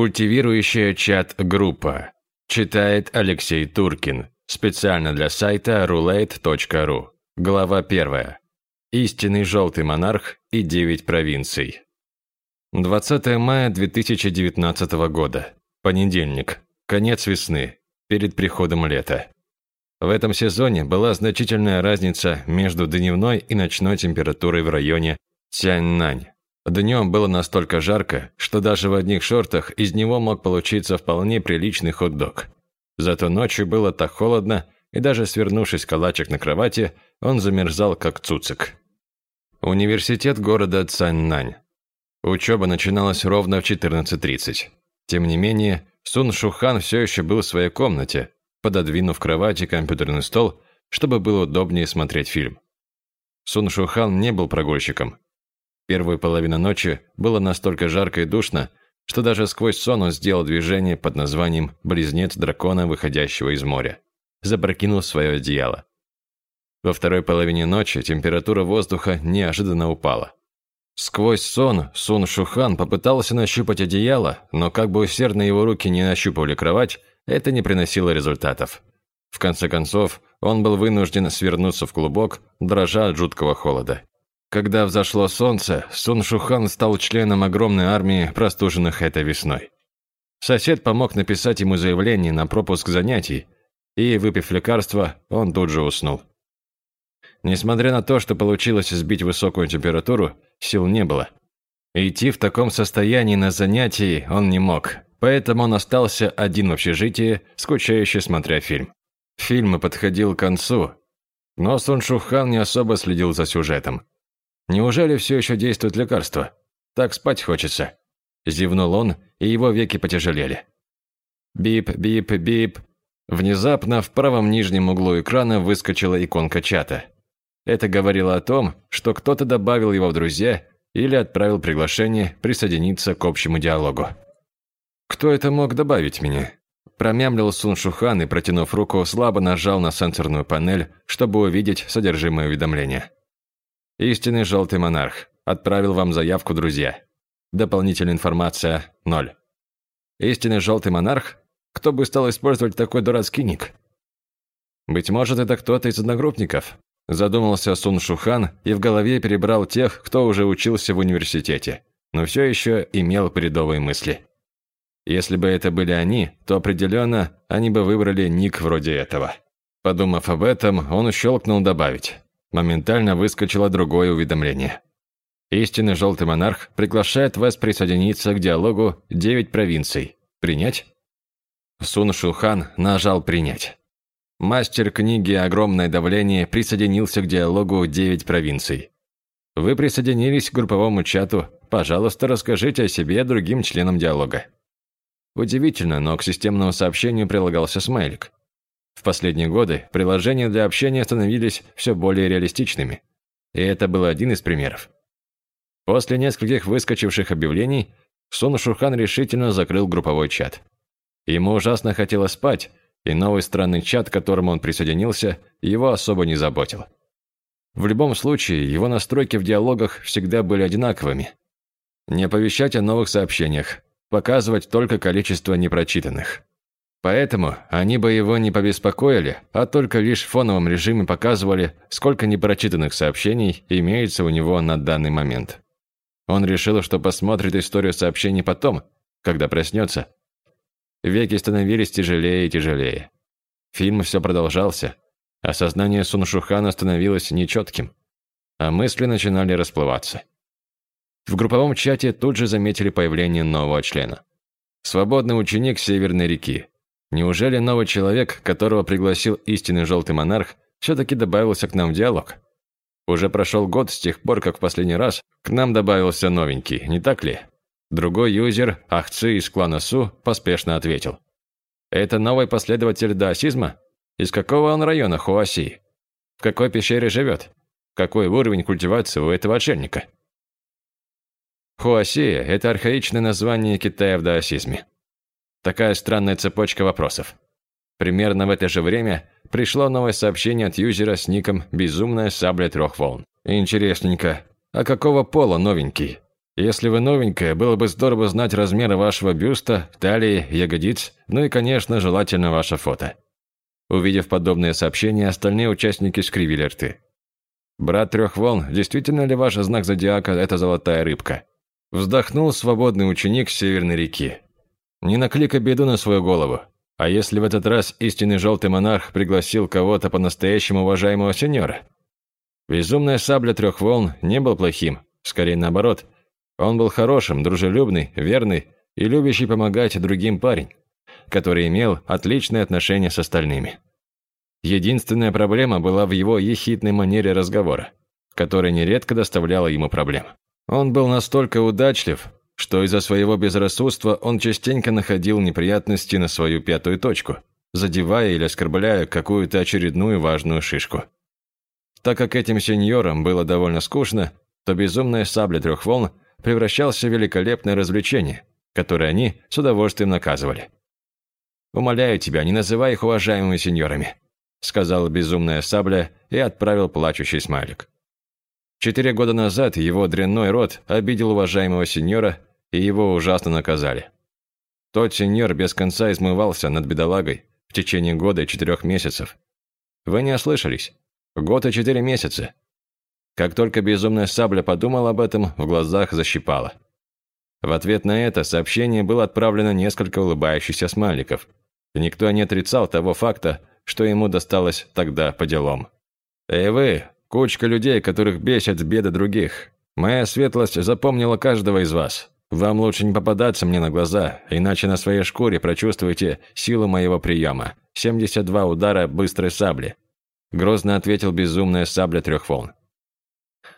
Культивирующая чат-группа. Читает Алексей Туркин. Специально для сайта roulette.ru. Глава 1. Истинный желтый монарх и девять провинций. 20 мая 2019 года. Понедельник. Конец весны. Перед приходом лета. В этом сезоне была значительная разница между дневной и ночной температурой в районе Тяньнань. Днем было настолько жарко, что даже в одних шортах из него мог получиться вполне приличный хот-дог. Зато ночью было так холодно, и даже свернувшись калачик на кровати, он замерзал как цуцик. Университет города Цаннань. Учеба начиналась ровно в 14.30. Тем не менее, Сун Шухан все еще был в своей комнате, пододвинув кровать и компьютерный стол, чтобы было удобнее смотреть фильм. Сун Шухан не был прогульщиком. Первую половину ночи было настолько жарко и душно, что даже сквозь сон он сделал движение под названием «Близнец дракона, выходящего из моря». Запрокинул свое одеяло. Во второй половине ночи температура воздуха неожиданно упала. Сквозь сон Сун Шухан попытался нащупать одеяло, но как бы усердно его руки не нащупывали кровать, это не приносило результатов. В конце концов, он был вынужден свернуться в клубок, дрожа от жуткого холода. Когда взошло солнце, Сун Шухан стал членом огромной армии простуженных этой весной. Сосед помог написать ему заявление на пропуск занятий, и, выпив лекарство, он тут же уснул. Несмотря на то, что получилось сбить высокую температуру, сил не было. Идти в таком состоянии на занятии он не мог, Поэтому он остался один в общежитии, скучающе смотря фильм. Фильм подходил к концу, но Сун Шухан не особо следил за сюжетом. Неужели все еще действует лекарство? Так спать хочется. Зевнул он, и его веки потяжелели. Бип, бип, бип. Внезапно в правом нижнем углу экрана выскочила иконка чата. Это говорило о том, что кто-то добавил его в друзья или отправил приглашение присоединиться к общему диалогу. «Кто это мог добавить меня?» Промямлил Сун Шухан и, протянув руку, слабо нажал на сенсорную панель, чтобы увидеть содержимое уведомления. «Истинный желтый монарх. Отправил вам заявку, друзья. Дополнительная информация – ноль. Истинный желтый монарх? Кто бы стал использовать такой дурацкий ник? Быть может, это кто-то из одногруппников?» Задумался Сун Шухан и в голове перебрал тех, кто уже учился в университете, но все еще имел передовые мысли. Если бы это были они, то определенно они бы выбрали ник вроде этого. Подумав об этом, он щелкнул «Добавить». Моментально выскочило другое уведомление. Истинный желтый монарх приглашает вас присоединиться к диалогу «Девять провинций». Принять? Сун Шухан нажал «Принять». Мастер книги «Огромное давление» присоединился к диалогу «Девять провинций». Вы присоединились к групповому чату. Пожалуйста, расскажите о себе другим членам диалога. Удивительно, но к системному сообщению прилагался смайлик. В последние годы приложения для общения становились все более реалистичными. И это был один из примеров. После нескольких выскочивших объявлений, Сон Шухан решительно закрыл групповой чат. Ему ужасно хотелось спать, и новый странный чат, к которому он присоединился, его особо не заботил. В любом случае, его настройки в диалогах всегда были одинаковыми. Не оповещать о новых сообщениях, показывать только количество непрочитанных. Поэтому они бы его не побеспокоили, а только лишь в фоновом режиме показывали, сколько непрочитанных сообщений имеется у него на данный момент. Он решил, что посмотрит историю сообщений потом, когда проснется. Веки становились тяжелее и тяжелее. Фильм все продолжался, а сознание Суншухана становилось нечетким, а мысли начинали расплываться. В групповом чате тут же заметили появление нового члена. Свободный ученик Северной реки. Неужели новый человек, которого пригласил истинный желтый монарх, все-таки добавился к нам в диалог? Уже прошел год с тех пор, как в последний раз к нам добавился новенький, не так ли? Другой юзер, Ахцы из клана Су, поспешно ответил. Это новый последователь даосизма? Из какого он района Хуаси? В какой пещере живет? Какой уровень культивации у этого отшельника? Хуасия – это архаичное название Китая в даосизме. Такая странная цепочка вопросов. Примерно в это же время пришло новое сообщение от юзера с ником «Безумная сабля трех волн». Интересненько. А какого пола новенький? Если вы новенькая, было бы здорово знать размеры вашего бюста, талии, ягодиц, ну и, конечно, желательно ваше фото». Увидев подобное сообщение, остальные участники скривили рты. «Брат трех волн, действительно ли ваш знак зодиака – это золотая рыбка?» Вздохнул свободный ученик Северной реки. «Не наклика беду на свою голову. А если в этот раз истинный желтый монарх пригласил кого-то по-настоящему уважаемого сеньора?» Безумная сабля трех волн не был плохим, скорее наоборот. Он был хорошим, дружелюбный, верный и любящий помогать другим парень который имел отличные отношения с остальными. Единственная проблема была в его ехидной манере разговора, которая нередко доставляла ему проблем. Он был настолько удачлив, что из-за своего безрассудства он частенько находил неприятности на свою пятую точку, задевая или оскорбляя какую-то очередную важную шишку. Так как этим сеньорам было довольно скучно, то безумная сабля трех волн превращался в великолепное развлечение, которое они с удовольствием наказывали. «Умоляю тебя, не называй их уважаемыми сеньорами», сказала безумная сабля и отправил плачущий смайлик. Четыре года назад его дрянной род обидел уважаемого сеньора, и его ужасно наказали. Тот сеньор без конца измывался над бедолагой в течение года и четырех месяцев. Вы не ослышались. Год и четыре месяца. Как только безумная сабля подумала об этом, в глазах защипала. В ответ на это сообщение было отправлено несколько улыбающихся смайликов – Никто не отрицал того факта, что ему досталось тогда по делам. «Эй вы, кучка людей, которых бесят беды других. Моя светлость запомнила каждого из вас. Вам лучше не попадаться мне на глаза, иначе на своей шкуре прочувствуете силу моего приема. 72 удара быстрой сабли». Грозно ответил безумная сабля трех волн.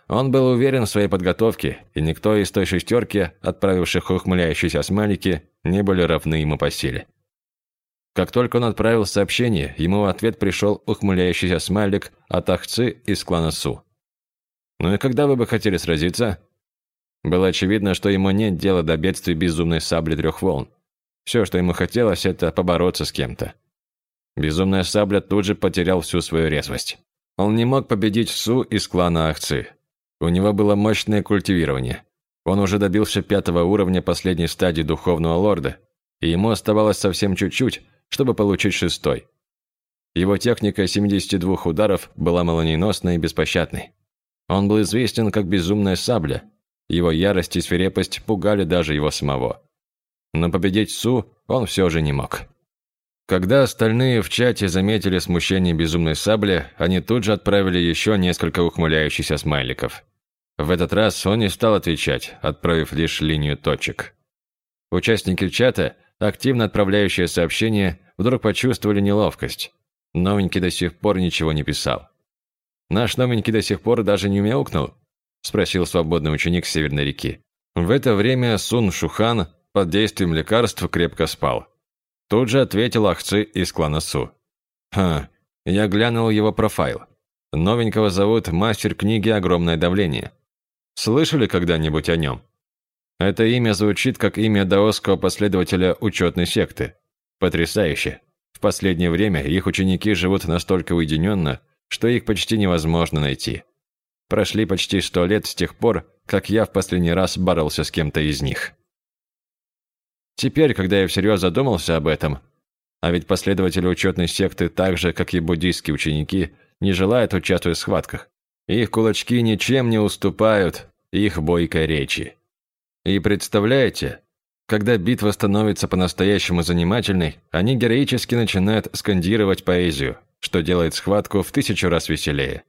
Он был уверен в своей подготовке, и никто из той шестерки, отправивших ухмыляющиеся смайлики, не были равны ему по силе. Как только он отправил сообщение, ему в ответ пришел ухмыляющийся смайлик от Ахцы из клана Су. «Ну и когда вы бы хотели сразиться?» Было очевидно, что ему нет дела до бедствий безумной сабли трех волн. Все, что ему хотелось, это побороться с кем-то. Безумная сабля тут же потерял всю свою резвость. Он не мог победить Су из клана Ахцы. У него было мощное культивирование. Он уже добился пятого уровня последней стадии духовного лорда, и ему оставалось совсем чуть-чуть, чтобы получить шестой. Его техника 72 ударов была молниеносной и беспощадной. Он был известен как безумная сабля. Его ярость и свирепость пугали даже его самого. Но победить Су он все же не мог. Когда остальные в чате заметили смущение безумной сабли, они тут же отправили еще несколько ухмыляющихся смайликов. В этот раз он не стал отвечать, отправив лишь линию точек. Участники чата активно отправляющие сообщения, вдруг почувствовали неловкость. Новенький до сих пор ничего не писал. «Наш новенький до сих пор даже не мяукнул?» – спросил свободный ученик Северной реки. В это время Сун Шухан под действием лекарств крепко спал. Тут же ответил Ахцы из клана Су. «Ха, я глянул его профайл. Новенького зовут мастер книги «Огромное давление». Слышали когда-нибудь о нем?» Это имя звучит как имя даосского последователя учетной секты. Потрясающе. В последнее время их ученики живут настолько уединенно, что их почти невозможно найти. Прошли почти сто лет с тех пор, как я в последний раз боролся с кем-то из них. Теперь, когда я всерьез задумался об этом, а ведь последователи учетной секты, так же, как и буддийские ученики, не желают участвовать в схватках. Их кулачки ничем не уступают их бойкой речи. И представляете, когда битва становится по-настоящему занимательной, они героически начинают скандировать поэзию, что делает схватку в тысячу раз веселее.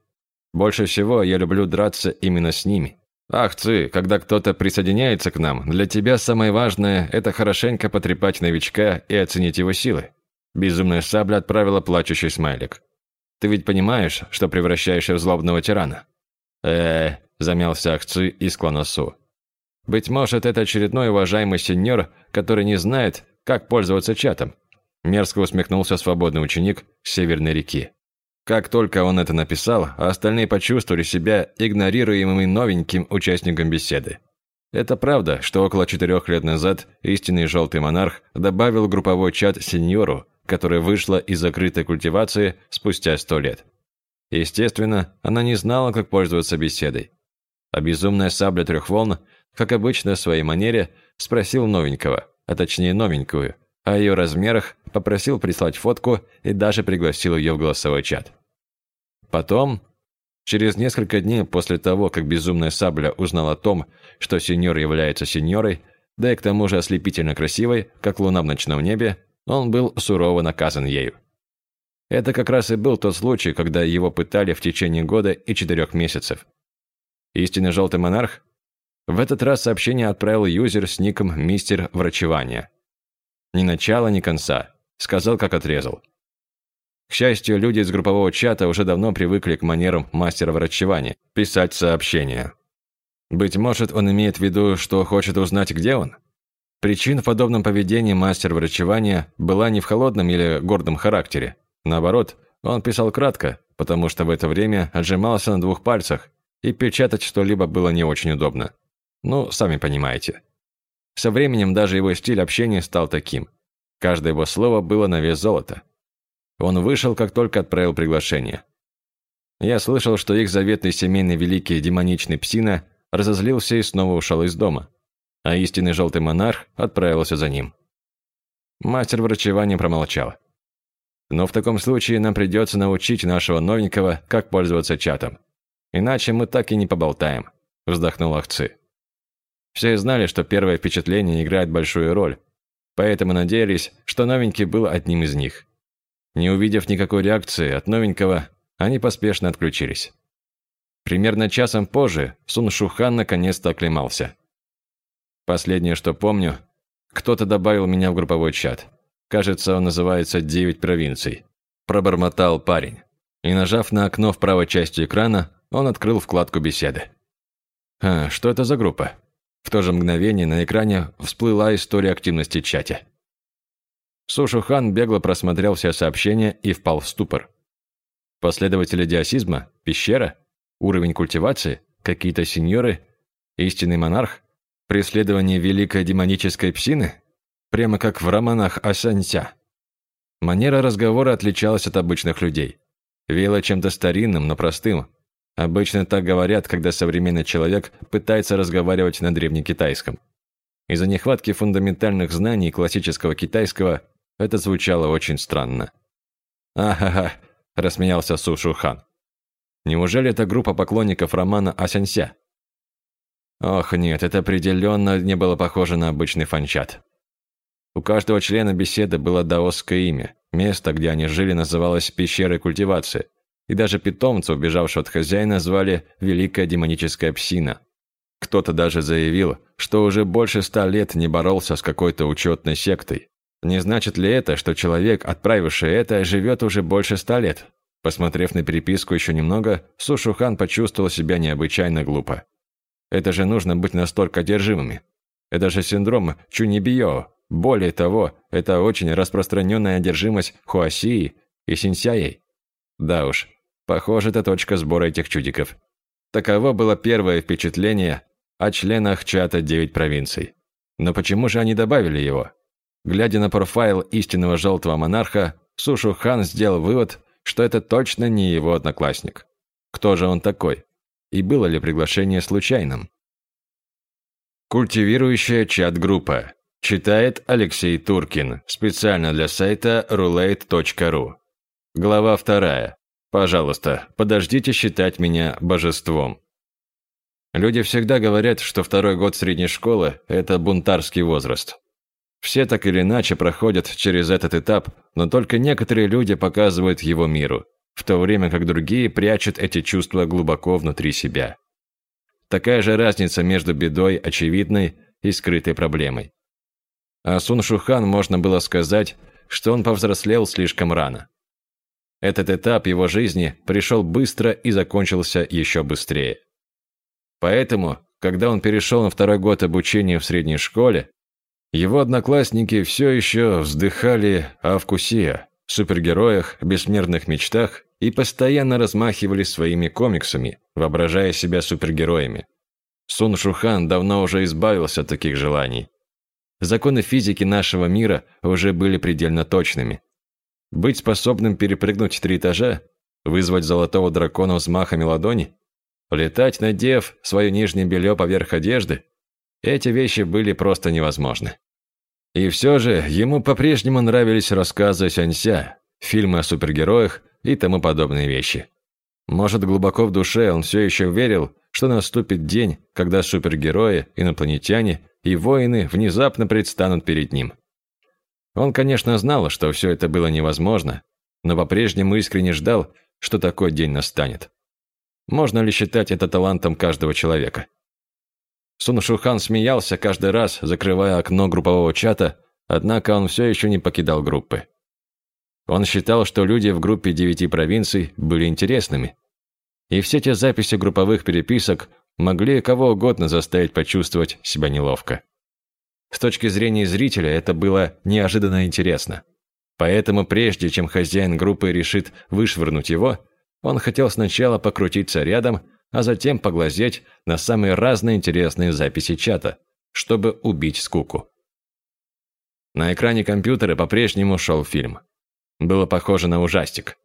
Больше всего я люблю драться именно с ними. Ах, ты, когда кто-то присоединяется к нам, для тебя самое важное – это хорошенько потрепать новичка и оценить его силы. Безумная сабля отправила плачущий смайлик. Ты ведь понимаешь, что превращаешься в злобного тирана? э замялся Ахцы из клана Су. Быть может, это очередной уважаемый сеньор, который не знает, как пользоваться чатом. Мерзко усмехнулся свободный ученик Северной реки. Как только он это написал, остальные почувствовали себя игнорируемыми новеньким участником беседы. Это правда, что около четырех лет назад истинный желтый монарх добавил групповой чат сеньору, которая вышла из закрытой культивации спустя сто лет. Естественно, она не знала, как пользоваться беседой. А безумная сабля трех волн как обычно в своей манере, спросил новенького, а точнее новенькую, о ее размерах, попросил прислать фотку и даже пригласил ее в голосовой чат. Потом, через несколько дней после того, как безумная сабля узнал о том, что сеньор является сеньорой, да и к тому же ослепительно красивой, как луна в ночном небе, он был сурово наказан ею. Это как раз и был тот случай, когда его пытали в течение года и четырех месяцев. Истинный желтый монарх? В этот раз сообщение отправил юзер с ником «Мистер Врачевания». Ни начала, ни конца. Сказал, как отрезал. К счастью, люди из группового чата уже давно привыкли к манерам мастера врачевания – писать сообщения. Быть может, он имеет в виду, что хочет узнать, где он? Причин в подобном поведении мастер врачевания была не в холодном или гордом характере. Наоборот, он писал кратко, потому что в это время отжимался на двух пальцах, и печатать что-либо было не очень удобно. Ну, сами понимаете. Со временем даже его стиль общения стал таким. Каждое его слово было на вес золота. Он вышел, как только отправил приглашение. Я слышал, что их заветный семейный великий демоничный псина разозлился и снова ушел из дома, а истинный желтый монарх отправился за ним. Мастер врачевания промолчал. Но в таком случае нам придется научить нашего новенького, как пользоваться чатом. Иначе мы так и не поболтаем», – вздохнул Ахцы. Все знали, что первое впечатление играет большую роль, поэтому надеялись, что новенький был одним из них. Не увидев никакой реакции от новенького, они поспешно отключились. Примерно часом позже Сун Шухан наконец-то оклемался. Последнее, что помню, кто-то добавил меня в групповой чат. Кажется, он называется «Девять провинций». Пробормотал парень. И нажав на окно в правой части экрана, он открыл вкладку беседы. А, что это за группа? В то же мгновение на экране всплыла история активности в чате. Сушухан бегло просмотрел все сообщения и впал в ступор. Последователи диасизма? Пещера? Уровень культивации? Какие-то сеньоры? Истинный монарх? Преследование великой демонической псины? Прямо как в романах Асанься. Манера разговора отличалась от обычных людей. Веяло чем-то старинным, но простым, Обычно так говорят, когда современный человек пытается разговаривать на древнекитайском. Из-за нехватки фундаментальных знаний классического китайского это звучало очень странно. «Ахаха», – рассмеялся Су Шухан. «Неужели это группа поклонников романа Асянься?» Ох, нет, это определенно не было похоже на обычный фанчат. У каждого члена беседы было даосское имя. Место, где они жили, называлось «пещерой культивации», и даже питомца, убежавшего от хозяина, звали «Великая демоническая псина». Кто-то даже заявил, что уже больше ста лет не боролся с какой-то учетной сектой. Не значит ли это, что человек, отправивший это, живет уже больше ста лет? Посмотрев на переписку еще немного, Сушухан почувствовал себя необычайно глупо. Это же нужно быть настолько одержимыми. Это же синдром Чунибио. Более того, это очень распространенная одержимость Хуасии и Синсяей. Да уж, Похоже, это точка сбора этих чудиков. Таково было первое впечатление о членах чата «Девять провинций». Но почему же они добавили его? Глядя на профайл истинного желтого монарха, Сушу Хан сделал вывод, что это точно не его одноклассник. Кто же он такой? И было ли приглашение случайным? Культивирующая чат-группа. Читает Алексей Туркин. Специально для сайта roulette.ru. Глава вторая. Пожалуйста, подождите считать меня божеством. Люди всегда говорят, что второй год средней школы – это бунтарский возраст. Все так или иначе проходят через этот этап, но только некоторые люди показывают его миру, в то время как другие прячут эти чувства глубоко внутри себя. Такая же разница между бедой, очевидной, и скрытой проблемой. А Сун Шухан можно было сказать, что он повзрослел слишком рано. Этот этап его жизни пришел быстро и закончился еще быстрее. Поэтому, когда он перешел на второй год обучения в средней школе, его одноклассники все еще вздыхали о вкусе, супергероях, бессмертных мечтах и постоянно размахивали своими комиксами, воображая себя супергероями. Сун Шухан давно уже избавился от таких желаний. Законы физики нашего мира уже были предельно точными. Быть способным перепрыгнуть три этажа? Вызвать золотого дракона взмахами ладони? Летать, надев свое нижнее белье поверх одежды? эти вещи были просто невозможны. И все же ему по-прежнему нравились рассказы Сянься, фильмы о супергероях и тому подобные вещи. Может, глубоко в душе он все еще верил, что наступит день, когда супергерои, инопланетяне и воины внезапно предстанут перед ним. Он, конечно, знал, что все это было невозможно, но по-прежнему искренне ждал, что такой день настанет. Можно ли считать это талантом каждого человека? Сун Шухан смеялся каждый раз, закрывая окно группового чата, однако он все еще не покидал группы. Он считал, что люди в группе девяти провинций были интересными. И все те записи групповых переписок могли кого угодно заставить почувствовать себя неловко. С точки зрения зрителя это было неожиданно интересно. Поэтому прежде чем хозяин группы решит вышвырнуть его, он хотел сначала покрутиться рядом, а затем поглазеть на самые разные интересные записи чата, чтобы убить скуку. На экране компьютера по-прежнему шел фильм. Было похоже на ужастик.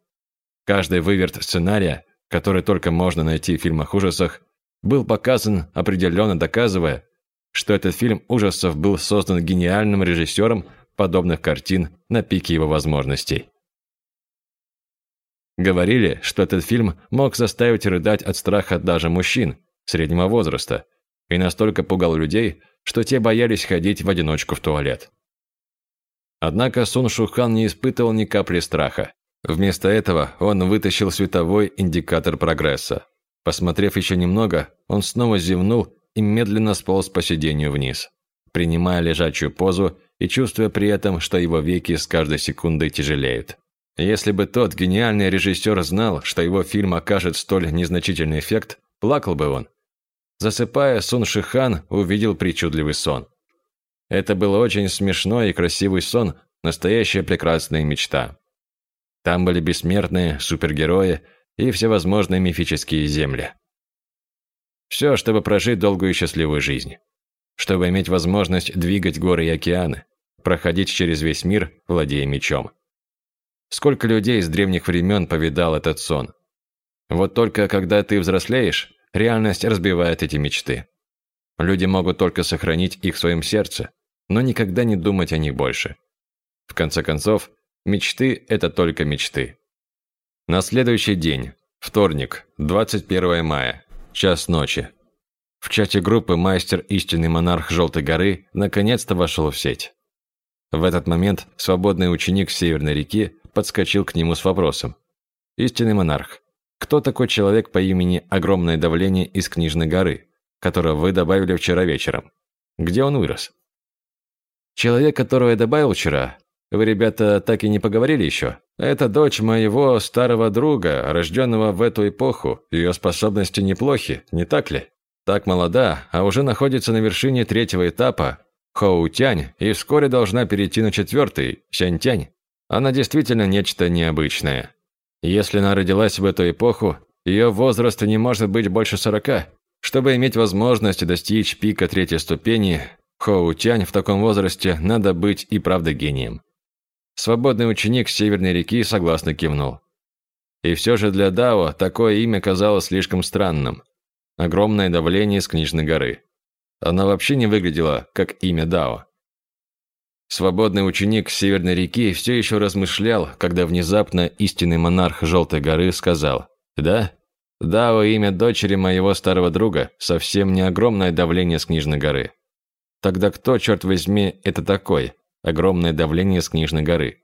Каждый выверт сценария, который только можно найти в фильмах ужасах, был показан, определенно доказывая, что этот фильм ужасов был создан гениальным режиссером подобных картин на пике его возможностей. Говорили, что этот фильм мог заставить рыдать от страха даже мужчин среднего возраста и настолько пугал людей, что те боялись ходить в одиночку в туалет. Однако Сун Шухан не испытывал ни капли страха. Вместо этого он вытащил световой индикатор прогресса. Посмотрев еще немного, он снова зевнул и медленно сполз по сиденью вниз, принимая лежачую позу и чувствуя при этом, что его веки с каждой секундой тяжелеют. Если бы тот гениальный режиссер знал, что его фильм окажет столь незначительный эффект, плакал бы он. Засыпая, Сун Шихан увидел причудливый сон. Это был очень смешной и красивый сон, настоящая прекрасная мечта. Там были бессмертные, супергерои и всевозможные мифические земли. Все, чтобы прожить долгую и счастливую жизнь. Чтобы иметь возможность двигать горы и океаны, проходить через весь мир, владея мечом. Сколько людей с древних времен повидал этот сон. Вот только когда ты взрослеешь, реальность разбивает эти мечты. Люди могут только сохранить их в своем сердце, но никогда не думать о них больше. В конце концов, мечты – это только мечты. На следующий день, вторник, 21 мая, час ночи. В чате группы мастер истинный монарх Желтой горы наконец-то вошел в сеть. В этот момент свободный ученик Северной реки подскочил к нему с вопросом. «Истинный монарх, кто такой человек по имени Огромное давление из Книжной горы, которого вы добавили вчера вечером? Где он вырос?» «Человек, которого я добавил вчера, вы, ребята, так и не поговорили еще? Это дочь моего старого друга, рожденного в эту эпоху. Ее способности неплохи, не так ли? Так молода, а уже находится на вершине третьего этапа Хоутянь и вскоре должна перейти на четвертый, Сянтянь. Она действительно нечто необычное. Если она родилась в эту эпоху, ее возраст не может быть больше сорока. Чтобы иметь возможность достичь пика третьей ступени, Хоу Тянь в таком возрасте надо быть и правда гением. Свободный ученик Северной реки согласно кивнул. И все же для Дао такое имя казалось слишком странным. Огромное давление с Книжной горы. Оно вообще не выглядело как имя Дао. Свободный ученик Северной реки все еще размышлял, когда внезапно истинный монарх Желтой горы сказал «Да? Да, во имя дочери моего старого друга, совсем не огромное давление с Книжной горы. Тогда кто, черт возьми, это такой? Огромное давление с Книжной горы?»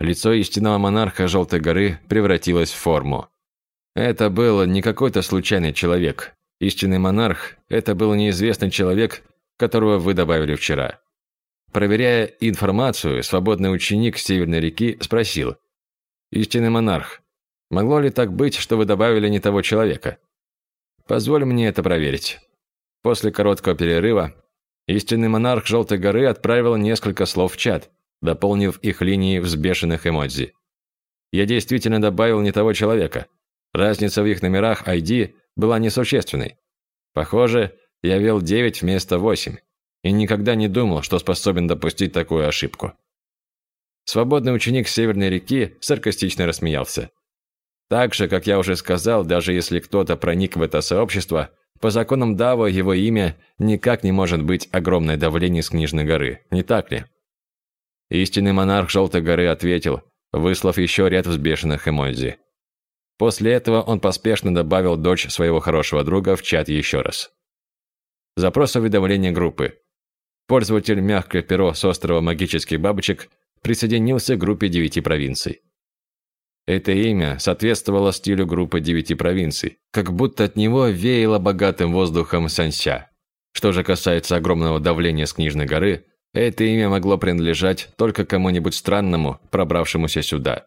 Лицо истинного монарха Желтой горы превратилось в форму. Это был не какой-то случайный человек. Истинный монарх – это был неизвестный человек, которого вы добавили вчера. Проверяя информацию, свободный ученик Северной реки спросил. «Истинный монарх, могло ли так быть, что вы добавили не того человека?» «Позволь мне это проверить». После короткого перерыва истинный монарх Желтой горы отправил несколько слов в чат, дополнив их линии взбешенных эмодзи. «Я действительно добавил не того человека. Разница в их номерах ID была несущественной. Похоже, я вел 9 вместо 8 и никогда не думал, что способен допустить такую ошибку. Свободный ученик Северной реки саркастично рассмеялся. Так же, как я уже сказал, даже если кто-то проник в это сообщество, По законам Дао его имя никак не может быть огромное давление с Книжной горы, не так ли? Истинный монарх Желтой горы ответил, выслав еще ряд взбешенных эмодзи. После этого он поспешно добавил дочь своего хорошего друга в чат еще раз. Запрос уведомления группы. Пользователь «Мягкое перо» с острова Магических Бабочек присоединился к группе девяти провинций. Это имя соответствовало стилю группы девяти провинций, как будто от него веяло богатым воздухом Санся. Что же касается огромного давления с Книжной горы, это имя могло принадлежать только кому-нибудь странному, пробравшемуся сюда.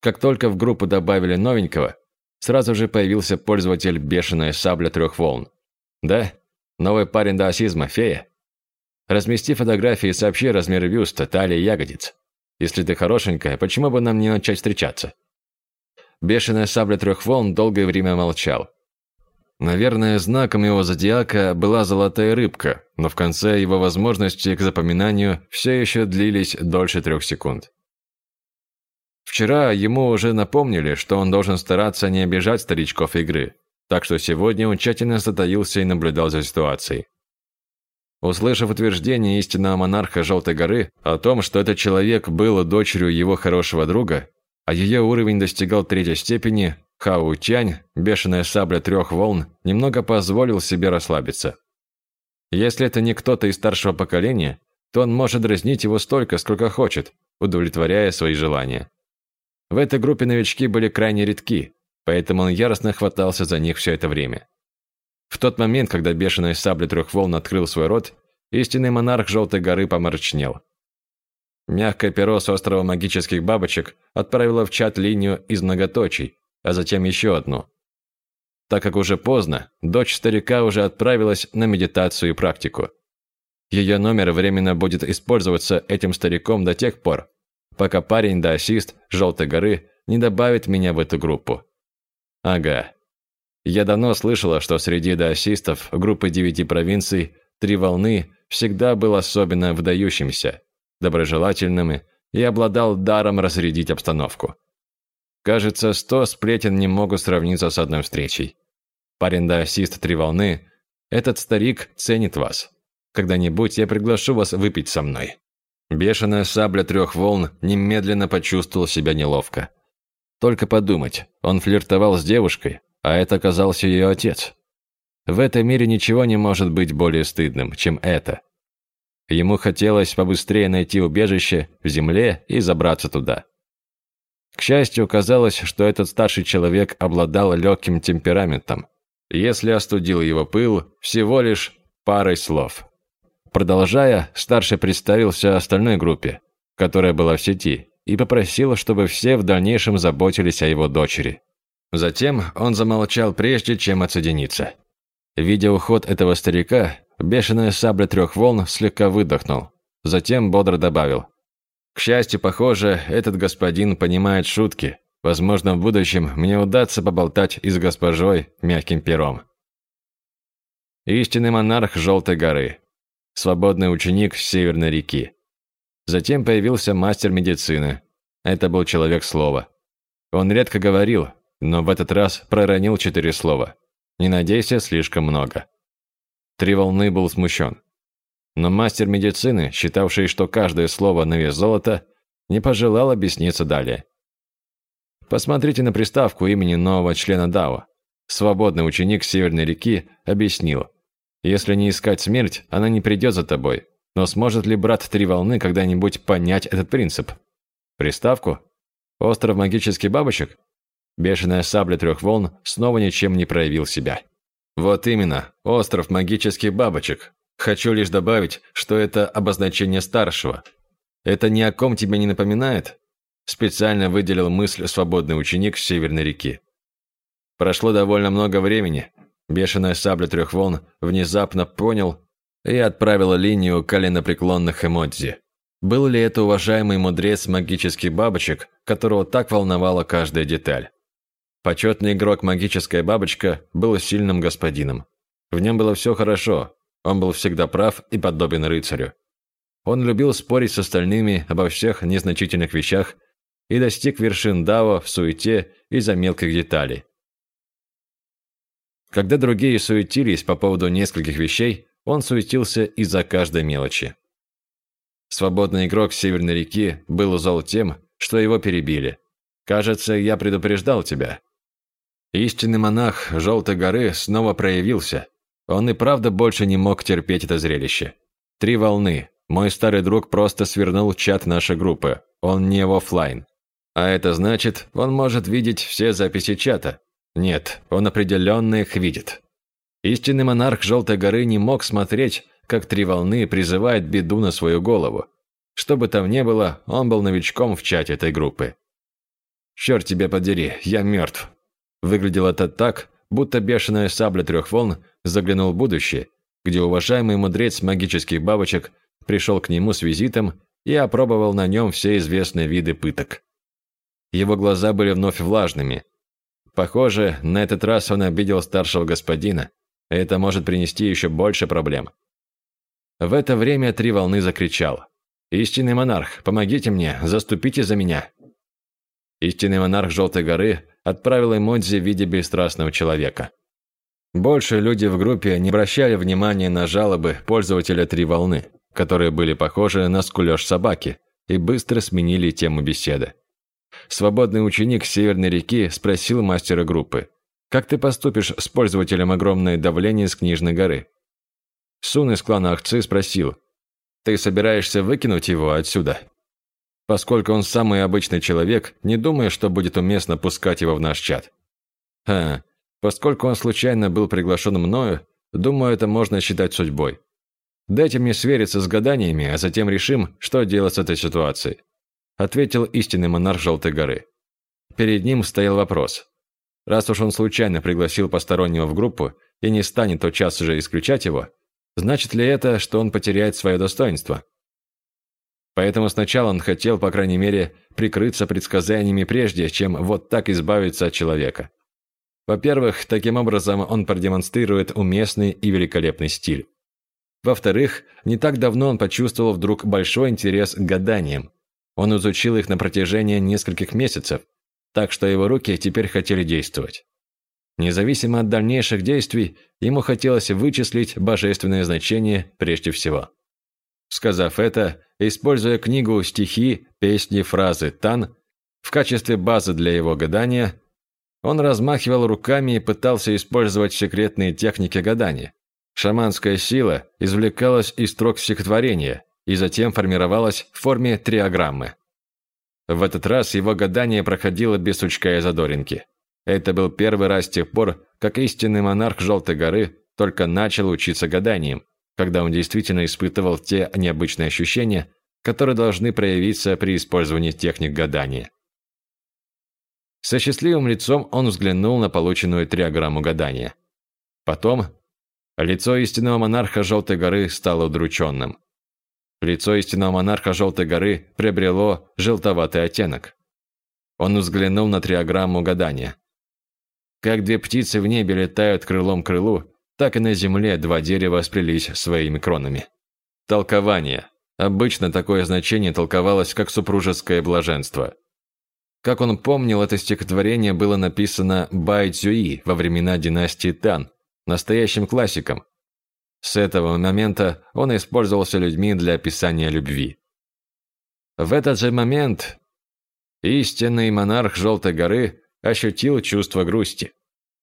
Как только в группу добавили новенького, сразу же появился пользователь «Бешеная сабля трех волн». Да? Новый парень даосизма, фея? Размести фотографии и сообщи размер бюста, талии ягодиц. Если ты хорошенькая, почему бы нам не начать встречаться? Бешеная сабля трех волн долгое время молчал. Наверное, знаком его зодиака была золотая рыбка, но в конце его возможности к запоминанию все еще длились дольше трех секунд. Вчера ему уже напомнили, что он должен стараться не обижать старичков игры, так что сегодня он тщательно затаился и наблюдал за ситуацией. Услышав утверждение истинного монарха Желтой горы о том, что этот человек был дочерью его хорошего друга, а ее уровень достигал третьей степени, Хау Тянь, бешеная сабля трех волн, немного позволил себе расслабиться. Если это не кто-то из старшего поколения, то он может дразнить его столько, сколько хочет, удовлетворяя свои желания. В этой группе новички были крайне редки, поэтому он яростно хватался за них все это время. В тот момент, когда бешеная сабля трех волн открыл свой рот, истинный монарх Желтой горы помрачнел. Мягкое перо с острова магических бабочек отправило в чат линию из многоточий, а затем еще одну. Так как уже поздно, дочь старика уже отправилась на медитацию и практику. Ее номер временно будет использоваться этим стариком до тех пор, пока парень да ассист Желтой горы не добавит меня в эту группу. Ага, я давно слышала, что среди даосистов группы девяти провинций «Три волны» всегда был особенно выдающимся, доброжелательным и обладал даром разрядить обстановку. Кажется, сто сплетен не могут сравниться с одной встречей. Парень даосист «Три волны», этот старик ценит вас. Когда-нибудь я приглашу вас выпить со мной. Бешеная сабля трех волн немедленно почувствовал себя неловко. Только подумать, он флиртовал с девушкой, а это оказался ее отец. В этом мире ничего не может быть более стыдным, чем это. Ему хотелось побыстрее найти убежище в земле и забраться туда. К счастью, казалось, что этот старший человек обладал легким темпераментом, если остудил его пыл всего лишь парой слов. Продолжая, старший представился остальной группе, которая была в сети, и попросил, чтобы все в дальнейшем заботились о его дочери. Затем он замолчал прежде, чем отсоединиться. Видя уход этого старика, бешеная сабля трех волн слегка выдохнул. Затем бодро добавил. «К счастью, похоже, этот господин понимает шутки. Возможно, в будущем мне удастся поболтать и с госпожой мягким пером». Истинный монарх Желтой горы. Свободный ученик Северной реки. Затем появился мастер медицины. Это был человек слова. Он редко говорил, но в этот раз проронил четыре слова. «Не надейся слишком много». Три волны был смущен. Но мастер медицины, считавший, что каждое слово на вес золота, не пожелал объясниться далее. Посмотрите на приставку имени нового члена ДАО. Свободный ученик Северной реки объяснил. Если не искать смерть, она не придет за тобой. Но сможет ли брат Три Волны когда-нибудь понять этот принцип? Приставку? Остров магических бабочек? Бешеная сабля трех волн снова ничем не проявил себя. Вот именно, остров магических бабочек. Хочу лишь добавить, что это обозначение старшего. Это ни о ком тебе не напоминает? Специально выделил мысль свободный ученик с Северной реки. Прошло довольно много времени. Бешеная сабля трех волн внезапно понял и отправила линию коленопреклонных эмодзи. Был ли это уважаемый мудрец магических бабочек, которого так волновала каждая деталь? Почетный игрок «Магическая бабочка» был сильным господином. В нем было все хорошо, он был всегда прав и подобен рыцарю. Он любил спорить с остальными обо всех незначительных вещах и достиг вершин Дао в суете из-за мелких деталей. Когда другие суетились по поводу нескольких вещей, он суетился из-за каждой мелочи. Свободный игрок Северной реки был зол тем, что его перебили. «Кажется, я предупреждал тебя». Истинный монах Желтой горы снова проявился. Он и правда больше не мог терпеть это зрелище. Три волны. Мой старый друг просто свернул чат нашей группы. Он не в офлайн. А это значит, он может видеть все записи чата. Нет, он определенно их видит. Истинный монарх Желтой горы не мог смотреть, как три волны призывают беду на свою голову. Что бы там ни было, он был новичком в чате этой группы. «Черт тебя подери, я мертв». Выглядело это так, будто бешеная сабля трех волн заглянул в будущее, где уважаемый мудрец магических бабочек пришел к нему с визитом и опробовал на нем все известные виды пыток. Его глаза были вновь влажными. Похоже, на этот раз он обидел старшего господина, это может принести еще больше проблем. В это время три волны закричал. «Истинный монарх, помогите мне, заступите за меня!» Истинный монарх Желтой горы отправил эмодзи в виде бесстрастного человека. Больше люди в группе не обращали внимания на жалобы пользователя «Три волны», которые были похожи на скулёж собаки, и быстро сменили тему беседы. Свободный ученик Северной реки спросил мастера группы, как ты поступишь с пользователем огромное давление с Книжной горы? Сун из клана Ахцы спросил, ты собираешься выкинуть его отсюда? Поскольку он самый обычный человек, не думаю, что будет уместно пускать его в наш чат. Ха, поскольку он случайно был приглашен мною, думаю, это можно считать судьбой. Дайте мне свериться с гаданиями, а затем решим, что делать с этой ситуацией», ответил истинный монарх Желтой горы. Перед ним стоял вопрос. Раз уж он случайно пригласил постороннего в группу и не станет тотчас же исключать его, значит ли это, что он потеряет свое достоинство? Поэтому сначала он хотел, по крайней мере, прикрыться предсказаниями прежде, чем вот так избавиться от человека. Во-первых, таким образом он продемонстрирует уместный и великолепный стиль. Во-вторых, не так давно он почувствовал вдруг большой интерес к гаданиям. Он изучил их на протяжении нескольких месяцев, так что его руки теперь хотели действовать. Независимо от дальнейших действий, ему хотелось вычислить божественное значение прежде всего. Сказав это, используя книгу стихи, песни, фразы Тан в качестве базы для его гадания, он размахивал руками и пытался использовать секретные техники гадания. Шаманская сила извлекалась из строк стихотворения и затем формировалась в форме триограммы. В этот раз его гадание проходило без сучка и задоринки. Это был первый раз с тех пор, как истинный монарх Желтой горы только начал учиться гаданием, когда он действительно испытывал те необычные ощущения, которые должны проявиться при использовании техник гадания. Со счастливым лицом он взглянул на полученную триаграмму гадания. Потом лицо истинного монарха Желтой горы стало удрученным. Лицо истинного монарха Желтой горы приобрело желтоватый оттенок. Он взглянул на триаграмму гадания. Как две птицы в небе летают крылом к крылу, так и на земле два дерева сплелись своими кронами. Толкование. Обычно такое значение толковалось как супружеское блаженство. Как он помнил, это стихотворение было написано Бай Цюи во времена династии Тан, настоящим классиком, с этого момента он использовался людьми для описания любви. В этот же момент истинный монарх Желтой горы ощутил чувство грусти.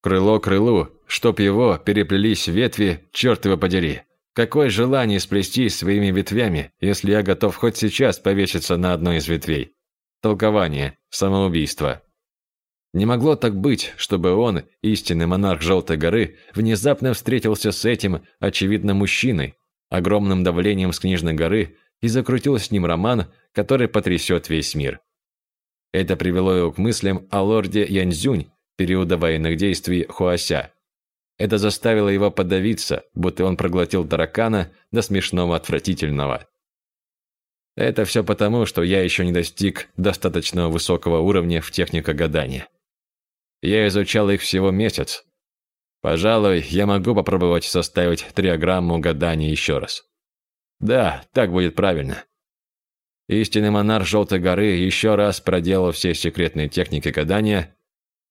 Крыло крылу, чтоб его переплелись ветви, черт его подери. Какое желание сплести своими ветвями, если я готов хоть сейчас повеситься на одной из ветвей. Толкование, самоубийство. Не могло так быть, чтобы он, истинный монарх Желтой горы, внезапно встретился с этим, очевидно, мужчиной, огромным давлением с Книжной горы, и закрутил с ним роман, который потрясет весь мир. Это привело его к мыслям о лорде Яньцзюнь периода военных действий Хуася. Это заставило его подавиться, будто он проглотил таракана до смешного отвратительного. Это все потому, что я еще не достиг достаточно высокого уровня в техникогадания. Я изучал их всего месяц. Пожалуй, я могу попробовать составить триограмму гадания еще раз. Да, так будет правильно. Истинный монарх Желтой горы еще раз проделал все секретные техники гадания.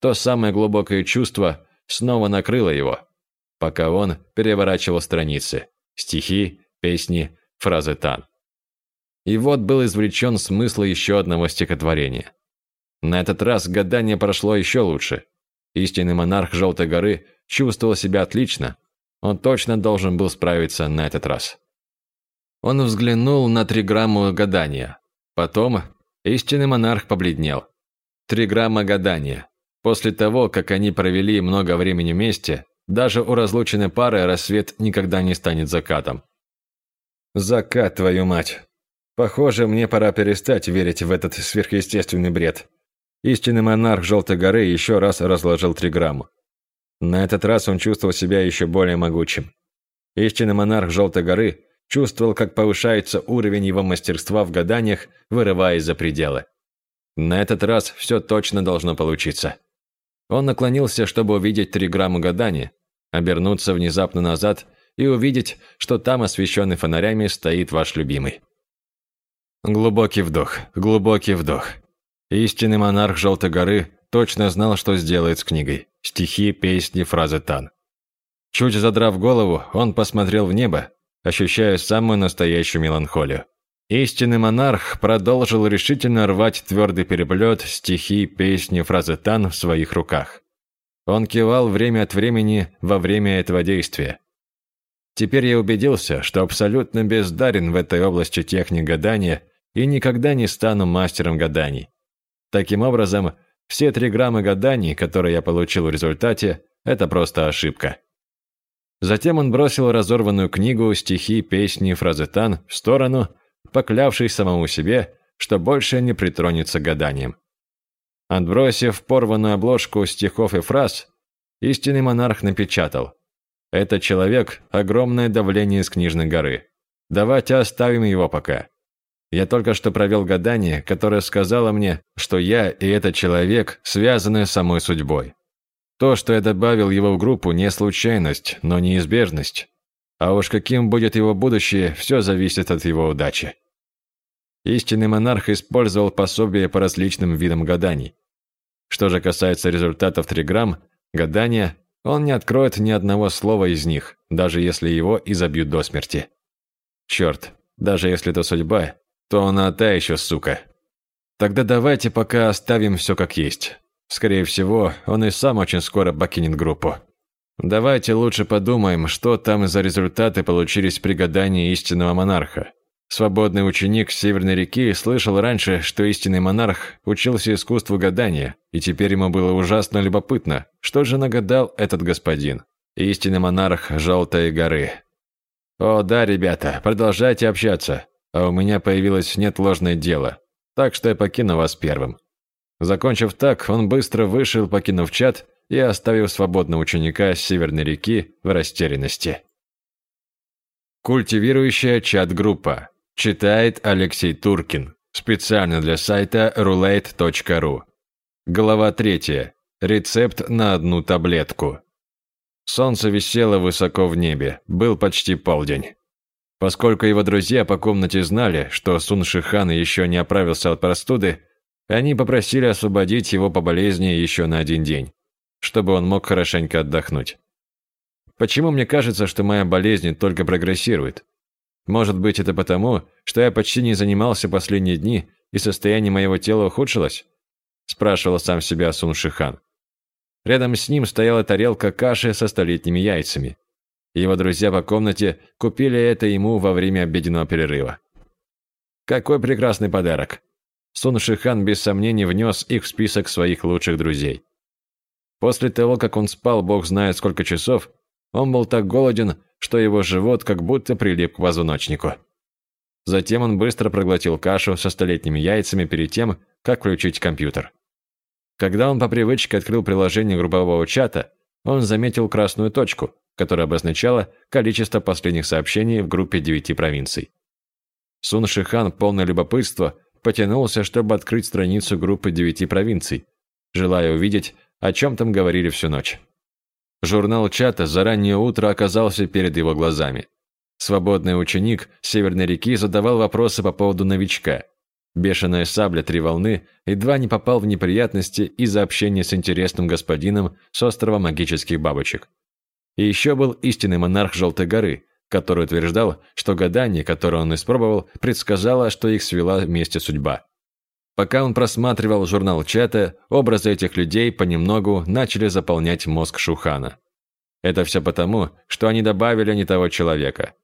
То самое глубокое чувство снова накрыло его. пока он переворачивал страницы, стихи, песни, фразы Тан. И вот был извлечен смысл еще одного стихотворения. На этот раз гадание прошло еще лучше. Истинный монарх Желтой горы чувствовал себя отлично. Он точно должен был справиться на этот раз. Он взглянул на триграмму гадания. Потом истинный монарх побледнел. Триграмма гадания. После того, как они провели много времени вместе, даже у разлученной пары рассвет никогда не станет закатом. Закат, твою мать. Похоже, мне пора перестать верить в этот сверхъестественный бред. Истинный монарх Желтой горы еще раз разложил триграмму. На этот раз он чувствовал себя еще более могучим. Истинный монарх Желтой горы чувствовал, как повышается уровень его мастерства в гаданиях, вырываясь за пределы. На этот раз все точно должно получиться. Он наклонился, чтобы увидеть триграмму гадания, обернуться внезапно назад и увидеть, что там, освещенный фонарями, стоит ваш любимый. Глубокий вдох, глубокий вдох. Истинный монарх Желтой горы точно знал, что сделает с книгой. Стихи, песни, фразы Тан. Чуть задрав голову, он посмотрел в небо, ощущая самую настоящую меланхолию. Истинный монарх продолжил решительно рвать твердый переплет, стихи, песни, фразы Тан в своих руках. Он кивал время от времени во время этого действия. Теперь я убедился, что абсолютно бездарен в этой области техник гадания и никогда не стану мастером гаданий. Таким образом, все три грамма гаданий, которые я получил в результате, это просто ошибка. Затем он бросил разорванную книгу, стихи, песни, фразы Тан в сторону, поклявшись самому себе, что больше не притронется к гаданиям. Отбросив порванную обложку стихов и фраз, истинный монарх напечатал. «Этот человек – огромное давление с книжной горы. Давайте оставим его пока. Я только что провел гадание, которое сказало мне, что я и этот человек связаны самой судьбой. То, что я добавил его в группу, не случайность, но неизбежность. А уж каким будет его будущее, все зависит от его удачи. Истинный монарх использовал пособие по различным видам гаданий. Что же касается результатов триграмм, гадания, он не откроет ни одного слова из них, даже если его изобьют до смерти. Черт, даже если это судьба, то она та еще сука. Тогда давайте пока оставим все как есть. Скорее всего, он и сам очень скоро покинет группу. Давайте лучше подумаем, что там за результаты получились при гадании истинного монарха. Свободный ученик Северной реки слышал раньше, что истинный монарх учился искусству гадания, и теперь ему было ужасно любопытно, что же нагадал этот господин. Истинный монарх Желтой горы. О, да, ребята, продолжайте общаться а у меня появилось неотложное дело, так что я покину вас первым». Закончив так, он быстро вышел, покинув чат и оставив свободного ученика с Северной реки в растерянности. Культивирующая чат-группа. Читает Алексей Туркин. Специально для сайта roulette.ru. Глава 3. Рецепт на одну таблетку. Солнце висело высоко в небе. Был почти полдень. Поскольку его друзья по комнате знали, что Сун Шихан еще не оправился от простуды, они попросили освободить его по болезни еще на один день, чтобы он мог хорошенько отдохнуть. Почему мне кажется, что моя болезнь только прогрессирует? Может быть, это потому, что я почти не занимался последние дни, и состояние моего тела ухудшилось? Спрашивал сам себя Сун Шихан. Рядом с ним стояла тарелка каши со столетними яйцами. Его друзья по комнате купили это ему во время обеденного перерыва. Какой прекрасный подарок! Сун Шихан без сомнений внес их в список своих лучших друзей. После того, как он спал бог знает сколько часов, он был так голоден, что его живот как будто прилип к позвоночнику. Затем он быстро проглотил кашу со столетними яйцами перед тем, как включить компьютер. Когда он по привычке открыл приложение группового чата, он заметил красную точку, которая обозначала количество последних сообщений в группе девяти провинций. Сун Шихан, полное любопытства, потянулся, чтобы открыть страницу группы девяти провинций, желая увидеть, о чем там говорили всю ночь. Журнал чата за раннее утро оказался перед его глазами. Свободный ученик Северной реки задавал вопросы по поводу новичка. Бешеная сабля «Три волны» едва не попал в неприятности из-за общения с интересным господином с острова магических бабочек. И еще был истинный монарх Желтой горы, который утверждал, что гадание, которое он испробовал, предсказало, что их свела вместе судьба. Пока он просматривал журнал чата, образы этих людей понемногу начали заполнять мозг Шухана. Это все потому, что они добавили не того человека.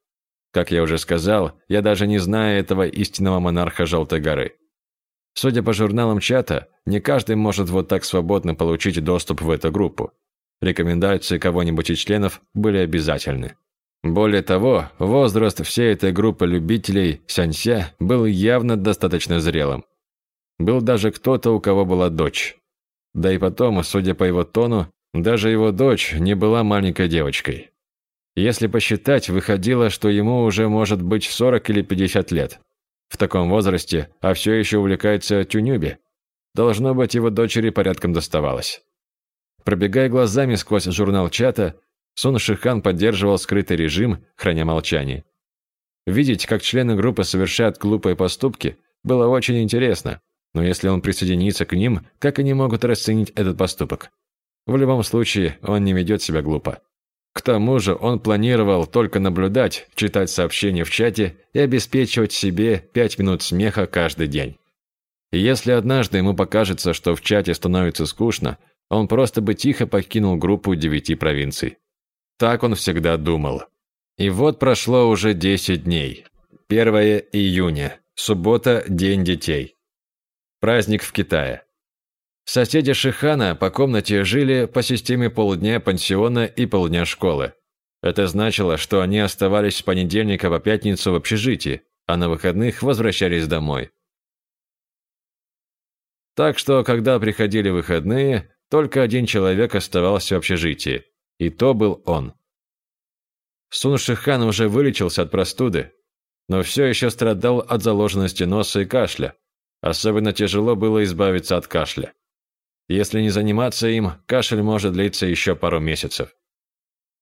Как я уже сказал, я даже не знаю этого истинного монарха Желтой горы. Судя по журналам чата, не каждый может вот так свободно получить доступ в эту группу. Рекомендации кого-нибудь из членов были обязательны. Более того, возраст всей этой группы любителей сянься был явно достаточно зрелым. Был даже кто-то, у кого была дочь. Да и потом, судя по его тону, даже его дочь не была маленькой девочкой. Если посчитать, выходило, что ему уже может быть 40 или 50 лет. В таком возрасте, а все еще увлекается тюнюби. Должно быть, его дочери порядком доставалось. Пробегая глазами сквозь журнал чата, Сун Шихан поддерживал скрытый режим, храня молчание. Видеть, как члены группы совершают глупые поступки, было очень интересно, но если он присоединится к ним, как они могут расценить этот поступок? В любом случае, он не ведет себя глупо. К тому же он планировал только наблюдать, читать сообщения в чате и обеспечивать себе пять минут смеха каждый день. И если однажды ему покажется, что в чате становится скучно, он просто бы тихо покинул группу девяти провинций. Так он всегда думал. И вот прошло уже 10 дней. 1 июня. Суббота, День детей. Праздник в Китае. Соседи Шихана по комнате жили по системе полдня пансиона и полдня школы. Это значило, что они оставались с понедельника по пятницу в общежитии, а на выходных возвращались домой. Так что, когда приходили выходные, только один человек оставался в общежитии, и то был он. Сун Шихан уже вылечился от простуды, но все еще страдал от заложенности носа и кашля. Особенно тяжело было избавиться от кашля. Если не заниматься им, кашель может длиться еще пару месяцев.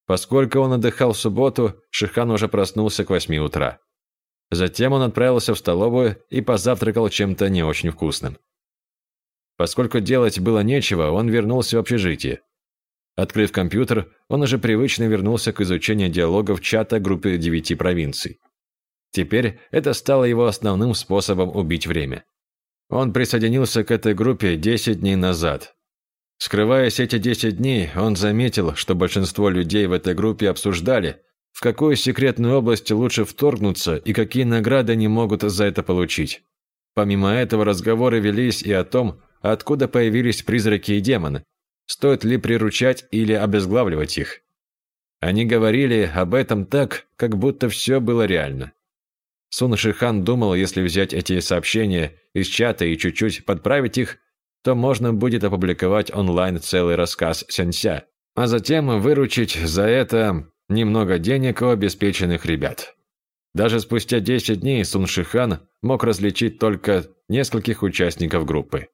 Поскольку он отдыхал в субботу, Шихан уже проснулся к восьми утра. Затем он отправился в столовую и позавтракал чем-то не очень вкусным. Поскольку делать было нечего, он вернулся в общежитие. Открыв компьютер, он уже привычно вернулся к изучению диалогов чата группы девяти провинций. Теперь это стало его основным способом убить время. Он присоединился к этой группе 10 дней назад. Скрываясь эти 10 дней, он заметил, что большинство людей в этой группе обсуждали, в какую секретную область лучше вторгнуться и какие награды они могут за это получить. Помимо этого, разговоры велись и о том, откуда появились призраки и демоны, стоит ли приручать или обезглавливать их. Они говорили об этом так, как будто все было реально. Сун Шихан думал, если взять эти сообщения из чата и чуть-чуть подправить их, то можно будет опубликовать онлайн целый рассказ Сянся, а затем выручить за это немного денег у обеспеченных ребят. Даже спустя 10 дней Сун Шихан мог различить только нескольких участников группы.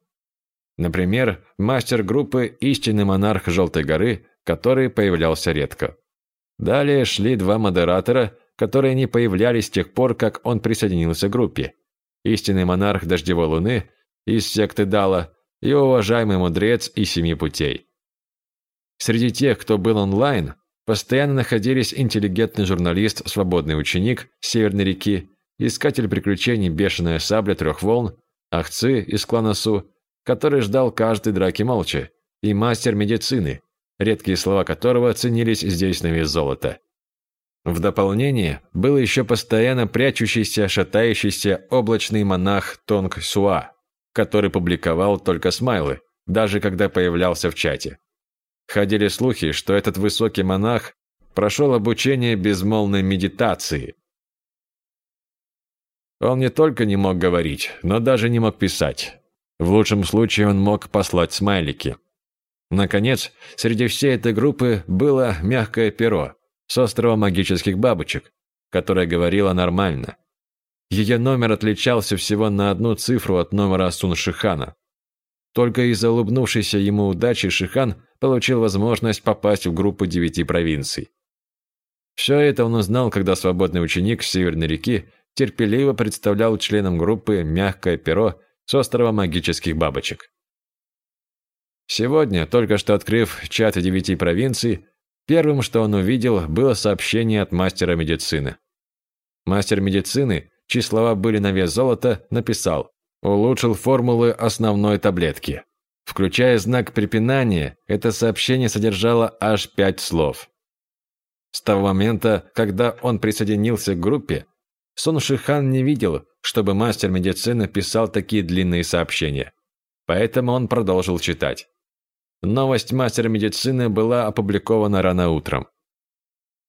Например, мастер группы «Истинный монарх Желтой горы», который появлялся редко. Далее шли два модератора – которые не появлялись с тех пор, как он присоединился к группе. Истинный монарх Дождевой Луны из секты Дала и уважаемый мудрец из Семи Путей. Среди тех, кто был онлайн, постоянно находились интеллигентный журналист, свободный ученик Северной реки, искатель приключений Бешеная сабля трех волн, Ахцы из клана Су, который ждал каждой драки молча, и мастер медицины, редкие слова которого ценились здесь на вес золота. В дополнение был еще постоянно прячущийся, шатающийся облачный монах Тонг Суа, который публиковал только смайлы, даже когда появлялся в чате. Ходили слухи, что этот высокий монах прошел обучение безмолвной медитации. Он не только не мог говорить, но даже не мог писать. В лучшем случае он мог послать смайлики. Наконец, среди всей этой группы было мягкое перо, с острова магических бабочек, которая говорила нормально. Ее номер отличался всего на одну цифру от номера Сун Шихана. Только из-за улыбнувшейся ему удачи Шихан получил возможность попасть в группу девяти провинций. Все это он узнал, когда свободный ученик с Северной реки терпеливо представлял членам группы мягкое перо с острова магических бабочек. Сегодня, только что открыв чат девяти провинций, Первым, что он увидел, было сообщение от мастера медицины. Мастер медицины, чьи слова были на вес золота, написал «Улучшил формулы основной таблетки». Включая знак препинания, это сообщение содержало аж пять слов. С того момента, когда он присоединился к группе, Сон Шихан не видел, чтобы мастер медицины писал такие длинные сообщения. Поэтому он продолжил читать. Новость мастера медицины была опубликована рано утром.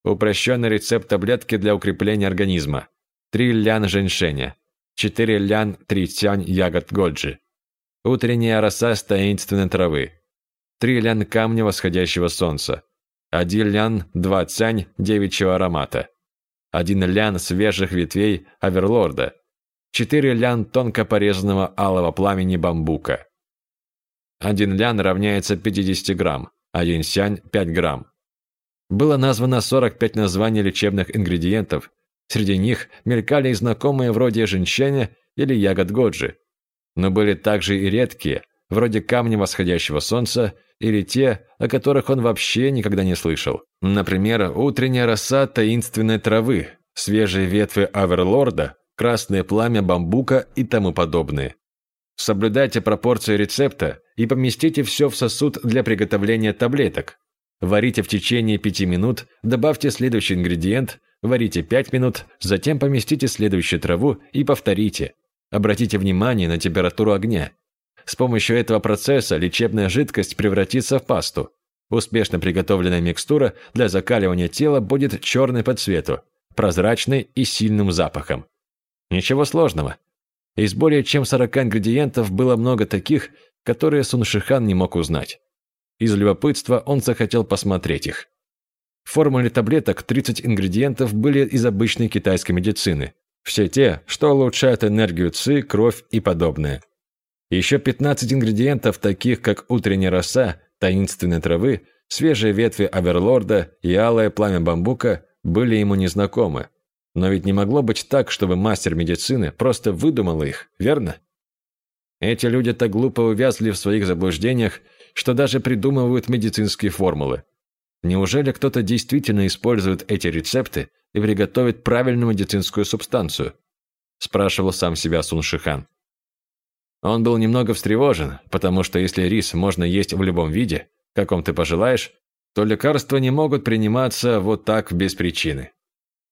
Упрощенный рецепт таблетки для укрепления организма. 3 лян женьшеня. 4 лян тритянь ягод годжи. Утренняя роса с таинственной травы. 3 лян камня восходящего солнца. 1 лян два цянь девичьего аромата. 1 лян свежих ветвей аверлорда. 4 лян тонко порезанного алого пламени бамбука. Один лян равняется 50 грамм, один сянь – 5 грамм. Было названо 45 названий лечебных ингредиентов. Среди них мелькали и знакомые вроде женьшеня или ягод годжи. Но были также и редкие, вроде камня восходящего солнца, или те, о которых он вообще никогда не слышал. Например, утренняя роса таинственной травы, свежие ветви аверлорда, красное пламя бамбука и тому подобное. Соблюдайте пропорции рецепта и поместите все в сосуд для приготовления таблеток. Варите в течение 5 минут, добавьте следующий ингредиент, варите 5 минут, затем поместите следующую траву и повторите. Обратите внимание на температуру огня. С помощью этого процесса лечебная жидкость превратится в пасту. Успешно приготовленная микстура для закаливания тела будет черной по цвету, прозрачной и сильным запахом. Ничего сложного. Из более чем 40 ингредиентов было много таких, которые Суншихан не мог узнать. Из любопытства он захотел посмотреть их. В формуле таблеток 30 ингредиентов были из обычной китайской медицины. Все те, что улучшают энергию ЦИ, кровь и подобное. Еще 15 ингредиентов, таких как утренняя роса, таинственной травы, свежие ветви аверлорда и алое пламя бамбука, были ему незнакомы, но ведь не могло быть так, чтобы мастер медицины просто выдумал их, верно? Эти люди так глупо увязли в своих заблуждениях, что даже придумывают медицинские формулы. Неужели кто-то действительно использует эти рецепты и приготовит правильную медицинскую субстанцию? Спрашивал сам себя Суншихан. Он был немного встревожен, потому что если рис можно есть в любом виде, каком ты пожелаешь, то лекарства не могут приниматься вот так без причины.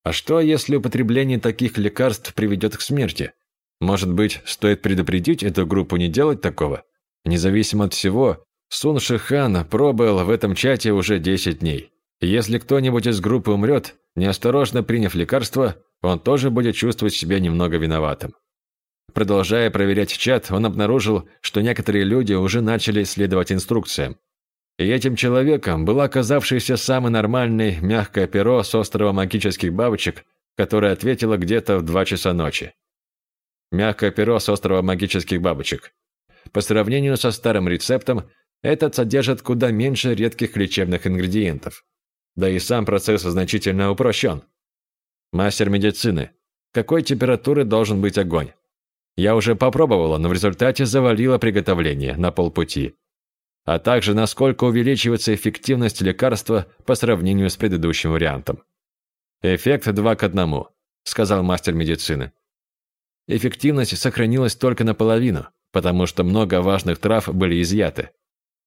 А что, если употребление таких лекарств приведет к смерти? Может быть, стоит предупредить эту группу не делать такого? Независимо от всего, Сун Шихан пробыл в этом чате уже 10 дней. Если кто-нибудь из группы умрет, неосторожно приняв лекарство, он тоже будет чувствовать себя немного виноватым. Продолжая проверять чат, он обнаружил, что некоторые люди уже начали следовать инструкциям. И этим человеком было оказавшееся самый нормальный мягкое перо с острова магических бабочек, которое ответило где-то в два часа ночи. Мягкое перо с острова магических бабочек. По сравнению со старым рецептом, этот содержит куда меньше редких лечебных ингредиентов. Да и сам процесс значительно упрощен. Мастер медицины. Какой температуры должен быть огонь? Я уже попробовала, но в результате завалила приготовление на полпути а также насколько увеличивается эффективность лекарства по сравнению с предыдущим вариантом. «Эффект 2 к 1», – сказал мастер медицины. Эффективность сохранилась только наполовину, потому что много важных трав были изъяты.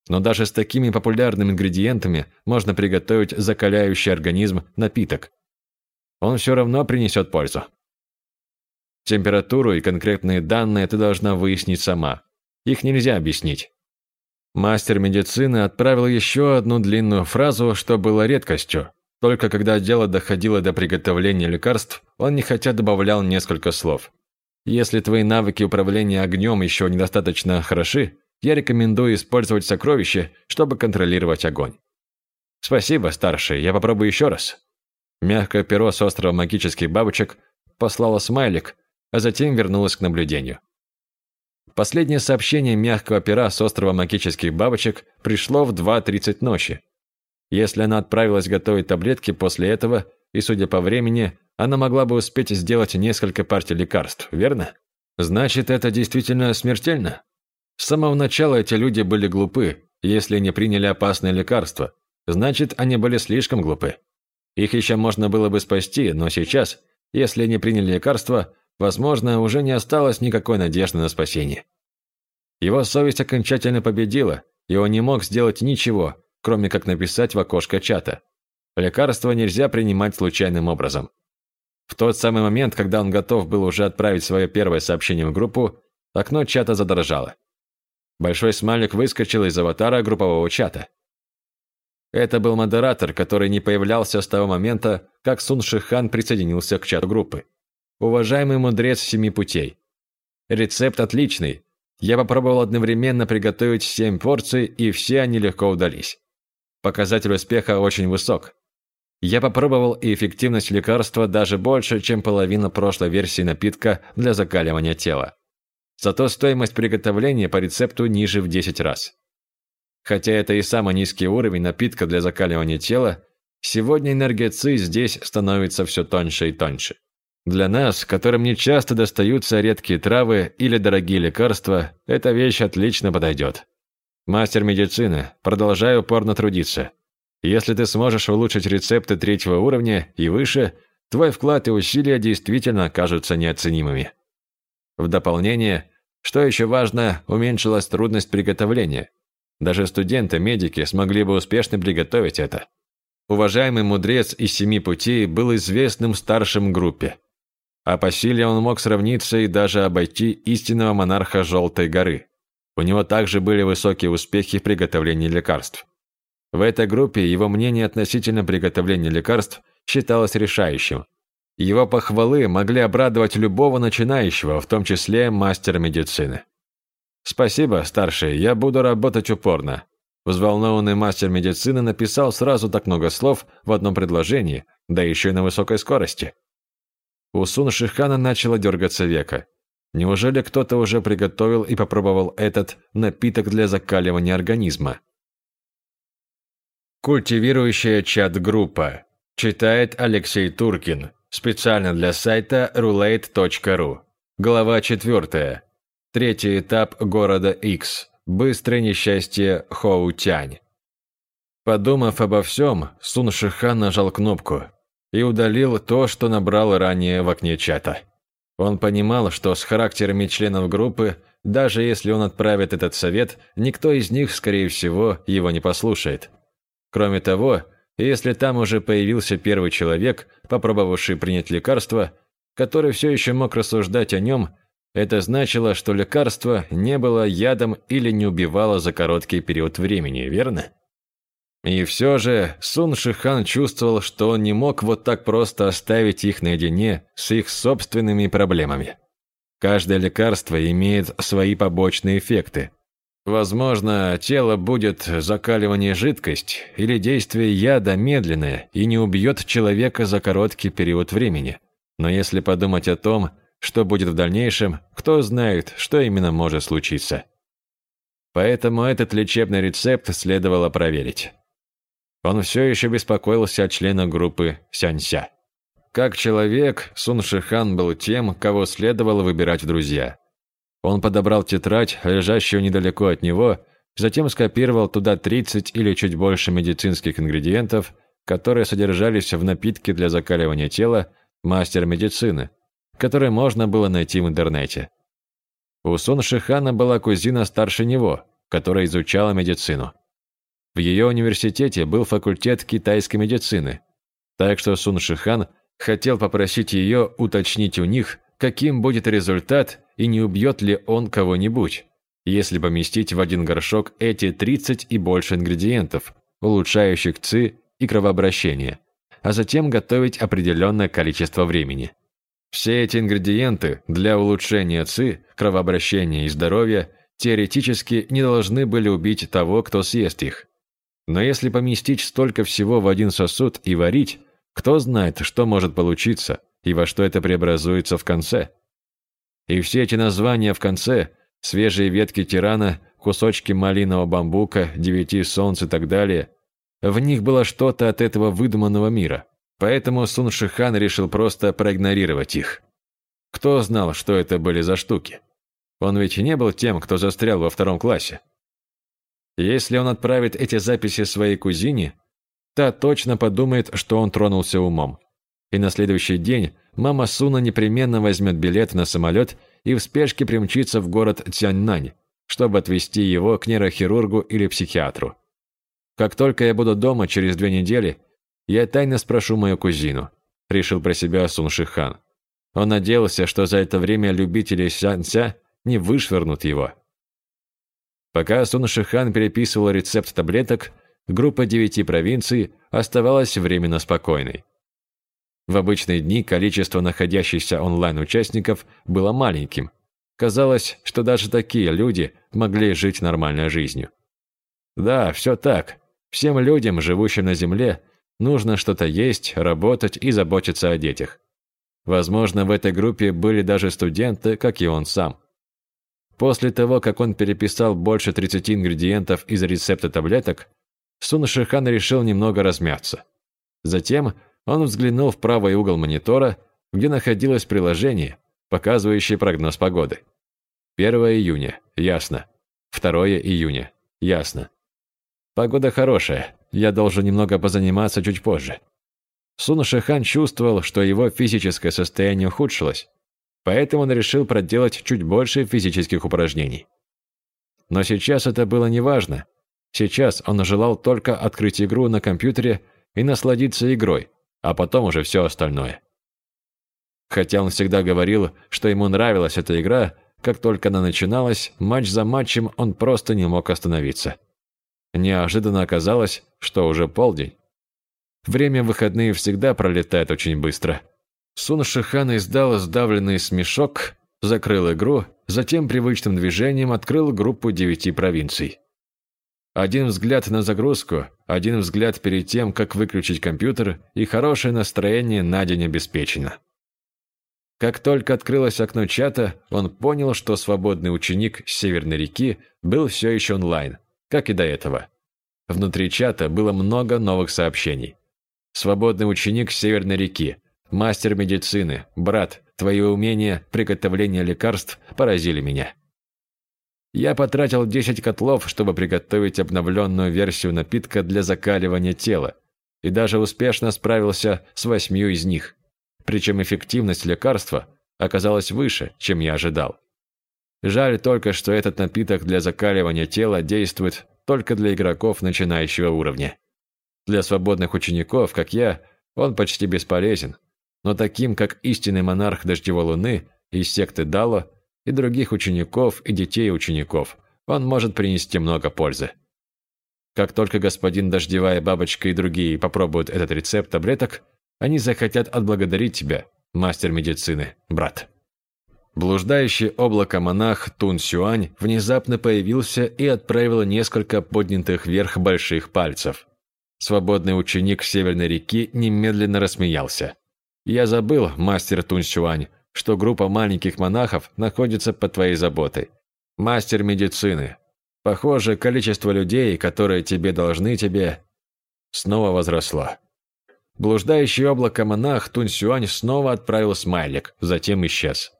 Но даже с такими популярными ингредиентами можно приготовить закаляющий организм напиток. Он все равно принесет пользу. Температуру и конкретные данные ты должна выяснить сама. Их нельзя объяснить. Мастер медицины отправил еще одну длинную фразу, что было редкостью. Только когда дело доходило до приготовления лекарств, он нехотя добавлял несколько слов. Если твои навыки управления огнем еще недостаточно хороши, я рекомендую использовать сокровище, чтобы контролировать огонь. Спасибо, старший, я попробую еще раз. Мягкое перо с острова магических бабочек послало смайлик, а затем вернулось к наблюдению. Последнее сообщение мягкого пера с острова магических бабочек пришло в 2.30 ночи. Если она отправилась готовить таблетки после этого, и судя по времени, она могла бы успеть сделать несколько партий лекарств, верно? Значит, это действительно смертельно? С самого начала эти люди были глупы, если не приняли опасное лекарство. значит, они были слишком глупы. Их еще можно было бы спасти, но сейчас, если они приняли лекарство, возможно, уже не осталось никакой надежды на спасение. Его совесть окончательно победила, и он не мог сделать ничего, кроме как написать в окошко чата. Лекарство нельзя принимать случайным образом. В тот самый момент, когда он готов был уже отправить свое первое сообщение в группу, окно чата задрожало. Большой смайлик выскочил из аватара группового чата. Это был модератор, который не появлялся с того момента, как Сун Шихан присоединился к чату группы. Уважаемый мудрец семи путей. Рецепт отличный. Я попробовал одновременно приготовить семь порций, и все они легко удались. Показатель успеха очень высок. Я попробовал, и эффективность лекарства даже больше, чем половина прошлой версии напитка для закаливания тела. Зато стоимость приготовления по рецепту ниже в 10 раз. Хотя это и самый низкий уровень напитка для закаливания тела, сегодня энергия ЦИ здесь становится все тоньше и тоньше. Для нас, которым не часто достаются редкие травы или дорогие лекарства, эта вещь отлично подойдет. Мастер медицины, продолжай упорно трудиться. Если ты сможешь улучшить рецепты третьего уровня и выше, твой вклад и усилия действительно окажутся неоценимыми. В дополнение, что еще важно, уменьшилась трудность приготовления. Даже студенты-медики смогли бы успешно приготовить это. Уважаемый мудрец из семи путей был известным старшим группе. А по силе он мог сравниться и даже обойти истинного монарха Желтой горы. У него также были высокие успехи в приготовлении лекарств. В этой группе его мнение относительно приготовления лекарств считалось решающим. Его похвалы могли обрадовать любого начинающего, в том числе мастера медицины. «Спасибо, старший, я буду работать упорно». Взволнованный мастер медицины написал сразу так много слов в одном предложении, да еще и на высокой скорости. У Сун Шихана начало дергаться века. Неужели кто-то уже приготовил и попробовал этот напиток для закаливания организма? Культивирующая чат-группа. Читает Алексей Туркин. Специально для сайта roulette.ru. Глава 4. Третий этап города X. Быстрое несчастье Хоутянь. Подумав обо всем, Сун Шихан нажал кнопку и удалил то, что набрал ранее в окне чата. Он понимал, что с характерами членов группы, даже если он отправит этот совет, никто из них, скорее всего, его не послушает. Кроме того, если там уже появился первый человек, попробовавший принять лекарство, который все еще мог рассуждать о нем, это значило, что лекарство не было ядом или не убивало за короткий период времени, верно? И все же Сун Шихан чувствовал, что он не мог вот так просто оставить их наедине с их собственными проблемами. Каждое лекарство имеет свои побочные эффекты, Возможно, тело будет закаливание жидкость или действие яда медленное и не убьет человека за короткий период времени. Но если подумать о том, что будет в дальнейшем, кто знает, что именно может случиться. Поэтому этот лечебный рецепт следовало проверить. Он все еще беспокоился о членах группы Сянься. Как человек, Сун Шихан был тем, кого следовало выбирать в друзья. Он подобрал тетрадь, лежащую недалеко от него, затем скопировал туда 30 или чуть больше медицинских ингредиентов, которые содержались в напитке для закаливания тела мастер медицины, который можно было найти в интернете. У Сун Шихана была кузина старше него, которая изучала медицину. В ее университете был факультет китайской медицины, так что Сун Шихан хотел попросить ее уточнить у них, каким будет результат и не убьет ли он кого-нибудь, если поместить в один горшок эти 30 и больше ингредиентов, улучшающих ЦИ и кровообращение, а затем готовить определенное количество времени. Все эти ингредиенты для улучшения ЦИ, кровообращения и здоровья теоретически не должны были убить того, кто съест их. Но если поместить столько всего в один сосуд и варить, кто знает, что может получиться и во что это преобразуется в конце. И все эти названия в конце – свежие ветки тирана, кусочки малинового бамбука, девяти солнц и так далее – в них было что-то от этого выдуманного мира. Поэтому Сун Шихан решил просто проигнорировать их. Кто знал, что это были за штуки? Он ведь не был тем, кто застрял во втором классе. Если он отправит эти записи своей кузине, та точно подумает, что он тронулся умом. И на следующий день мама Суна непременно возьмет билет на самолет и в спешке примчится в город Цяньнань, чтобы отвезти его к нейрохирургу или психиатру. Как только я буду дома через две недели, я тайно спрошу мою кузину, решил про себя Сун Шихан. Он надеялся, что за это время любители сянся не вышвырнут его. Пока Сун Шихан переписывал рецепт таблеток, группа девяти провинций оставалась временно спокойной. В обычные дни количество находящихся онлайн-участников было маленьким. Казалось, что даже такие люди могли жить нормальной жизнью. Да, все так. Всем людям, живущим на Земле, нужно что-то есть, работать и заботиться о детях. Возможно, в этой группе были даже студенты, как и он сам. После того, как он переписал больше 30 ингредиентов из рецепта таблеток, Сун Шихан решил немного размяться. Затем он взглянул в правый угол монитора, где находилось приложение, показывающее прогноз погоды. 1 июня. Ясно. 2 июня. Ясно. Погода хорошая. Я должен немного позаниматься чуть позже. Сун Шихан чувствовал, что его физическое состояние ухудшилось, поэтому он решил проделать чуть больше физических упражнений. Но сейчас это было неважно. Сейчас он желал только открыть игру на компьютере и насладиться игрой, а потом уже все остальное. Хотя он всегда говорил, что ему нравилась эта игра, как только она начиналась, матч за матчем он просто не мог остановиться. Неожиданно оказалось, что уже полдень. Время в выходные всегда пролетает очень быстро. Сун Шихан издал сдавленный смешок, закрыл игру, затем привычным движением открыл группу девяти провинций. Один взгляд на загрузку, один взгляд перед тем, как выключить компьютер, и хорошее настроение на день обеспечено. Как только открылось окно чата, он понял, что свободный ученик Северной реки был все еще онлайн, как и до этого. Внутри чата было много новых сообщений. Свободный ученик Северной реки, мастер медицины, брат, твои умения приготовления лекарств поразили меня. Я потратил 10 котлов, чтобы приготовить обновленную версию напитка для закаливания тела, и даже успешно справился с восьмью из них. Причем эффективность лекарства оказалась выше, чем я ожидал. Жаль только, что этот напиток для закаливания тела действует только для игроков начинающего уровня. Для свободных учеников, как я, он почти бесполезен, но таким, как истинный монарх Дождевой Луны из секты Дало, и других учеников и детей учеников. Он может принести много пользы. Как только господин Дождевая Бабочка и другие попробуют этот рецепт таблеток, они захотят отблагодарить тебя, мастер медицины, брат. Блуждающий облако монах Тун Сюань внезапно появился и отправил несколько поднятых вверх больших пальцев. Свободный ученик Северной реки немедленно рассмеялся. «Я забыл, мастер Тун Сюань, что группа маленьких монахов находится под твоей заботой. Мастер медицины. Похоже, количество людей, которые тебе должны тебе, снова возросло. Блуждающий облако монах Тунь-Сюань снова отправил смайлик, затем исчез.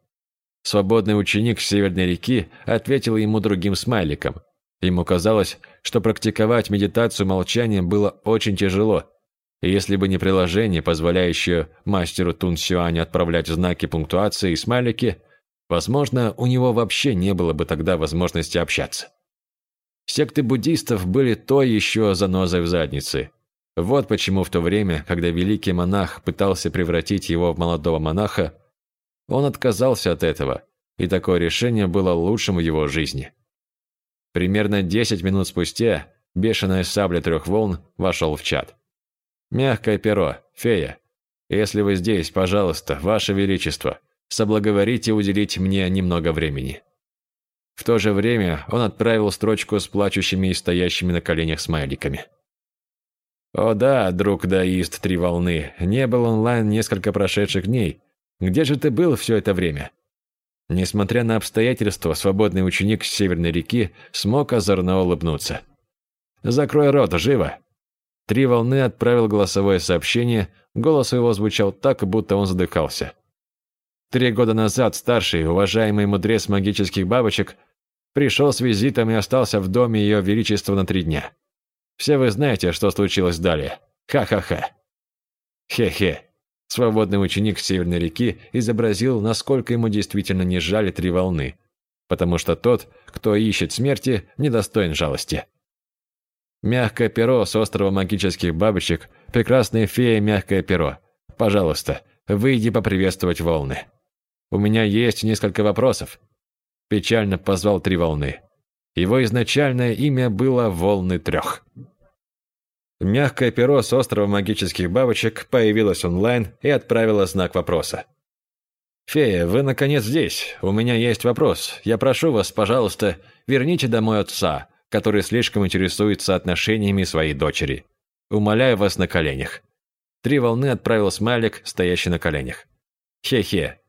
Свободный ученик Северной реки ответил ему другим смайликом. Ему казалось, что практиковать медитацию молчанием было очень тяжело, если бы не приложение, позволяющее мастеру Тун Сюаню отправлять знаки пунктуации и смайлики, возможно, у него вообще не было бы тогда возможности общаться. Секты буддистов были то еще занозой в заднице. Вот почему в то время, когда великий монах пытался превратить его в молодого монаха, он отказался от этого, и такое решение было лучшим в его жизни. Примерно 10 минут спустя бешеная сабля трех волн вошел в чат. «Мягкое перо, фея. Если вы здесь, пожалуйста, ваше величество, соблаговорите уделить мне немного времени». В то же время он отправил строчку с плачущими и стоящими на коленях смайликами. «О да, друг Даист Три Волны, не был онлайн несколько прошедших дней. Где же ты был все это время?» Несмотря на обстоятельства, свободный ученик с Северной реки смог озорно улыбнуться. «Закрой рот, живо!» Три волны отправил голосовое сообщение, голос его звучал так, будто он задыхался. Три года назад старший, уважаемый мудрец магических бабочек, пришел с визитом и остался в доме Ее Величества на три дня. Все вы знаете, что случилось далее. Ха-ха-ха. Хе-хе. Свободный ученик Северной реки изобразил, насколько ему действительно не жали три волны, потому что тот, кто ищет смерти, недостоин жалости. Мягкое перо с острова магических бабочек, прекрасная фея мягкое перо. Пожалуйста, выйди поприветствовать волны. У меня есть несколько вопросов. Печально позвал три волны. Его изначальное имя было Волны Трех. Мягкое перо с острова магических бабочек появилось онлайн и отправило знак вопроса. «Фея, вы наконец здесь. У меня есть вопрос. Я прошу вас, пожалуйста, верните домой отца который слишком интересуется отношениями своей дочери. Умоляю вас на коленях. Три волны отправил смайлик, стоящий на коленях. Хе-хе.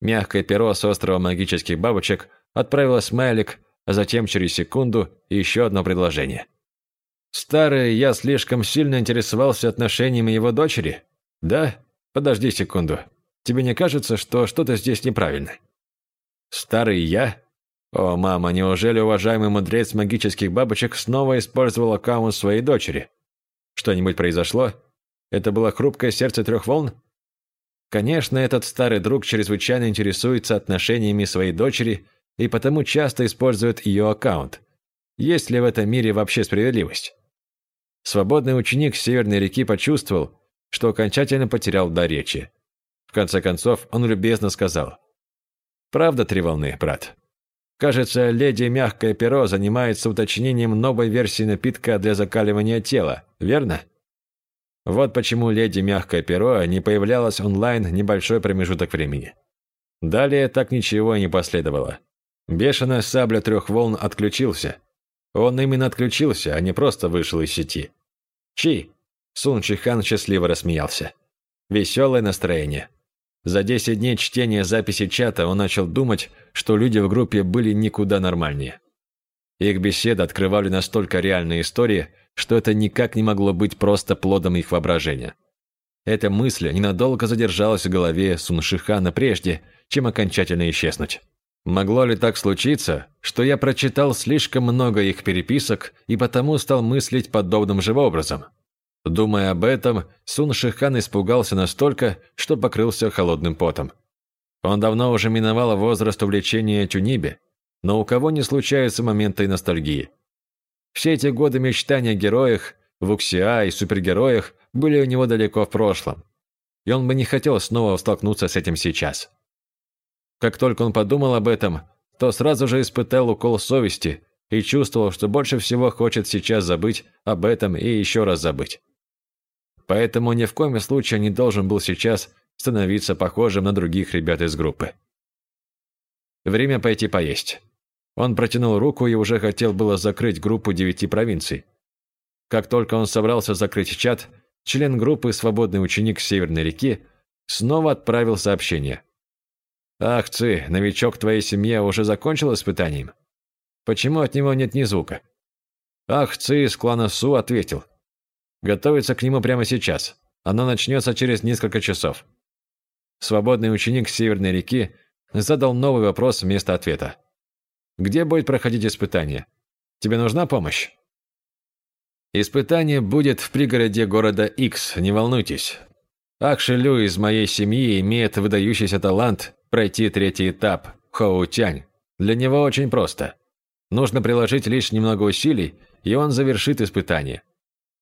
Мягкое перо с острова магических бабочек отправило смайлик, а затем через секунду еще одно предложение. Старый, я слишком сильно интересовался отношениями его дочери? Да? Подожди секунду. Тебе не кажется, что что-то здесь неправильно? Старый я? О, мама, неужели уважаемый мудрец магических бабочек снова использовал аккаунт своей дочери? Что-нибудь произошло? Это было хрупкое сердце трех волн? Конечно, этот старый друг чрезвычайно интересуется отношениями своей дочери и потому часто использует ее аккаунт. Есть ли в этом мире вообще справедливость? Свободный ученик Северной реки почувствовал, что окончательно потерял дар речи. В конце концов, он любезно сказал. «Правда, три волны, брат?» Кажется, леди Мягкое Перо занимается уточнением новой версии напитка для закаливания тела, верно? Вот почему леди Мягкое Перо не появлялась онлайн небольшой промежуток времени. Далее так ничего и не последовало. Бешеная сабля трех волн отключился. Он именно отключился, а не просто вышел из сети. Чи? Сун Чихан счастливо рассмеялся. Веселое настроение. За 10 дней чтения записи чата он начал думать, что люди в группе были никуда нормальнее. Их беседы открывали настолько реальные истории, что это никак не могло быть просто плодом их воображения. Эта мысль ненадолго задержалась в голове Суншихана прежде, чем окончательно исчезнуть. Могло ли так случиться, что я прочитал слишком много их переписок и потому стал мыслить подобным же образом? Думая об этом, Сун Шихан испугался настолько, что покрылся холодным потом. Он давно уже миновал возраст увлечения Тюниби, но у кого не случаются моменты ностальгии. Все эти годы мечтания о героях, вуксиа и супергероях были у него далеко в прошлом, и он бы не хотел снова столкнуться с этим сейчас. Как только он подумал об этом, то сразу же испытал укол совести и чувствовал, что больше всего хочет сейчас забыть об этом и еще раз забыть. Поэтому ни в коем случае не должен был сейчас становиться похожим на других ребят из группы. Время пойти поесть. Он протянул руку и уже хотел было закрыть группу девяти провинций. Как только он собрался закрыть чат, член группы «Свободный ученик Северной реки» снова отправил сообщение. «Ах, Ци, новичок твоей семье уже закончил испытанием? Почему от него нет ни звука?» Ах, Ци из клана Су ответил. Готовиться к нему прямо сейчас. Оно начнется через несколько часов. Свободный ученик Северной реки задал новый вопрос вместо ответа. Где будет проходить испытание? Тебе нужна помощь? Испытание будет в пригороде города X, не волнуйтесь. Акшелю из моей семьи имеет выдающийся талант пройти третий этап, Хоутянь. Для него очень просто. Нужно приложить лишь немного усилий, и он завершит испытание.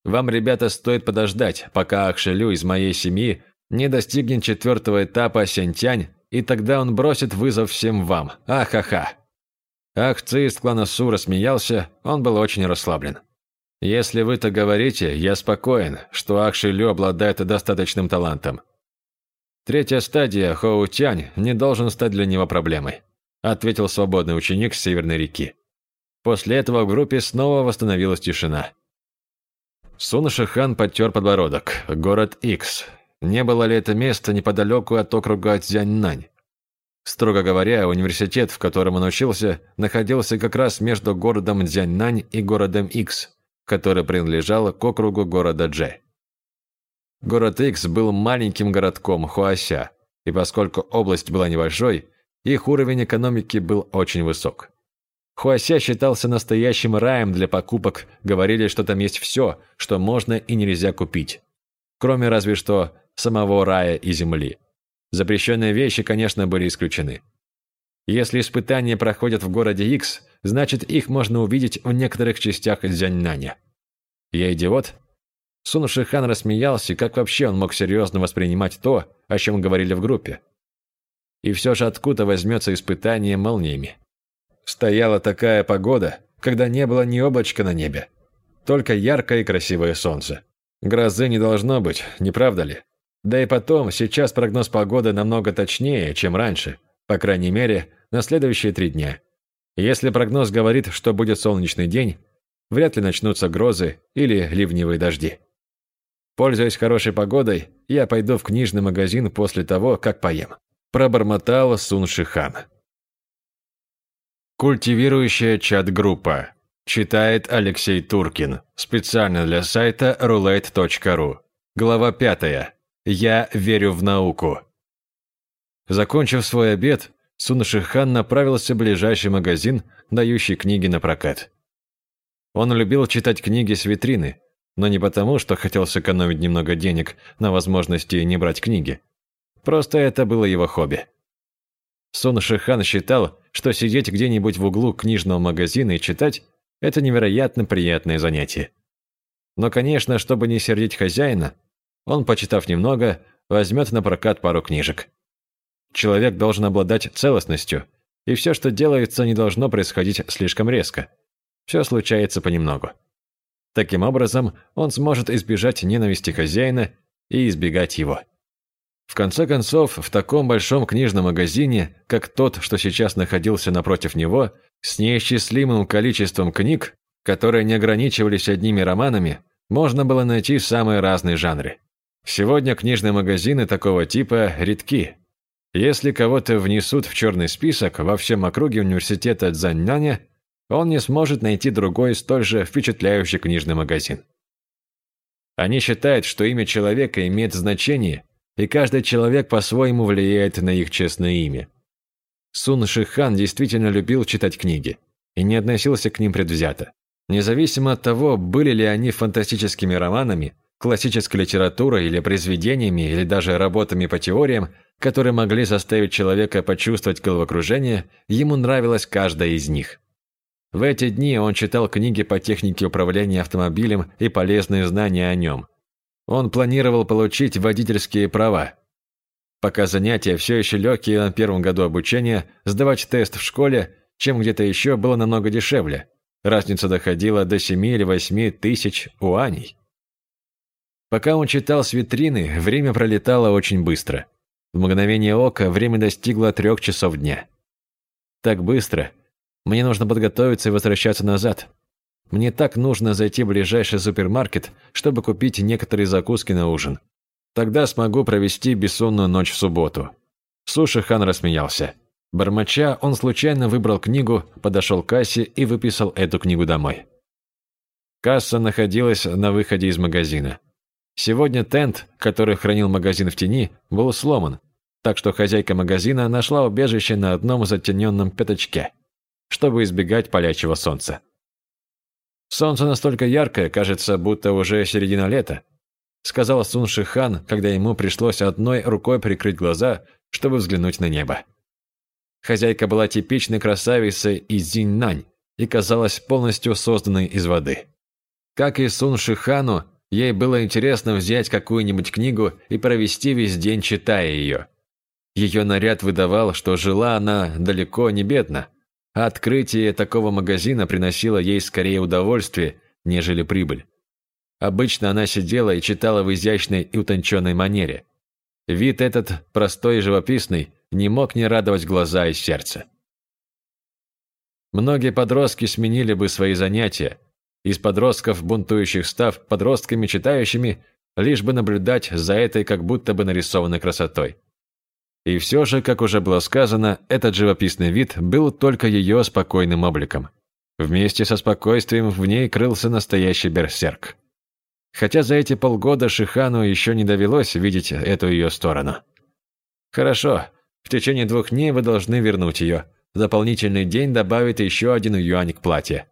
Вам, ребята, стоит подождать, пока Акшелю из моей семьи не достигнет четвертого этапа Сянтянь, и тогда он бросит вызов всем вам. Ахаха. Ах, Ци из клана Су рассмеялся, он был очень расслаблен. Если вы так говорите, я спокоен, что Акшелю обладает достаточным талантом. Третья стадия, Хоу Тянь, не должен стать для него проблемой, ответил свободный ученик с Северной реки. После этого в группе снова восстановилась тишина. Сун Шихан подтер подбородок. Город Икс. Не было ли это место неподалеку от округа Цзяньнань? Строго говоря, университет, в котором он учился, находился как раз между городом Цзяньнань и городом Икс, который принадлежал к округу города Дже. Город Икс был маленьким городком Хуася, и поскольку область была небольшой, их уровень экономики был очень высок. Хуася считался настоящим раем для покупок, говорили, что там есть все, что можно и нельзя купить. кроме разве что самого рая и земли. Запрещенные вещи, конечно, были исключены. Если испытания проходят в городе X, значит их можно увидеть в некоторых частях Дзяньнаня. Я идиот? Сун Шихан рассмеялся, как вообще он мог серьезно воспринимать то, о чем говорили в группе. И все же откуда возьмется испытание молниями? Стояла такая погода, когда не было ни облачка на небе. Только яркое и красивое солнце. Грозы не должно быть, не правда ли? Да и потом, сейчас прогноз погоды намного точнее, чем раньше. По крайней мере, на следующие три дня. Если прогноз говорит, что будет солнечный день, вряд ли начнутся грозы или ливневые дожди. Пользуясь хорошей погодой, я пойду в книжный магазин после того, как поем. Пробормотал Сун Шихан. Культивирующая чат-группа. Читает Алексей Туркин. Специально для сайта roulette.ru. Глава пятая. Я верю в науку. Закончив свой обед, Суншихан направился в ближайший магазин, дающий книги на прокат. Он любил читать книги с витрины, но не потому, что хотел сэкономить немного денег на возможности не брать книги. Просто это было его хобби. Сун Шихан считал, что сидеть где-нибудь в углу книжного магазина и читать – это невероятно приятное занятие. Но, конечно, чтобы не сердить хозяина, он, почитав немного, возьмет на прокат пару книжек. Человек должен обладать целостностью, и все, что делается, не должно происходить слишком резко. Все случается понемногу. Таким образом, он сможет избежать ненависти хозяина и избегать его. В конце концов, в таком большом книжном магазине, как тот, что сейчас находился напротив него, с неисчислимым количеством книг, которые не ограничивались одними романами, можно было найти самые разные жанры. Сегодня книжные магазины такого типа редки. Если кого-то внесут в черный список во всем округе университета Цзаньнаня, он не сможет найти другой столь же впечатляющий книжный магазин. Они считают, что имя человека имеет значение, и каждый человек по-своему влияет на их честное имя. Сун Шихан действительно любил читать книги и не относился к ним предвзято. Независимо от того, были ли они фантастическими романами, классической литературой или произведениями, или даже работами по теориям, которые могли заставить человека почувствовать головокружение, ему нравилась каждая из них. В эти дни он читал книги по технике управления автомобилем и полезные знания о нем. Он планировал получить водительские права. Пока занятия все еще легкие на первом году обучения, сдавать тест в школе, чем где-то еще, было намного дешевле. Разница доходила до 7 или 8 тысяч уаней. Пока он читал с витрины, время пролетало очень быстро. В мгновение ока время достигло трех часов дня. Так быстро, мне нужно подготовиться и возвращаться назад. Мне так нужно зайти в ближайший супермаркет, чтобы купить некоторые закуски на ужин. Тогда смогу провести бессонную ночь в субботу». Суши-хан рассмеялся. Бормоча, он случайно выбрал книгу, подошел к кассе и выписал эту книгу домой. Касса находилась на выходе из магазина. Сегодня тент, который хранил магазин в тени, был сломан, так что хозяйка магазина нашла убежище на одном затененном пятачке чтобы избегать палящего солнца. «Солнце настолько яркое, кажется, будто уже середина лета», сказал Сун Шихан, когда ему пришлось одной рукой прикрыть глаза, чтобы взглянуть на небо. Хозяйка была типичной красавицей из Зиннань и казалась полностью созданной из воды. Как и Сун Шихану, ей было интересно взять какую-нибудь книгу и провести весь день, читая ее. Ее наряд выдавал, что жила она далеко не бедно, открытие такого магазина приносило ей скорее удовольствие, нежели прибыль. Обычно она сидела и читала в изящной и утонченной манере. Вид этот, простой и живописный, не мог не радовать глаза и сердце. Многие подростки сменили бы свои занятия, из подростков, бунтующих став подростками читающими, лишь бы наблюдать за этой как будто бы нарисованной красотой. И все же, как уже было сказано, этот живописный вид был только ее спокойным обликом. Вместе со спокойствием в ней крылся настоящий берсерк. Хотя за эти полгода Шихану еще не довелось видеть эту ее сторону. «Хорошо, в течение двух дней вы должны вернуть ее. Дополнительный день добавит еще один юань к платье».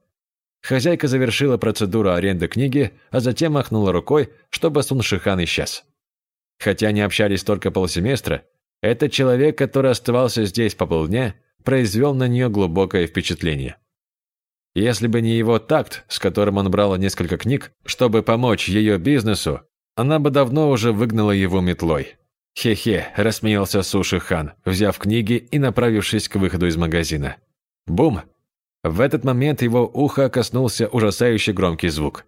Хозяйка завершила процедуру аренды книги, а затем махнула рукой, чтобы Суншихан исчез. Хотя не общались только полсеместра, этот человек, который оставался здесь по полдня, произвел на нее глубокое впечатление. Если бы не его такт, с которым он брал несколько книг, чтобы помочь ее бизнесу, она бы давно уже выгнала его метлой. «Хе-хе», – рассмеялся Суши-хан, взяв книги и направившись к выходу из магазина. Бум! В этот момент его ухо коснулся ужасающий громкий звук.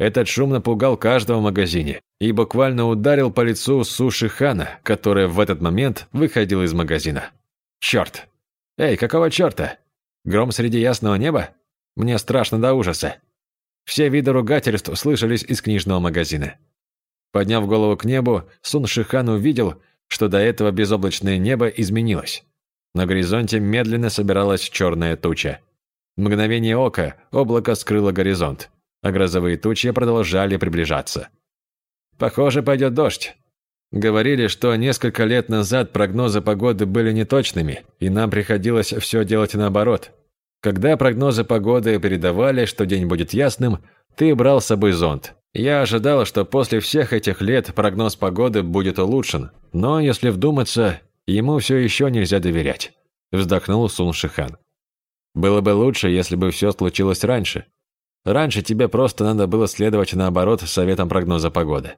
Этот шум напугал каждого в магазине и буквально ударил по лицу Суши-хана, который в этот момент выходил из магазина. «Черт! Эй, какого черта? Гром среди ясного неба? Мне страшно до ужаса!» Все виды ругательств слышались из книжного магазина. Подняв голову к небу, Сун Шихан увидел, что до этого безоблачное небо изменилось. На горизонте медленно собиралась черная туча. В мгновение ока облако скрыло горизонт, а грозовые тучи продолжали приближаться. «Похоже, пойдет дождь». Говорили, что несколько лет назад прогнозы погоды были неточными, и нам приходилось все делать наоборот. Когда прогнозы погоды передавали, что день будет ясным, ты брал с собой зонт. Я ожидал, что после всех этих лет прогноз погоды будет улучшен, но, если вдуматься, Ему все еще нельзя доверять», – вздохнул Сун Шихан. «Было бы лучше, если бы все случилось раньше. Раньше тебе просто надо было следовать наоборот советам прогноза погоды.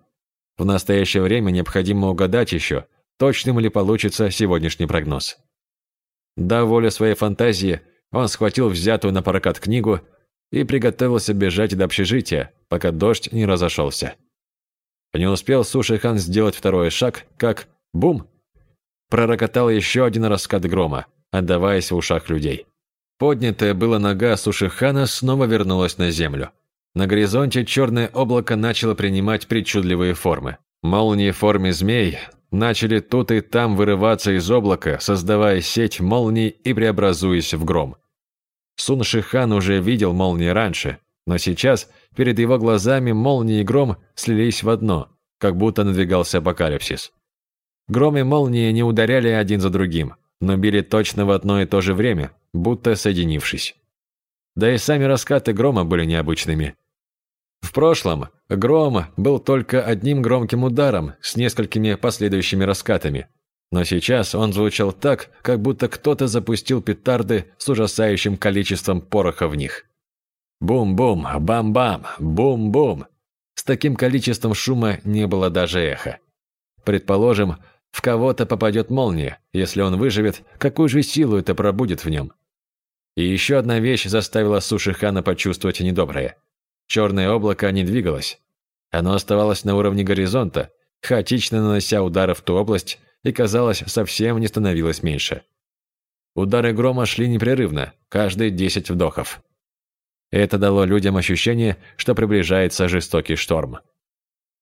В настоящее время необходимо угадать еще, точным ли получится сегодняшний прогноз». Дав волю своей фантазии, он схватил взятую на прокат книгу и приготовился бежать до общежития, пока дождь не разошелся. Не успел Сушихан сделать второй шаг, как бум! пророкотал еще один раскат грома, отдаваясь в ушах людей. Поднятая была нога Сушихана снова вернулась на землю. На горизонте черное облако начало принимать причудливые формы. Молнии в форме змей начали тут и там вырываться из облака, создавая сеть молний и преобразуясь в гром. Сун Шихан уже видел молнии раньше, но сейчас перед его глазами молнии и гром слились в одно, как будто надвигался апокалипсис. Гром и молнии не ударяли один за другим, но били точно в одно и то же время, будто соединившись. Да и сами раскаты грома были необычными. В прошлом гром был только одним громким ударом с несколькими последующими раскатами, но сейчас он звучал так, как будто кто-то запустил петарды с ужасающим количеством пороха в них. Бум-бум, бам-бам, бум-бум. С таким количеством шума не было даже эха. Предположим, в кого-то попадет молния. Если он выживет, какую же силу это пробудет в нем? И еще одна вещь заставила Сушихана почувствовать недоброе. Черное облако не двигалось. Оно оставалось на уровне горизонта, хаотично нанося удары в ту область, и, казалось, совсем не становилось меньше. Удары грома шли непрерывно, каждые десять вдохов. Это дало людям ощущение, что приближается жестокий шторм.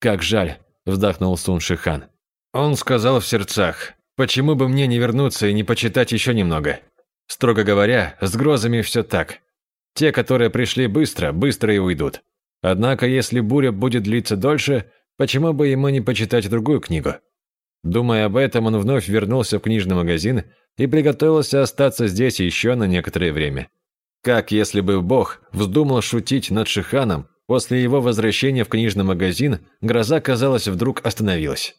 «Как жаль», – вздохнул Сун Шихан. Он сказал в сердцах, почему бы мне не вернуться и не почитать еще немного. Строго говоря, с грозами все так. Те, которые пришли быстро, быстро и уйдут. Однако, если буря будет длиться дольше, почему бы ему не почитать другую книгу? Думая об этом, он вновь вернулся в книжный магазин и приготовился остаться здесь еще на некоторое время. Как если бы Бог вздумал шутить над Шиханом, после его возвращения в книжный магазин гроза, казалось, вдруг остановилась.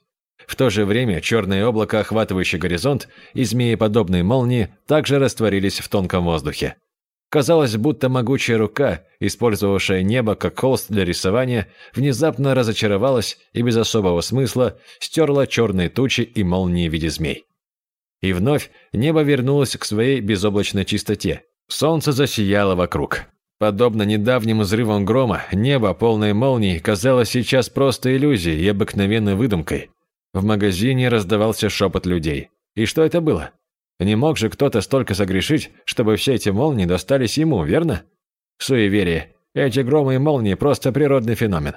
В то же время черное облако, охватывающее горизонт, и змееподобные молнии также растворились в тонком воздухе. Казалось, будто могучая рука, использовавшая небо как холст для рисования, внезапно разочаровалась и без особого смысла стерла черные тучи и молнии в виде змей. И вновь небо вернулось к своей безоблачной чистоте. Солнце засияло вокруг. Подобно недавним взрывам грома, небо, полное молний, казалось сейчас просто иллюзией и обыкновенной выдумкой. В магазине раздавался шепот людей. И что это было? Не мог же кто-то столько согрешить, чтобы все эти молнии достались ему, верно? Суеверие. Эти громы и молнии – просто природный феномен.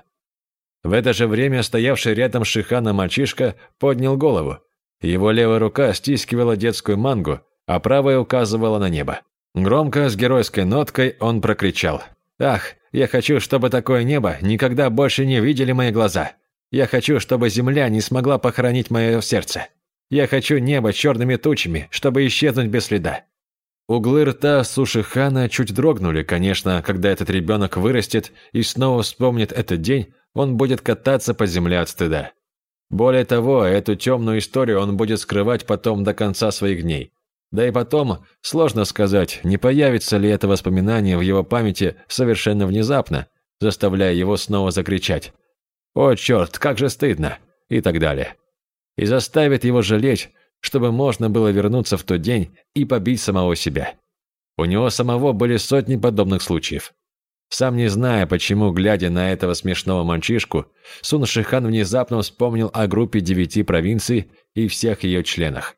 В это же время стоявший рядом с Шихана мальчишка поднял голову. Его левая рука стискивала детскую мангу, а правая указывала на небо. Громко, с геройской ноткой, он прокричал. «Ах, я хочу, чтобы такое небо никогда больше не видели мои глаза!» Я хочу, чтобы земля не смогла похоронить мое сердце. Я хочу небо черными тучами, чтобы исчезнуть без следа. Углы рта Сушихана чуть дрогнули, конечно, когда этот ребенок вырастет и снова вспомнит этот день, он будет кататься по земле от стыда. Более того, эту темную историю он будет скрывать потом до конца своих дней. Да и потом, сложно сказать, не появится ли это воспоминание в его памяти совершенно внезапно, заставляя его снова закричать «О, черт, как же стыдно!» и так далее. И заставит его жалеть, чтобы можно было вернуться в тот день и побить самого себя. У него самого были сотни подобных случаев. Сам не зная, почему, глядя на этого смешного мальчишку, Сун Шихан внезапно вспомнил о группе девяти провинций и всех ее членах.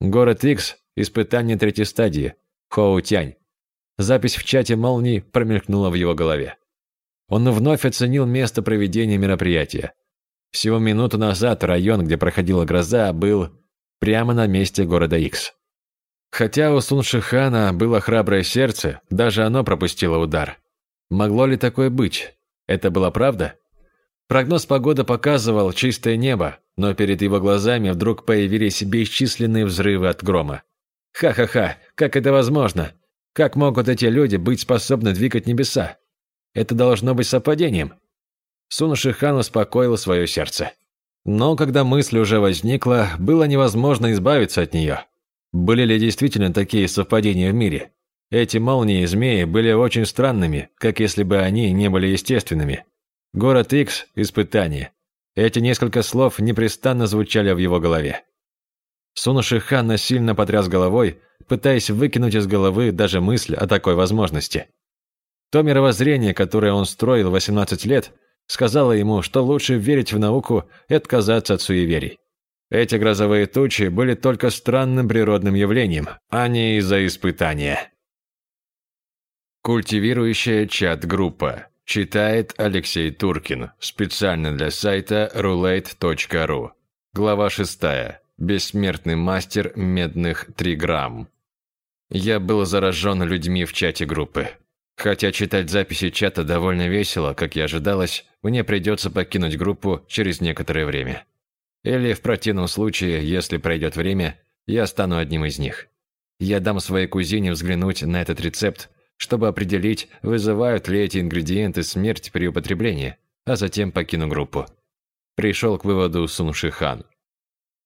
Город Икс – испытание третьей стадии, Хоутянь. Запись в чате молнии промелькнула в его голове. Он вновь оценил место проведения мероприятия. Всего минуту назад район, где проходила гроза, был прямо на месте города Икс. Хотя у Суншихана было храброе сердце, даже оно пропустило удар. Могло ли такое быть? Это была правда? Прогноз погоды показывал чистое небо, но перед его глазами вдруг появились бесчисленные взрывы от грома. Ха-ха-ха, как это возможно? Как могут эти люди быть способны двигать небеса? Это должно быть совпадением. Суншихан успокоил свое сердце. Но когда мысль уже возникла, было невозможно избавиться от нее. Были ли действительно такие совпадения в мире? Эти молнии и змеи были очень странными, как если бы они не были естественными. Город Икс – испытание. Эти несколько слов непрестанно звучали в его голове. Сунуши Хан насильно потряс головой, пытаясь выкинуть из головы даже мысль о такой возможности. То мировоззрение, которое он строил 18 лет, сказала ему, что лучше верить в науку и отказаться от суеверий. Эти грозовые тучи были только странным природным явлением, а не из-за испытания. Культивирующая чат-группа. Читает Алексей Туркин. Специально для сайта roulette.ru. Глава 6. Бессмертный мастер медных 3 грамм. Я был заражен людьми в чате группы. Хотя читать записи чата довольно весело, как и ожидалось, мне придется покинуть группу через некоторое время. Или в противном случае, если пройдет время, я стану одним из них. Я дам своей кузине взглянуть на этот рецепт, чтобы определить, вызывают ли эти ингредиенты смерть при употреблении, а затем покину группу. Пришел к выводу Сун Шихан.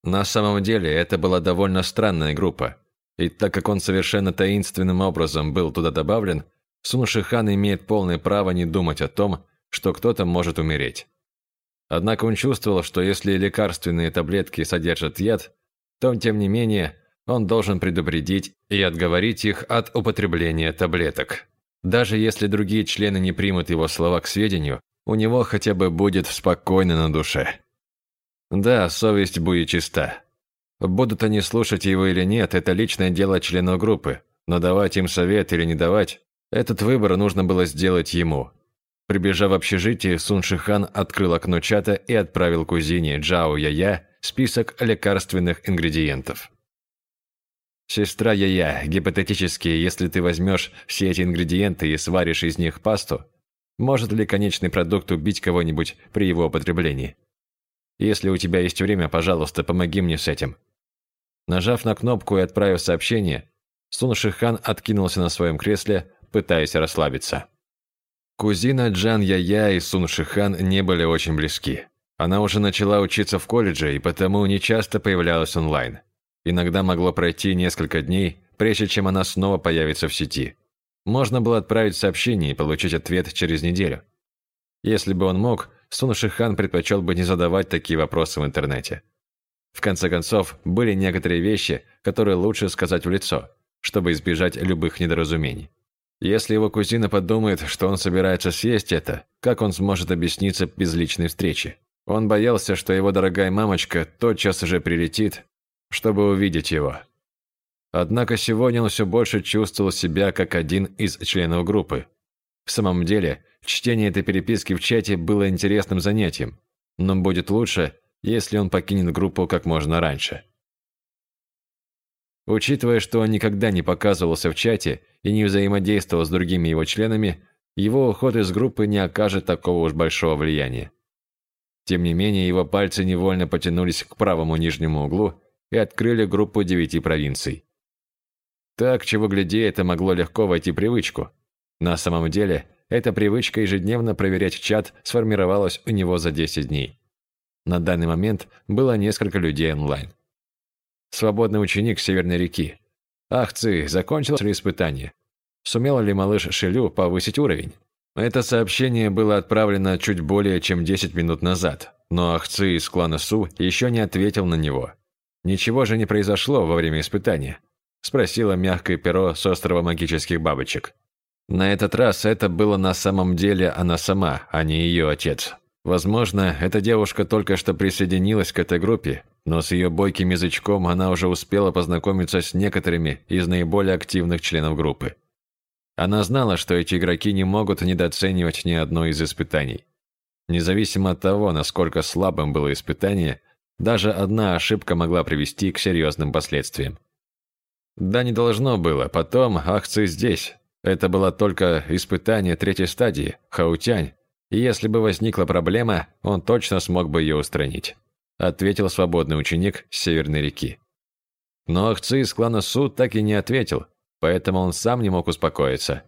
На самом деле, это была довольно странная группа. И так как он совершенно таинственным образом был туда добавлен, Сун Шихан имеет полное право не думать о том, что кто-то может умереть. Однако он чувствовал, что если лекарственные таблетки содержат яд, то, тем не менее, он должен предупредить и отговорить их от употребления таблеток. Даже если другие члены не примут его слова к сведению, у него хотя бы будет спокойно на душе. Да, совесть будет чиста. Будут они слушать его или нет, это личное дело членов группы, но давать им совет или не давать, этот выбор нужно было сделать ему, Прибежав в общежитие, Сун Шихан открыл окно чата и отправил кузине Джао Яя список лекарственных ингредиентов. «Сестра Яя, гипотетически, если ты возьмешь все эти ингредиенты и сваришь из них пасту, может ли конечный продукт убить кого-нибудь при его употреблении? Если у тебя есть время, пожалуйста, помоги мне с этим». Нажав на кнопку и отправив сообщение, Сун Шихан откинулся на своем кресле, пытаясь расслабиться. Кузина Джан Яя и Сун Шихан не были очень близки. Она уже начала учиться в колледже и потому не часто появлялась онлайн. Иногда могло пройти несколько дней, прежде чем она снова появится в сети. Можно было отправить сообщение и получить ответ через неделю. Если бы он мог, Сун Шихан предпочел бы не задавать такие вопросы в интернете. В конце концов, были некоторые вещи, которые лучше сказать в лицо, чтобы избежать любых недоразумений. Если его кузина подумает, что он собирается съесть это, как он сможет объясниться без личной встречи? Он боялся, что его дорогая мамочка тотчас же прилетит, чтобы увидеть его. Однако сегодня он все больше чувствовал себя как один из членов группы. В самом деле, чтение этой переписки в чате было интересным занятием, но будет лучше, если он покинет группу как можно раньше. Учитывая, что он никогда не показывался в чате и не взаимодействовал с другими его членами, его уход из группы не окажет такого уж большого влияния. Тем не менее, его пальцы невольно потянулись к правому нижнему углу и открыли группу девяти провинций. Так, чего гляди, это могло легко войти привычку. На самом деле, эта привычка ежедневно проверять чат сформировалась у него за 10 дней. На данный момент было несколько людей онлайн. Свободный ученик Северной реки. Ах, ци, закончил ли испытание? Сумел ли малыш Шелю повысить уровень? Это сообщение было отправлено чуть более чем 10 минут назад, но Ахцы из клана Су еще не ответил на него. «Ничего же не произошло во время испытания?» – спросила мягкое перо с острова магических бабочек. На этот раз это было на самом деле она сама, а не ее отец. Возможно, эта девушка только что присоединилась к этой группе, но с ее бойким язычком она уже успела познакомиться с некоторыми из наиболее активных членов группы. Она знала, что эти игроки не могут недооценивать ни одно из испытаний. Независимо от того, насколько слабым было испытание, даже одна ошибка могла привести к серьезным последствиям. Да не должно было, потом акции здесь, это было только испытание третьей стадии, Хаутянь, и если бы возникла проблема, он точно смог бы ее устранить», ответил свободный ученик с Северной реки. Но Ахцы из клана Су так и не ответил, поэтому он сам не мог успокоиться.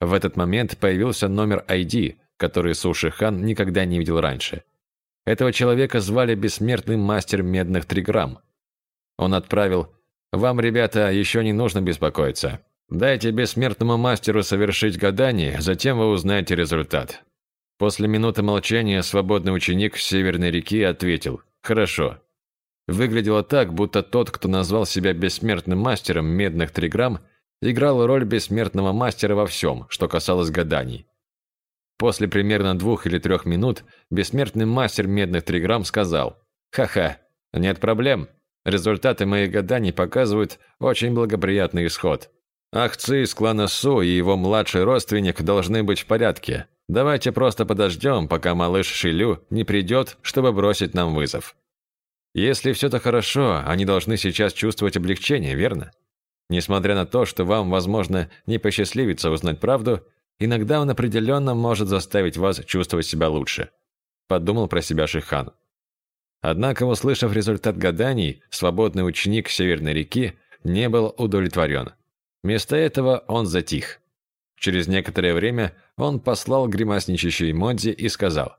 В этот момент появился номер ID, который Суши Хан никогда не видел раньше. Этого человека звали Бессмертный Мастер Медных Триграмм. Он отправил «Вам, ребята, еще не нужно беспокоиться. Дайте бессмертному мастеру совершить гадание, затем вы узнаете результат. После минуты молчания свободный ученик Северной реки ответил «Хорошо». Выглядело так, будто тот, кто назвал себя бессмертным мастером медных триграмм, играл роль бессмертного мастера во всем, что касалось гаданий. После примерно двух или трех минут бессмертный мастер медных триграмм сказал «Ха-ха, нет проблем. Результаты моих гаданий показывают очень благоприятный исход. Ахцы из клана Су и его младший родственник должны быть в порядке. Давайте просто подождем, пока малыш Шилю не придет, чтобы бросить нам вызов. Если все так хорошо, они должны сейчас чувствовать облегчение, верно? Несмотря на то, что вам, возможно, не посчастливится узнать правду, иногда он определенно может заставить вас чувствовать себя лучше. Подумал про себя Шихан. Однако, услышав результат гаданий, свободный ученик Северной реки не был удовлетворен. Вместо этого он затих. Через некоторое время он послал гримасничающий Модзи и сказал.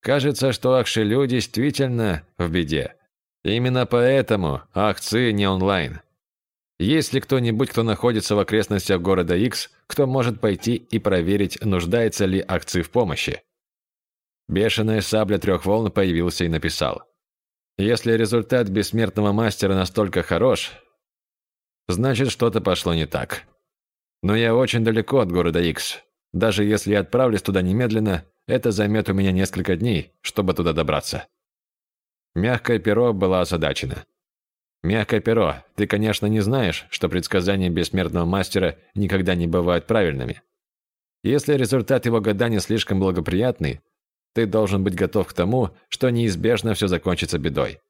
«Кажется, что Ахшелю действительно в беде. Именно поэтому Ахцы не онлайн. Есть ли кто-нибудь, кто находится в окрестностях города X, кто может пойти и проверить, нуждается ли Ахцы в помощи?» Бешеная сабля трех волн появился и написал. «Если результат бессмертного мастера настолько хорош, значит что-то пошло не так. Но я очень далеко от города X. Даже если я отправлюсь туда немедленно, это займет у меня несколько дней, чтобы туда добраться. Мягкое перо было озадачено. Мягкое перо, ты, конечно, не знаешь, что предсказания бессмертного мастера никогда не бывают правильными. Если результат его гадания слишком благоприятный, ты должен быть готов к тому, что неизбежно все закончится бедой.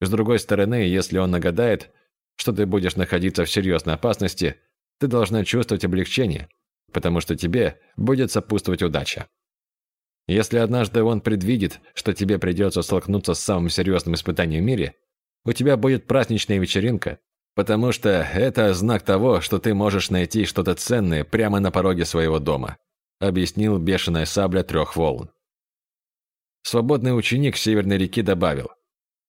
С другой стороны, если он нагадает, что ты будешь находиться в серьезной опасности, ты должна чувствовать облегчение, потому что тебе будет сопутствовать удача. Если однажды он предвидит, что тебе придется столкнуться с самым серьезным испытанием в мире, у тебя будет праздничная вечеринка, потому что это знак того, что ты можешь найти что-то ценное прямо на пороге своего дома», объяснил бешеная сабля трех волн. Свободный ученик Северной реки добавил –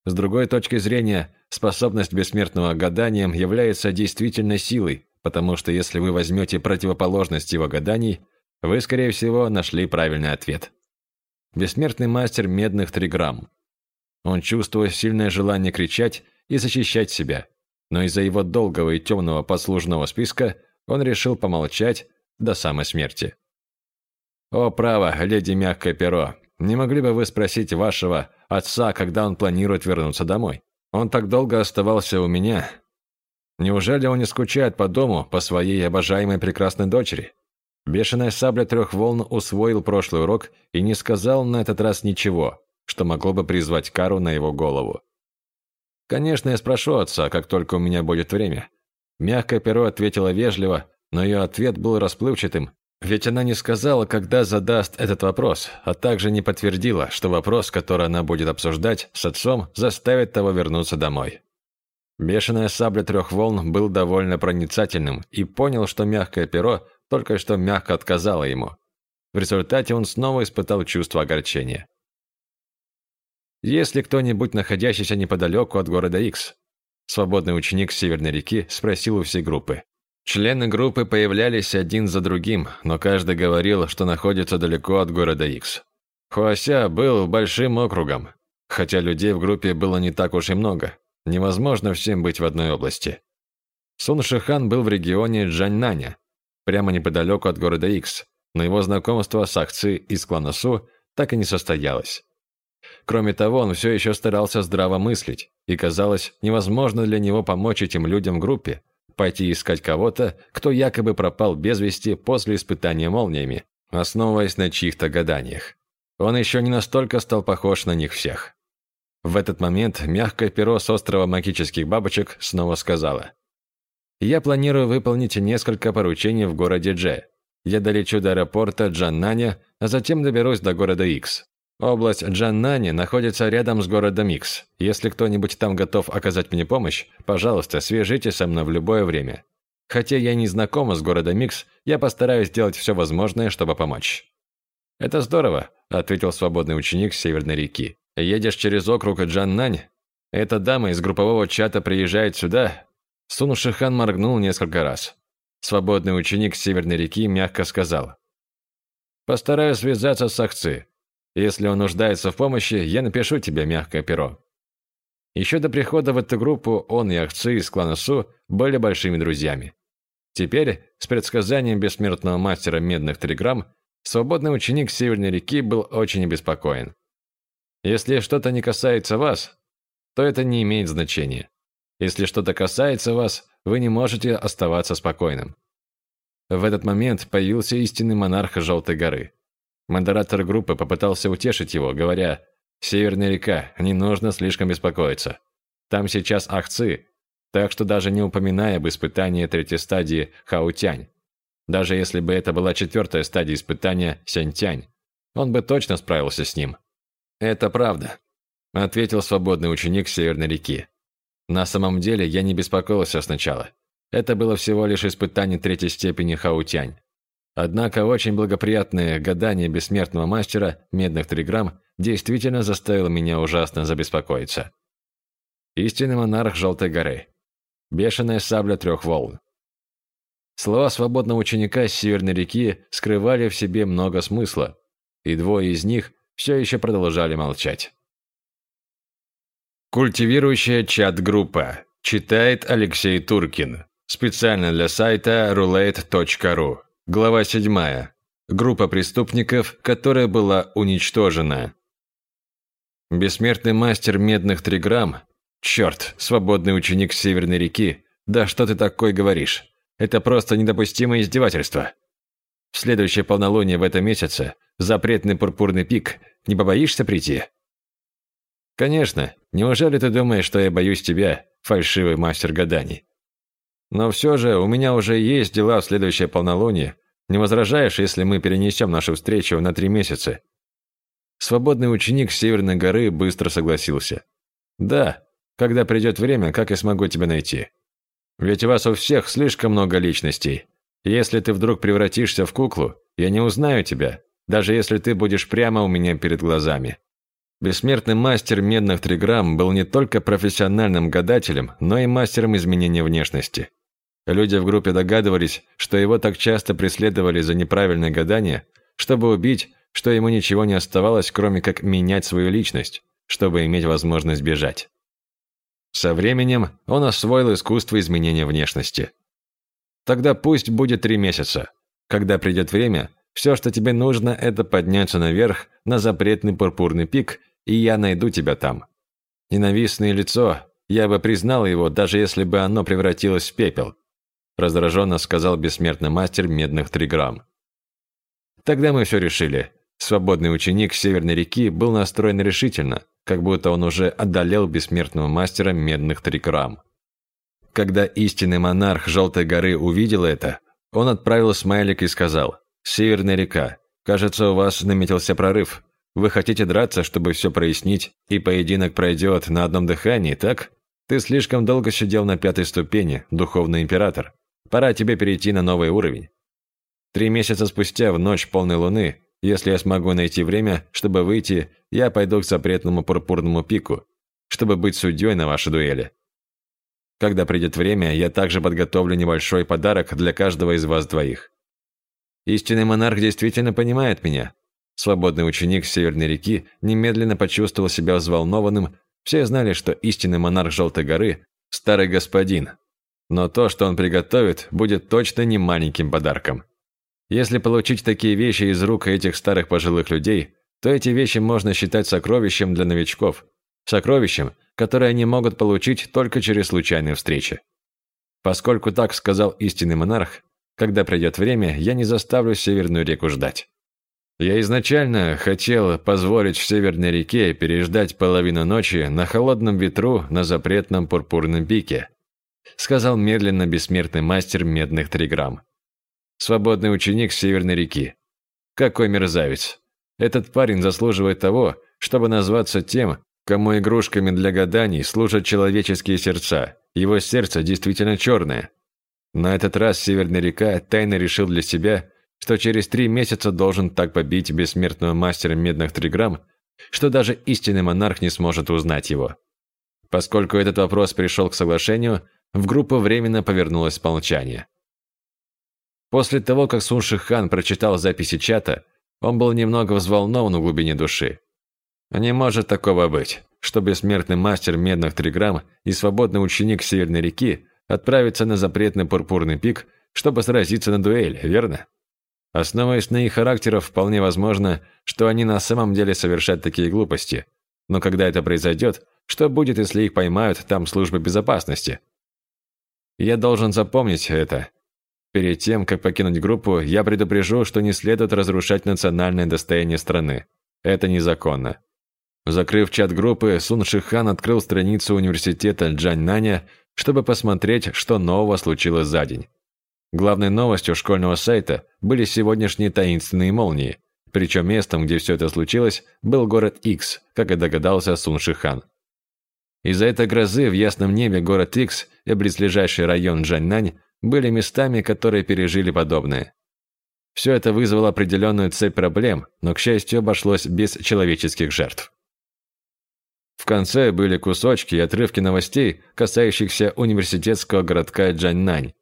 с другой точки зрения, способность бессмертного гаданием является действительно силой, потому что если вы возьмете противоположность его гаданий, вы, скорее всего, нашли правильный ответ. Бессмертный мастер медных триграмм. Он чувствовал сильное желание кричать и защищать себя, но из-за его долгого и темного послужного списка он решил помолчать до самой смерти. «О, право, леди Мягкое Перо, не могли бы вы спросить вашего отца, когда он планирует вернуться домой? Он так долго оставался у меня. Неужели он не скучает по дому, по своей обожаемой прекрасной дочери? Бешеная сабля трех волн усвоил прошлый урок и не сказал на этот раз ничего, что могло бы призвать кару на его голову. «Конечно, я спрошу отца, как только у меня будет время». Мягкое перо ответила вежливо, но ее ответ был расплывчатым ведь она не сказала, когда задаст этот вопрос, а также не подтвердила, что вопрос, который она будет обсуждать с отцом, заставит того вернуться домой. Бешеная сабля трех волн был довольно проницательным и понял, что мягкое перо только что мягко отказало ему. В результате он снова испытал чувство огорчения. «Есть ли кто-нибудь, находящийся неподалеку от города X?» Свободный ученик Северной реки спросил у всей группы. Члены группы появлялись один за другим, но каждый говорил, что находится далеко от города X. Хуася был большим округом, хотя людей в группе было не так уж и много. Невозможно всем быть в одной области. Сун Шихан был в регионе Джаньнаня, прямо неподалеку от города X, но его знакомство с Ахци из клана Су так и не состоялось. Кроме того, он все еще старался здраво мыслить, и казалось, невозможно для него помочь этим людям в группе, пойти искать кого-то, кто якобы пропал без вести после испытания молниями, основываясь на чьих-то гаданиях. Он еще не настолько стал похож на них всех. В этот момент мягкое перо с острова магических бабочек снова сказала. «Я планирую выполнить несколько поручений в городе Дже. Я долечу до аэропорта Джаннаня, а затем доберусь до города Икс. Область Джаннани находится рядом с городом Икс. Если кто-нибудь там готов оказать мне помощь, пожалуйста, свяжитесь со мной в любое время. Хотя я не знакома с городом Икс, я постараюсь сделать все возможное, чтобы помочь». «Это здорово», – ответил свободный ученик Северной реки. «Едешь через округ Джаннань? Эта дама из группового чата приезжает сюда?» Сун Шихан моргнул несколько раз. Свободный ученик Северной реки мягко сказал. «Постараюсь связаться с Ахцы. Если он нуждается в помощи, я напишу тебе мягкое перо». Еще до прихода в эту группу он и Ахцы из клана Су были большими друзьями. Теперь, с предсказанием бессмертного мастера медных триграмм, свободный ученик Северной реки был очень обеспокоен. Если что-то не касается вас, то это не имеет значения. Если что-то касается вас, вы не можете оставаться спокойным. В этот момент появился истинный монарх Желтой горы. Модератор группы попытался утешить его, говоря, «Северная река, не нужно слишком беспокоиться. Там сейчас Ахцы, так что даже не упоминая об испытании третьей стадии Хаутянь. Даже если бы это была четвертая стадия испытания Сянтянь, он бы точно справился с ним». «Это правда», – ответил свободный ученик Северной реки. «На самом деле я не беспокоился сначала. Это было всего лишь испытание третьей степени Хаутянь. Однако очень благоприятное гадание бессмертного мастера медных триграмм действительно заставило меня ужасно забеспокоиться. Истинный монарх Желтой горы. Бешеная сабля трех волн. Слова свободного ученика с Северной реки скрывали в себе много смысла, и двое из них все еще продолжали молчать. Культивирующая чат-группа. Читает Алексей Туркин. Специально для сайта roulette.ru. Глава 7. Группа преступников, которая была уничтожена. Бессмертный мастер медных триграмм. Черт, свободный ученик Северной реки. Да что ты такой говоришь? Это просто недопустимое издевательство. В следующее полнолуние в этом месяце запретный пурпурный пик. Не побоишься прийти? Конечно. Неужели ты думаешь, что я боюсь тебя, фальшивый мастер гаданий? Но все же у меня уже есть дела в следующее полнолуние. Не возражаешь, если мы перенесем нашу встречу на три месяца?» Свободный ученик Северной горы быстро согласился. «Да, когда придет время, как я смогу тебя найти? Ведь у вас у всех слишком много личностей. Если ты вдруг превратишься в куклу, я не узнаю тебя, даже если ты будешь прямо у меня перед глазами». Бессмертный мастер медных триграмм был не только профессиональным гадателем, но и мастером изменения внешности. Люди в группе догадывались, что его так часто преследовали за неправильное гадание, чтобы убить, что ему ничего не оставалось, кроме как менять свою личность, чтобы иметь возможность бежать. Со временем он освоил искусство изменения внешности. Тогда пусть будет три месяца. Когда придет время, все, что тебе нужно, это подняться наверх на запретный пурпурный пик, и я найду тебя там. Ненавистное лицо, я бы признал его, даже если бы оно превратилось в пепел раздраженно сказал бессмертный мастер медных триграмм. Тогда мы все решили. Свободный ученик Северной реки был настроен решительно, как будто он уже одолел бессмертного мастера медных триграмм. Когда истинный монарх Желтой горы увидел это, он отправил смайлик и сказал, «Северная река, кажется, у вас наметился прорыв. Вы хотите драться, чтобы все прояснить, и поединок пройдет на одном дыхании, так?» Ты слишком долго сидел на пятой ступени, духовный император. Пора тебе перейти на новый уровень. Три месяца спустя, в ночь полной луны, если я смогу найти время, чтобы выйти, я пойду к запретному пурпурному пику, чтобы быть судьей на вашей дуэли. Когда придет время, я также подготовлю небольшой подарок для каждого из вас двоих. Истинный монарх действительно понимает меня. Свободный ученик Северной реки немедленно почувствовал себя взволнованным. Все знали, что истинный монарх Желтой горы – старый господин. Но то, что он приготовит, будет точно не маленьким подарком. Если получить такие вещи из рук этих старых пожилых людей, то эти вещи можно считать сокровищем для новичков. Сокровищем, которое они могут получить только через случайные встречи. Поскольку так сказал истинный монарх, когда придет время, я не заставлю Северную реку ждать. Я изначально хотел позволить в Северной реке переждать половину ночи на холодном ветру на запретном пурпурном пике, сказал медленно бессмертный мастер медных триграмм. Свободный ученик Северной реки. Какой мерзавец. Этот парень заслуживает того, чтобы назваться тем, кому игрушками для гаданий служат человеческие сердца. Его сердце действительно черное. На этот раз Северная река тайно решил для себя, что через три месяца должен так побить бессмертного мастера медных триграмм, что даже истинный монарх не сможет узнать его. Поскольку этот вопрос пришел к соглашению, в группу временно повернулось молчание. После того, как Сун Шихан прочитал записи чата, он был немного взволнован в глубине души. Не может такого быть, что бессмертный мастер медных триграмм и свободный ученик Северной реки отправятся на запретный пурпурный пик, чтобы сразиться на дуэль, верно? Основываясь на их характерах, вполне возможно, что они на самом деле совершат такие глупости. Но когда это произойдет, что будет, если их поймают там службы безопасности? Я должен запомнить это. Перед тем, как покинуть группу, я предупрежу, что не следует разрушать национальное достояние страны. Это незаконно. Закрыв чат группы, Сун Шихан открыл страницу университета Джаньнаня, чтобы посмотреть, что нового случилось за день. Главной новостью школьного сайта были сегодняшние таинственные молнии, причем местом, где все это случилось, был город X, как и догадался Сун Шихан. Из-за этой грозы в ясном небе город X и близлежащий район Джаньнань были местами, которые пережили подобное. Все это вызвало определенную цепь проблем, но, к счастью, обошлось без человеческих жертв. В конце были кусочки и отрывки новостей, касающихся университетского городка Джаньнань.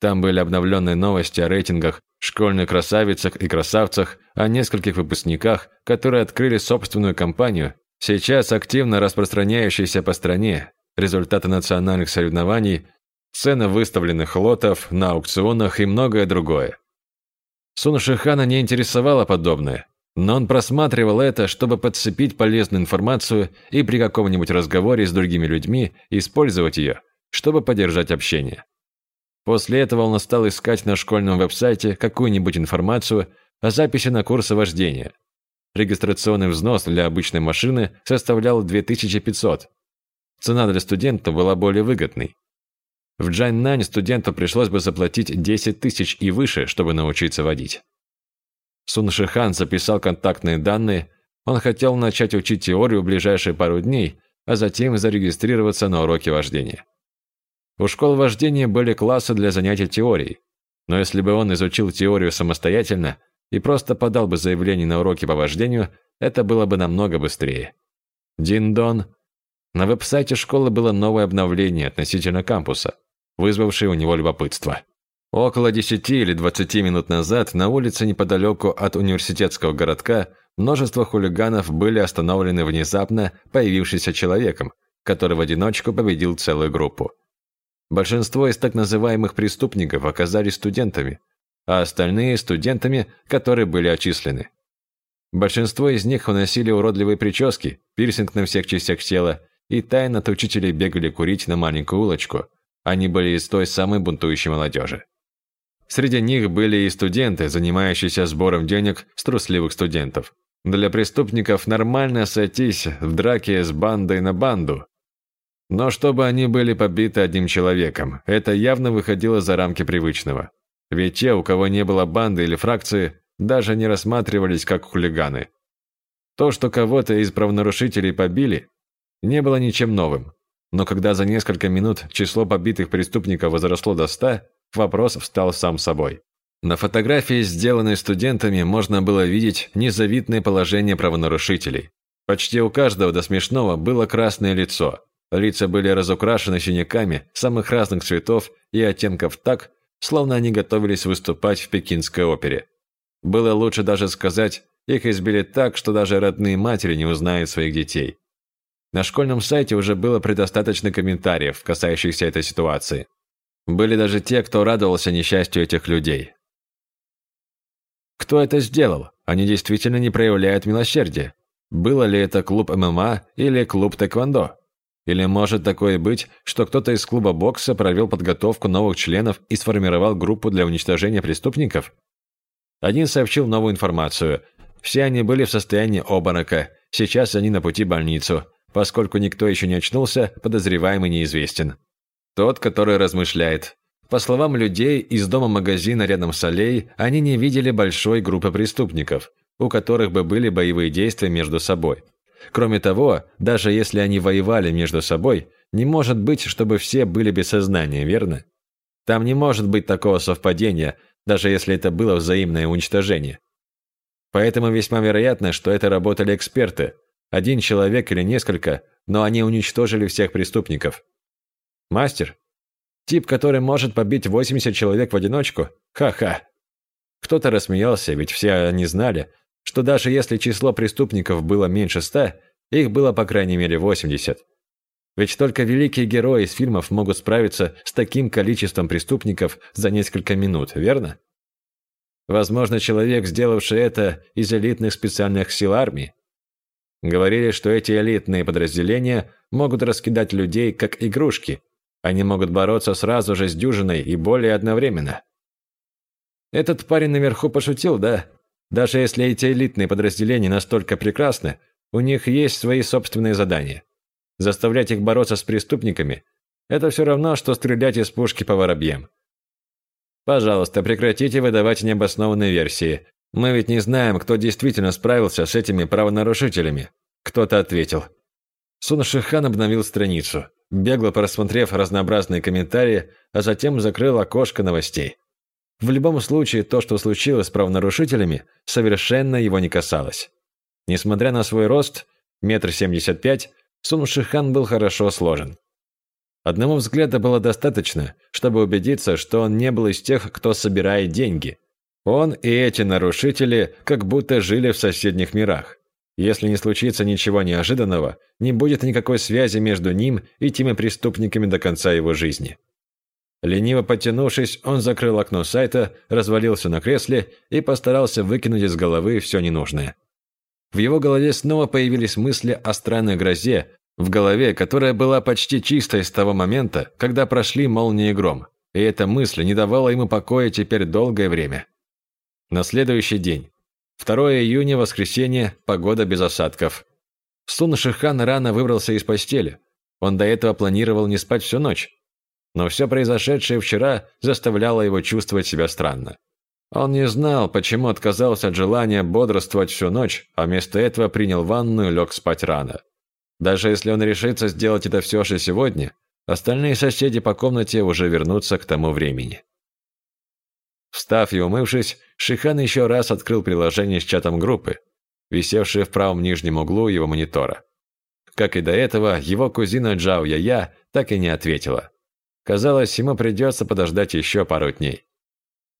Там были обновленные новости о рейтингах, школьных красавицах и красавцах, о нескольких выпускниках, которые открыли собственную компанию, сейчас активно распространяющейся по стране, результаты национальных соревнований, цены выставленных лотов на аукционах и многое другое. Сун Шихана не интересовало подобное, но он просматривал это, чтобы подцепить полезную информацию и при каком-нибудь разговоре с другими людьми использовать ее, чтобы поддержать общение. После этого он стал искать на школьном веб-сайте какую-нибудь информацию о записи на курсы вождения. Регистрационный взнос для обычной машины составлял 2500. Цена для студента была более выгодной. В Джаннань студенту пришлось бы заплатить 10 тысяч и выше, чтобы научиться водить. Сун Шихан записал контактные данные. Он хотел начать учить теорию в ближайшие пару дней, а затем зарегистрироваться на уроки вождения. У школ вождения были классы для занятий теорией. Но если бы он изучил теорию самостоятельно и просто подал бы заявление на уроки по вождению, это было бы намного быстрее. Дин-дон. На веб-сайте школы было новое обновление относительно кампуса, вызвавшее у него любопытство. Около 10 или 20 минут назад на улице неподалеку от университетского городка множество хулиганов были остановлены внезапно появившимся человеком, который в одиночку победил целую группу. Большинство из так называемых преступников оказались студентами, а остальные – студентами, которые были отчислены. Большинство из них уносили уродливые прически, пирсинг на всех частях тела и тайно от учителей бегали курить на маленькую улочку. Они были из той самой бунтующей молодежи. Среди них были и студенты, занимающиеся сбором денег с трусливых студентов. Для преступников нормально сойтись в драке с бандой на банду. Но чтобы они были побиты одним человеком, это явно выходило за рамки привычного. Ведь те, у кого не было банды или фракции, даже не рассматривались как хулиганы. То, что кого-то из правонарушителей побили, не было ничем новым. Но когда за несколько минут число побитых преступников возросло до ста, вопрос встал сам собой. На фотографии, сделанной студентами, можно было видеть незавидное положение правонарушителей. Почти у каждого до смешного было красное лицо. Лица были разукрашены синяками самых разных цветов и оттенков так, словно они готовились выступать в пекинской опере. Было лучше даже сказать, их избили так, что даже родные матери не узнают своих детей. На школьном сайте уже было предостаточно комментариев, касающихся этой ситуации. Были даже те, кто радовался несчастью этих людей. Кто это сделал? Они действительно не проявляют милосердия. Было ли это клуб ММА или клуб тэквондо? Или может такое быть, что кто-то из клуба бокса провел подготовку новых членов и сформировал группу для уничтожения преступников? Один сообщил новую информацию. Все они были в состоянии обморока. Сейчас они на пути в больницу. Поскольку никто еще не очнулся, подозреваемый неизвестен. Тот, который размышляет. По словам людей из дома-магазина рядом с аллеей, они не видели большой группы преступников, у которых бы были боевые действия между собой. Кроме того, даже если они воевали между собой, не может быть, чтобы все были без сознания, верно? Там не может быть такого совпадения, даже если это было взаимное уничтожение. Поэтому весьма вероятно, что это работали эксперты. Один человек или несколько, но они уничтожили всех преступников. Мастер? Тип, который может побить 80 человек в одиночку? Ха-ха. Кто-то рассмеялся, ведь все они знали, что даже если число преступников было меньше 100, их было по крайней мере 80. Ведь только великие герои из фильмов могут справиться с таким количеством преступников за несколько минут, верно? Возможно, человек, сделавший это из элитных специальных сил армии. Говорили, что эти элитные подразделения могут раскидать людей как игрушки. Они могут бороться сразу же с дюжиной и более одновременно. Этот парень наверху пошутил, да? Даже если эти элитные подразделения настолько прекрасны, у них есть свои собственные задания. Заставлять их бороться с преступниками – это все равно, что стрелять из пушки по воробьям. Пожалуйста, прекратите выдавать необоснованные версии. Мы ведь не знаем, кто действительно справился с этими правонарушителями. Кто-то ответил. Сун Шихан обновил страницу, бегло просмотрев разнообразные комментарии, а затем закрыл окошко новостей. В любом случае, то, что случилось с правонарушителями, совершенно его не касалось. Несмотря на свой рост, метр семьдесят пять, Сун Шихан был хорошо сложен. Одного взгляда было достаточно, чтобы убедиться, что он не был из тех, кто собирает деньги. Он и эти нарушители как будто жили в соседних мирах. Если не случится ничего неожиданного, не будет никакой связи между ним и теми преступниками до конца его жизни. Лениво подтянувшись, он закрыл окно сайта, развалился на кресле и постарался выкинуть из головы все ненужное. В его голове снова появились мысли о странной грозе, в голове, которая была почти чистой с того момента, когда прошли молнии и гром. И эта мысль не давала ему покоя теперь долгое время. На следующий день. 2 июня, воскресенье, погода без осадков. Сун Шихан рано выбрался из постели. Он до этого планировал не спать всю ночь. Но все произошедшее вчера заставляло его чувствовать себя странно. Он не знал, почему отказался от желания бодрствовать всю ночь, а вместо этого принял ванну и лег спать рано. Даже если он решится сделать это все же сегодня, остальные соседи по комнате уже вернутся к тому времени. Встав и умывшись, Шихан еще раз открыл приложение с чатом группы, висевшее в правом нижнем углу его монитора. Как и до этого, его кузина Джао Яя так и не ответила. Казалось, ему придется подождать еще пару дней.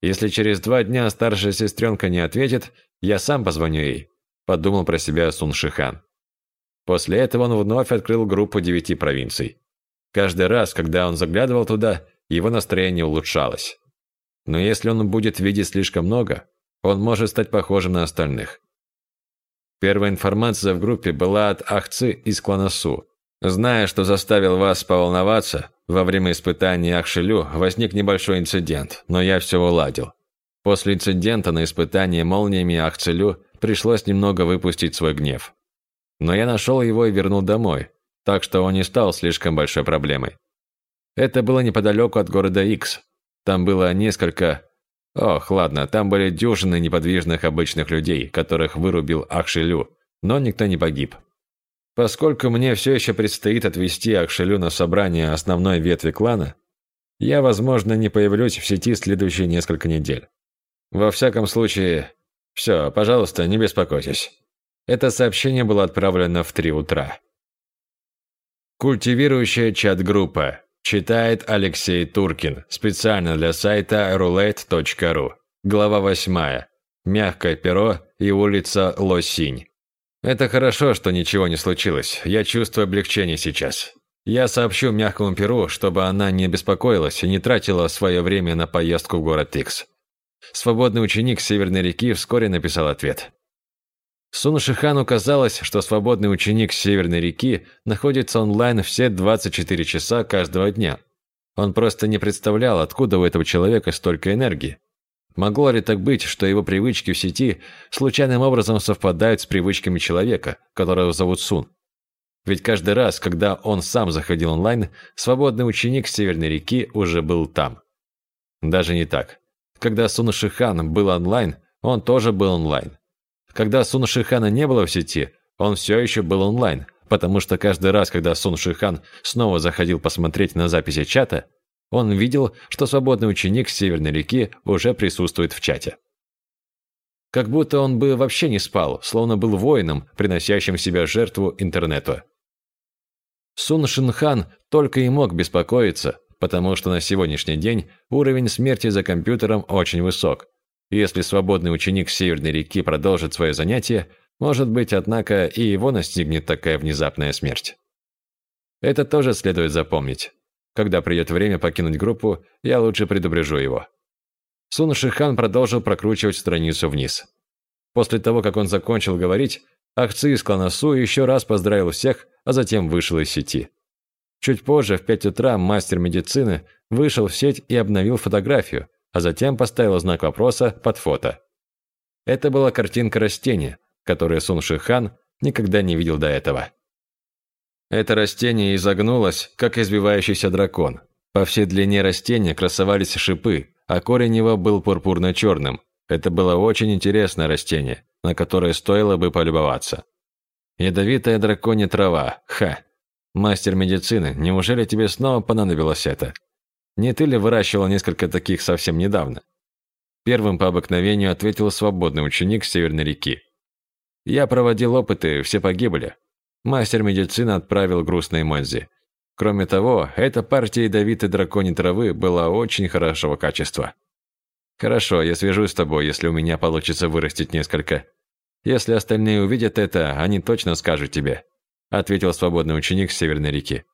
Если через два дня старшая сестренка не ответит, я сам позвоню ей, подумал про себя Сун Шихан. После этого он вновь открыл группу девяти провинций. Каждый раз, когда он заглядывал туда, его настроение улучшалось. Но если он будет видеть слишком много, он может стать похожим на остальных. Первая информация в группе была от Ахцы из клана Су. Зная, что заставил вас поволноваться, во время испытания Ахшилю возник небольшой инцидент, но я все уладил. После инцидента на испытании молниями Ахцелю пришлось немного выпустить свой гнев. Но я нашел его и вернул домой, так что он не стал слишком большой проблемой. Это было неподалеку от города Икс. Там было несколько... Ох, ладно, там были дюжины неподвижных обычных людей, которых вырубил Ахшилю, но никто не погиб. Поскольку мне все еще предстоит отвести Акшелю на собрание основной ветви клана, я, возможно, не появлюсь в сети следующие несколько недель. Во всяком случае, все, пожалуйста, не беспокойтесь. Это сообщение было отправлено в три утра. Культивирующая чат-группа. Читает Алексей Туркин. Специально для сайта roulette.ru. Глава 8. Мягкое перо и улица Лосинь. Это хорошо, что ничего не случилось. Я чувствую облегчение сейчас. Я сообщу мягкому перу, чтобы она не беспокоилась и не тратила свое время на поездку в город Тикс. Свободный ученик Северной реки вскоре написал ответ. Сун Шихану казалось, что свободный ученик Северной реки находится онлайн все 24 часа каждого дня. Он просто не представлял, откуда у этого человека столько энергии. Могло ли так быть, что его привычки в сети случайным образом совпадают с привычками человека, которого зовут Сун? Ведь каждый раз, когда он сам заходил онлайн, свободный ученик Северной реки уже был там. Даже не так. Когда Сун Шихан был онлайн, он тоже был онлайн. Когда Сун Шихана не было в сети, он все еще был онлайн, потому что каждый раз, когда Сун Шихан снова заходил посмотреть на записи чата, он видел, что свободный ученик Северной реки уже присутствует в чате. Как будто он бы вообще не спал, словно был воином, приносящим себя жертву интернету. Сун Шинхан только и мог беспокоиться, потому что на сегодняшний день уровень смерти за компьютером очень высок. Если свободный ученик Северной реки продолжит свое занятие, может быть, однако, и его настигнет такая внезапная смерть. Это тоже следует запомнить. Когда придет время покинуть группу, я лучше предупрежу его. Сун Шихан продолжил прокручивать страницу вниз. После того, как он закончил говорить, Ахци из клана Су еще раз поздравил всех, а затем вышел из сети. Чуть позже, в 5 утра, мастер медицины вышел в сеть и обновил фотографию, а затем поставил знак вопроса под фото. Это была картинка растения, которое Сун Шихан никогда не видел до этого. Это растение изогнулось, как избивающийся дракон. По всей длине растения красовались шипы, а корень его был пурпурно-черным. Это было очень интересное растение, на которое стоило бы полюбоваться. Ядовитая драконья трава, ха. Мастер медицины, неужели тебе снова понадобилось это? Не ты ли выращивал несколько таких совсем недавно? Первым по обыкновению ответил свободный ученик Северной реки. Я проводил опыты, все погибли. Мастер медицины отправил грустные Монзи. Кроме того, эта партия ядовитой драконьей травы была очень хорошего качества. Хорошо, я свяжусь с тобой, если у меня получится вырастить несколько. Если остальные увидят это, они точно скажут тебе, ответил свободный ученик Северной реки.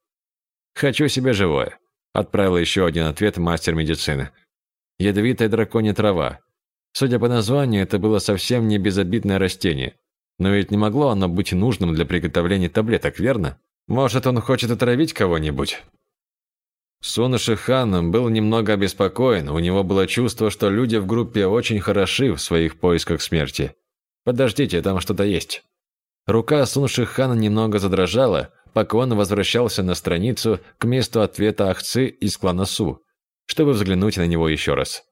Хочу себе живое, отправил еще один ответ мастер медицины. Ядовитая драконья трава. Судя по названию, это было совсем не безобидное растение. Но ведь не могло оно быть нужным для приготовления таблеток, верно? Может, он хочет отравить кого-нибудь? Сунаши Хан был немного обеспокоен, у него было чувство, что люди в группе очень хороши в своих поисках смерти. Подождите, там что-то есть. Рука Сунши Хана немного задрожала, пока он возвращался на страницу к месту ответа Ахцы из клана Су, чтобы взглянуть на него еще раз.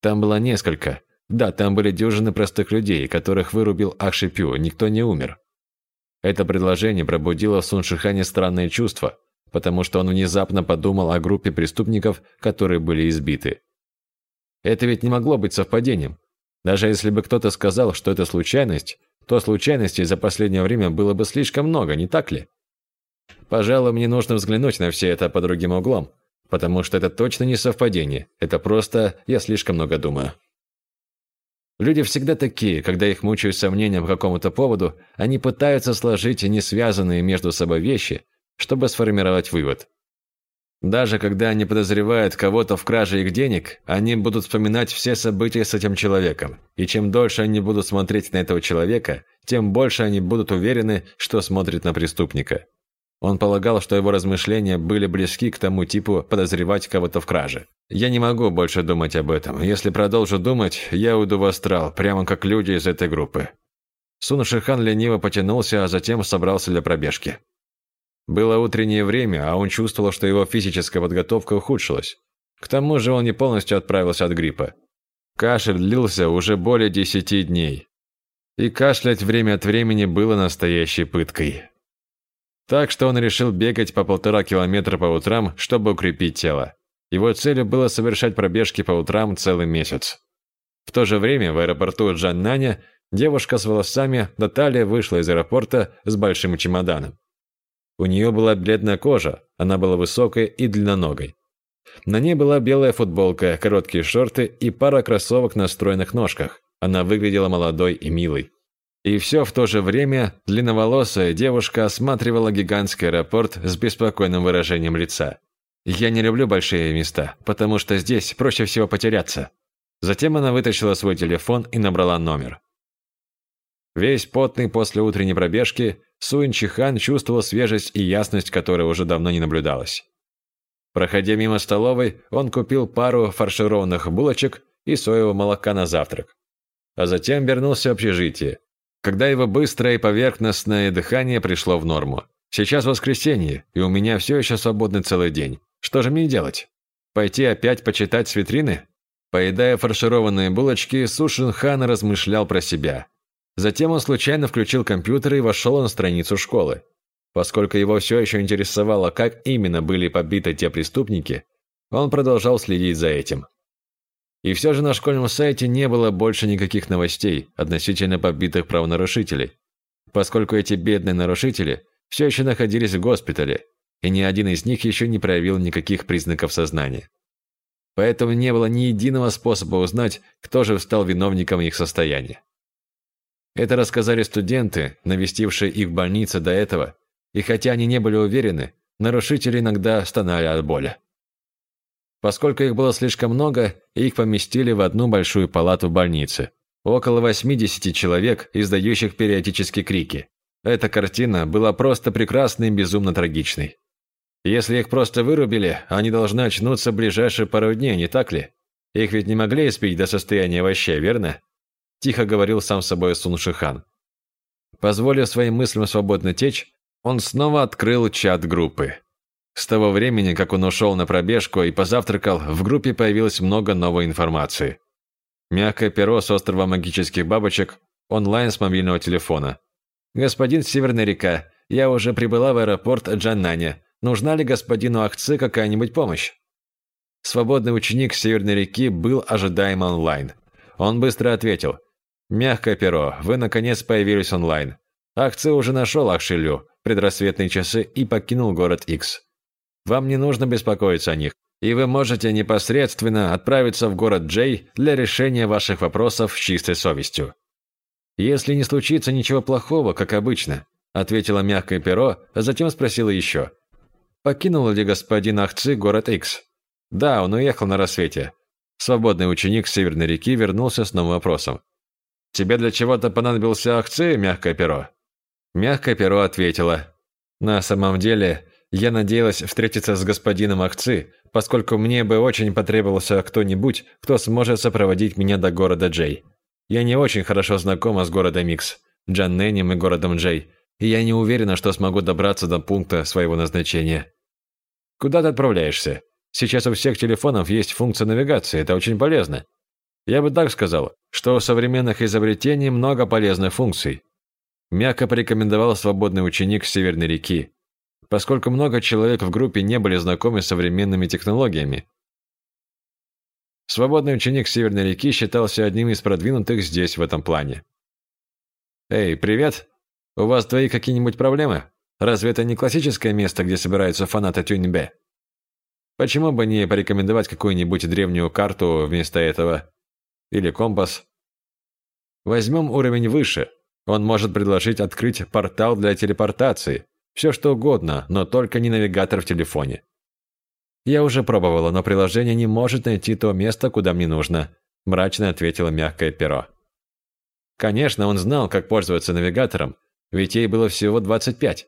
Там было несколько, да, там были дюжины простых людей, которых вырубил Ахшипю, никто не умер. Это предложение пробудило в Суншихане странные чувства, потому что он внезапно подумал о группе преступников, которые были избиты. Это ведь не могло быть совпадением. Даже если бы кто-то сказал, что это случайность, то случайностей за последнее время было бы слишком много, не так ли? Пожалуй, мне нужно взглянуть на все это под другим углом, потому что это точно не совпадение, это просто я слишком много думаю. Люди всегда такие, когда их мучают сомнения по какому-то поводу, они пытаются сложить несвязанные между собой вещи, чтобы сформировать вывод. Даже когда они подозревают кого-то в краже их денег, они будут вспоминать все события с этим человеком. И чем дольше они будут смотреть на этого человека, тем больше они будут уверены, что смотрят на преступника. Он полагал, что его размышления были близки к тому типу подозревать кого-то в краже. Я не могу больше думать об этом. Если продолжу думать, я уйду в астрал, прямо как люди из этой группы. Сун Шихан лениво потянулся, а затем собрался для пробежки. Было утреннее время, а он чувствовал, что его физическая подготовка ухудшилась. К тому же он не полностью отправился от гриппа. Кашель длился уже более десяти дней. И кашлять время от времени было настоящей пыткой. Так что он решил бегать по полтора километра по утрам, чтобы укрепить тело. Его целью было совершать пробежки по утрам целый месяц. В то же время в аэропорту Джаннаня девушка с волосами талии вышла из аэропорта с большим чемоданом. У нее была бледная кожа, она была высокой и длинноногой. На ней была белая футболка, короткие шорты и пара кроссовок на стройных ножках. Она выглядела молодой и милой. И все в то же время длинноволосая девушка осматривала гигантский аэропорт с беспокойным выражением лица. «Я не люблю большие места, потому что здесь проще всего потеряться». Затем она вытащила свой телефон и набрала номер. Весь потный после утренней пробежки, Суин Чихан чувствовал свежесть и ясность, которая уже давно не наблюдалась. Проходя мимо столовой, он купил пару фаршированных булочек и соевого молока на завтрак. А затем вернулся в общежитие, когда его быстрое и поверхностное дыхание пришло в норму. Сейчас воскресенье, и у меня все еще свободный целый день. Что же мне делать? Пойти опять почитать с витрины? Поедая фаршированные булочки, Сушин Хан размышлял про себя. Затем он случайно включил компьютер и вошел на страницу школы. Поскольку его все еще интересовало, как именно были побиты те преступники, он продолжал следить за этим. И все же на школьном сайте не было больше никаких новостей относительно побитых правонарушителей, поскольку эти бедные нарушители все еще находились в госпитале, и ни один из них еще не проявил никаких признаков сознания. Поэтому не было ни единого способа узнать, кто же стал виновником их состояния. Это рассказали студенты, навестившие их в больнице до этого, и хотя они не были уверены, нарушители иногда стонали от боли. Поскольку их было слишком много, их поместили в одну большую палату больницы. Около 80 человек, издающих периодически крики. Эта картина была просто прекрасной и безумно трагичной. Если их просто вырубили, они должны очнуться ближайшие пару дней, не так ли? Их ведь не могли испить до состояния овощей, верно? Тихо говорил сам собой Сун Шихан. Позволив своим мыслям свободно течь, он снова открыл чат группы. С того времени, как он ушел на пробежку и позавтракал, в группе появилось много новой информации. Мягкое перо с острова магических бабочек, онлайн с мобильного телефона. «Господин Северная река, я уже прибыла в аэропорт Джаннаня. Нужна ли господину Ахцы какая-нибудь помощь?» Свободный ученик Северной реки был ожидаем онлайн. Он быстро ответил. «Мягкое перо, вы наконец появились онлайн. Ахцы уже нашел Ахшилю, предрассветные часы и покинул город X. Вам не нужно беспокоиться о них, и вы можете непосредственно отправиться в город Джей для решения ваших вопросов с чистой совестью. Если не случится ничего плохого, как обычно, ответила мягкое перо, а затем спросила еще. Покинул ли господин Ахцы город X? Да, он уехал на рассвете. Свободный ученик Северной реки вернулся с новым вопросом. «Тебе для чего-то понадобился Ахцы, мягкое перо?» Мягкое перо ответила. «На самом деле, я надеялась встретиться с господином Ахцы, поскольку мне бы очень потребовался кто-нибудь, кто сможет сопроводить меня до города Джей. Я не очень хорошо знакома с городом Икс, Джанненем и городом Джей, и я не уверена, что смогу добраться до пункта своего назначения. Куда ты отправляешься? Сейчас у всех телефонов есть функция навигации, это очень полезно. Я бы так сказал, что у современных изобретений много полезных функций. Мягко порекомендовал свободный ученик Северной реки, поскольку много человек в группе не были знакомы с современными технологиями. Свободный ученик Северной реки считался одним из продвинутых здесь в этом плане. «Эй, привет! У вас двоих какие-нибудь проблемы? Разве это не классическое место, где собираются фанаты Тюньбе? Почему бы не порекомендовать какую-нибудь древнюю карту вместо этого? Или компас? Возьмем уровень выше. Он может предложить открыть портал для телепортации, все что угодно, но только не навигатор в телефоне. Я уже пробовала, но приложение не может найти то место, куда мне нужно, мрачно ответила мягкое перо. Конечно, он знал, как пользоваться навигатором, ведь ей было всего 25.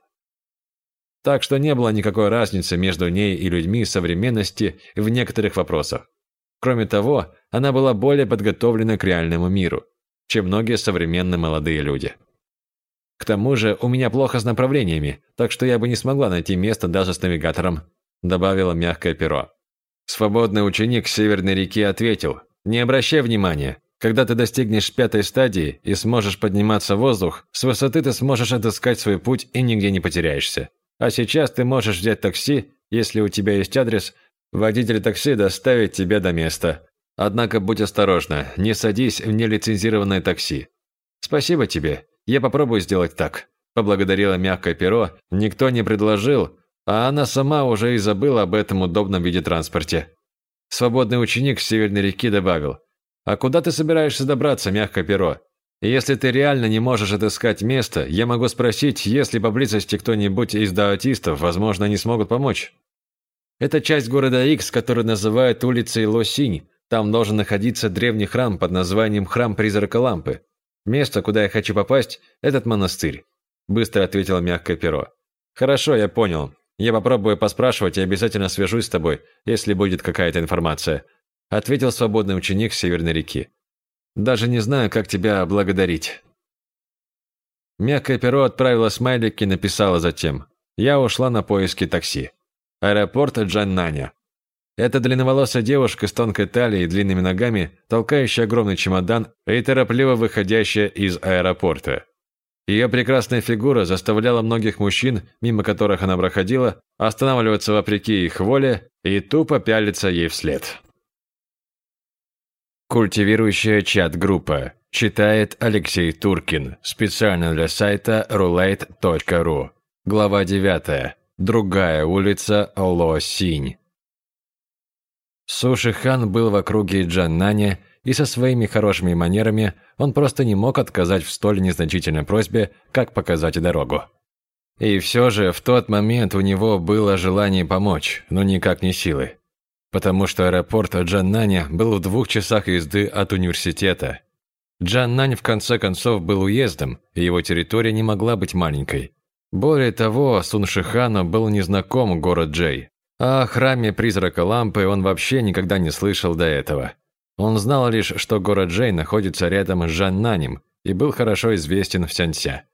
Так что не было никакой разницы между ней и людьми современности в некоторых вопросах. Кроме того, она была более подготовлена к реальному миру, чем многие современные молодые люди. К тому же у меня плохо с направлениями, так что я бы не смогла найти место даже с навигатором», добавила мягкое перо. Свободный ученик Северной реки ответил, «Не обращай внимания. Когда ты достигнешь пятой стадии и сможешь подниматься в воздух, с высоты ты сможешь отыскать свой путь и нигде не потеряешься. А сейчас ты можешь взять такси, если у тебя есть адрес, водитель такси доставит тебя до места. Однако будь осторожна, не садись в нелицензированное такси. Спасибо тебе, я попробую сделать так. Поблагодарила мягкое перо, никто не предложил, а она сама уже и забыла об этом удобном виде транспорте. Свободный ученик с Северной реки добавил, «А куда ты собираешься добраться, мягкое перо? Если ты реально не можешь отыскать место, я могу спросить, есть ли поблизости кто-нибудь из даотистов, возможно, они смогут помочь». Это часть города Икс, который называют улицей Лосинь, там должен находиться древний храм под названием Храм Призрака Лампы. Место, куда я хочу попасть, этот монастырь. Быстро ответила мягкое перо. Хорошо, я понял. Я попробую поспрашивать и обязательно свяжусь с тобой, если будет какая-то информация. Ответил свободный ученик Северной реки. Даже не знаю, как тебя благодарить. Мягкое перо отправило смайлик и написала затем. Я ушла на поиски такси. Аэропорт Джаннаня. Эта длинноволосая девушка с тонкой талией и длинными ногами, толкающая огромный чемодан и торопливо выходящая из аэропорта. Ее прекрасная фигура заставляла многих мужчин, мимо которых она проходила, останавливаться вопреки их воле и тупо пялиться ей вслед. Культивирующая чат-группа. Читает Алексей Туркин. Специально для сайта roulette.ru. Глава 9. Другая улица Ло-Синь. Суши-хан был в округе Джаннани, и со своими хорошими манерами он просто не мог отказать в столь незначительной просьбе, как показать дорогу. И все же в тот момент у него было желание помочь, но никак не силы. Потому что аэропорт Джаннани был в двух часах езды от университета. Джаннань в конце концов был уездом, и его территория не могла быть маленькой. Более того, Суншихану был незнаком город Джей, о храме призрака лампы он вообще никогда не слышал до этого. Он знал лишь, что город Джей находится рядом с Жаннанем и был хорошо известен в Сянся.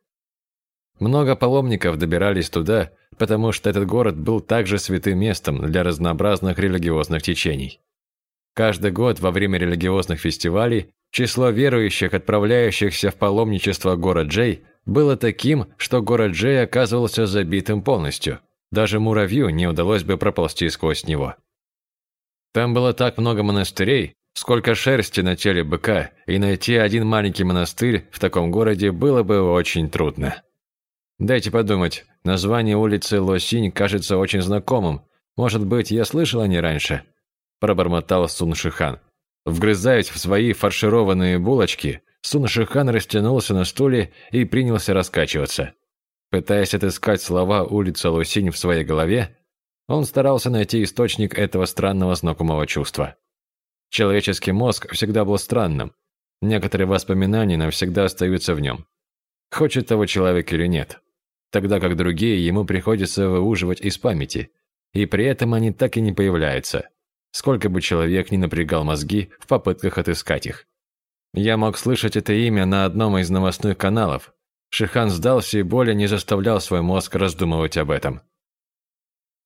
Много паломников добирались туда, потому что этот город был также святым местом для разнообразных религиозных течений. Каждый год во время религиозных фестивалей число верующих, отправляющихся в паломничество город Джей, было таким, что город Джей оказывался забитым полностью – даже муравью не удалось бы проползти сквозь него. Там было так много монастырей, сколько шерсти на теле быка, и найти один маленький монастырь в таком городе было бы очень трудно. Дайте подумать, название улицы Лосинь кажется очень знакомым. Может быть, я слышал о ней раньше? Пробормотал Сун Шихан. Вгрызаясь в свои фаршированные булочки, Сун Шихан растянулся на стуле и принялся раскачиваться. Пытаясь отыскать слова улица Лусинь в своей голове, он старался найти источник этого странного знакомого чувства. Человеческий мозг всегда был странным. Некоторые воспоминания навсегда остаются в нем. Хочет того человек или нет. Тогда как другие ему приходится выуживать из памяти. И при этом они так и не появляются. Сколько бы человек ни напрягал мозги в попытках отыскать их. Я мог слышать это имя на одном из новостных каналов, Шихан сдался и более не заставлял свой мозг раздумывать об этом.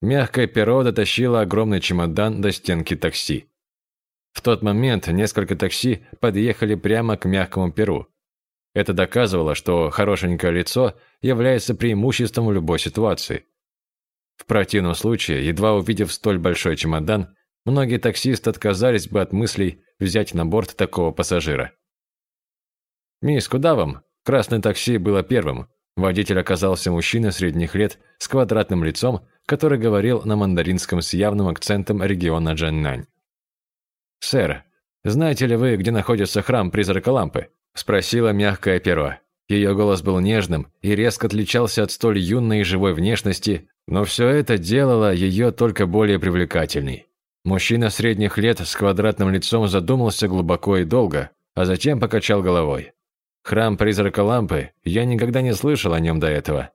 Мягкое перо дотащило огромный чемодан до стенки такси. В тот момент несколько такси подъехали прямо к мягкому перу. Это доказывало, что хорошенькое лицо является преимуществом в любой ситуации. В противном случае, едва увидев столь большой чемодан, многие таксисты отказались бы от мыслей взять на борт такого пассажира. «Мисс, куда вам?» Красное такси было первым. Водитель оказался мужчина средних лет с квадратным лицом, который говорил на мандаринском с явным акцентом региона Джаннань. «Сэр, знаете ли вы, где находится храм призрака лампы?» – спросила мягкое перо. Ее голос был нежным и резко отличался от столь юной и живой внешности, но все это делало ее только более привлекательной. Мужчина средних лет с квадратным лицом задумался глубоко и долго, а затем покачал головой. Храм призрака лампы, я никогда не слышал о нем до этого.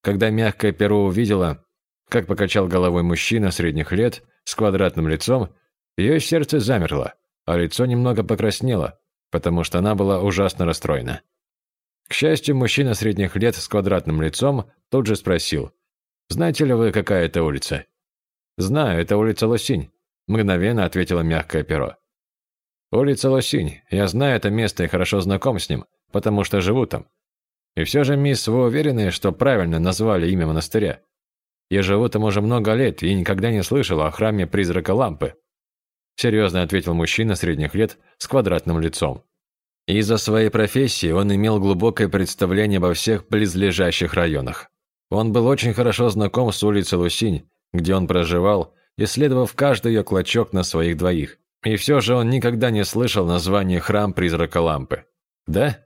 Когда мягкое перо увидела, как покачал головой мужчина средних лет с квадратным лицом, ее сердце замерло, а лицо немного покраснело, потому что она была ужасно расстроена. К счастью, мужчина средних лет с квадратным лицом тут же спросил, «Знаете ли вы, какая это улица?» «Знаю, это улица Лосинь», – мгновенно ответила мягкое перо. Улица Лосинь. Я знаю это место и хорошо знаком с ним, потому что живу там. И все же, мисс, вы уверены, что правильно назвали имя монастыря? Я живу там уже много лет и никогда не слышал о храме призрака лампы. Серьезно ответил мужчина средних лет с квадратным лицом. Из-за своей профессии он имел глубокое представление обо всех близлежащих районах. Он был очень хорошо знаком с улицей Лусинь, где он проживал, исследовав каждый ее клочок на своих двоих. И все же он никогда не слышал название «Храм призрака лампы». Да?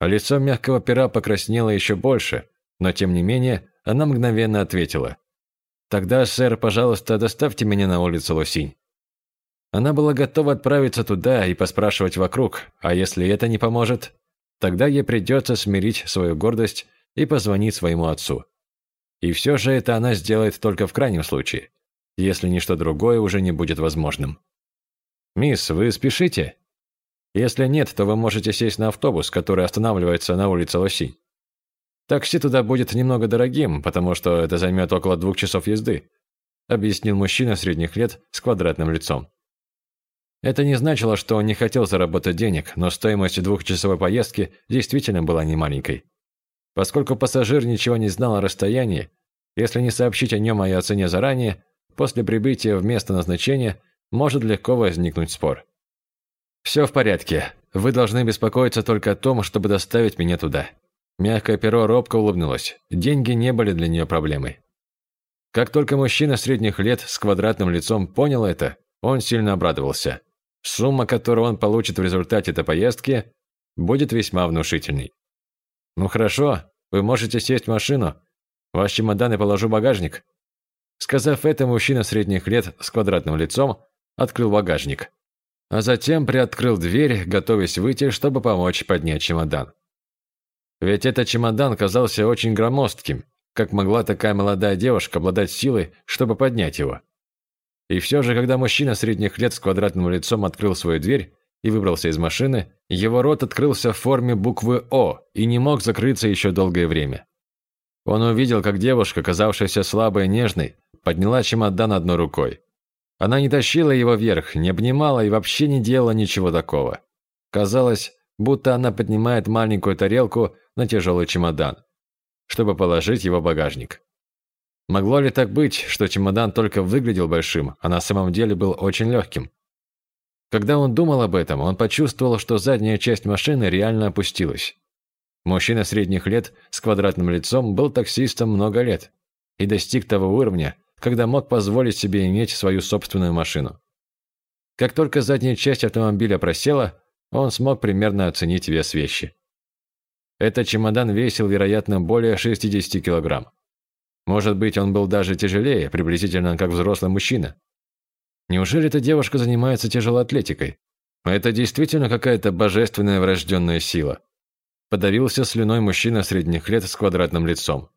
Лицо мягкого пера покраснело еще больше, но тем не менее она мгновенно ответила. «Тогда, сэр, пожалуйста, доставьте меня на улицу Лусинь». Она была готова отправиться туда и поспрашивать вокруг, а если это не поможет, тогда ей придется смирить свою гордость и позвонить своему отцу. И все же это она сделает только в крайнем случае, если ничто другое уже не будет возможным. «Мисс, вы спешите?» «Если нет, то вы можете сесть на автобус, который останавливается на улице Лосинь. Такси туда будет немного дорогим, потому что это займет около двух часов езды», объяснил мужчина средних лет с квадратным лицом. Это не значило, что он не хотел заработать денег, но стоимость двухчасовой поездки действительно была немаленькой. Поскольку пассажир ничего не знал о расстоянии, если не сообщить о нем и о цене заранее, после прибытия в место назначения может легко возникнуть спор. «Все в порядке. Вы должны беспокоиться только о том, чтобы доставить меня туда. Мягкое перо робко улыбнулось. Деньги не были для нее проблемой. Как только мужчина средних лет с квадратным лицом понял это, он сильно обрадовался. Сумма, которую он получит в результате этой поездки, будет весьма внушительной. «Ну хорошо, вы можете сесть в машину. Ваш чемодан я положу в багажник». Сказав это, мужчина средних лет с квадратным лицом открыл багажник. А затем приоткрыл дверь, готовясь выйти, чтобы помочь поднять чемодан. Ведь этот чемодан казался очень громоздким. Как могла такая молодая девушка обладать силой, чтобы поднять его? И все же, когда мужчина средних лет с квадратным лицом открыл свою дверь и выбрался из машины, его рот открылся в форме буквы «О» и не мог закрыться еще долгое время. Он увидел, как девушка, казавшаяся слабой и нежной, подняла чемодан одной рукой. Она не тащила его вверх, не обнимала и вообще не делала ничего такого. Казалось, будто она поднимает маленькую тарелку на тяжелый чемодан, чтобы положить его в багажник. Могло ли так быть, что чемодан только выглядел большим, а на самом деле был очень легким? Когда он думал об этом, он почувствовал, что задняя часть машины реально опустилась. Мужчина средних лет с квадратным лицом был таксистом много лет и достиг того уровня, когда мог позволить себе иметь свою собственную машину. Как только задняя часть автомобиля просела, он смог примерно оценить вес вещи. Этот чемодан весил, вероятно, более 60 килограмм. Может быть, он был даже тяжелее, приблизительно как взрослый мужчина. Неужели эта девушка занимается тяжелой атлетикой? Это действительно какая-то божественная врожденная сила. Подавился слюной мужчина средних лет с квадратным лицом.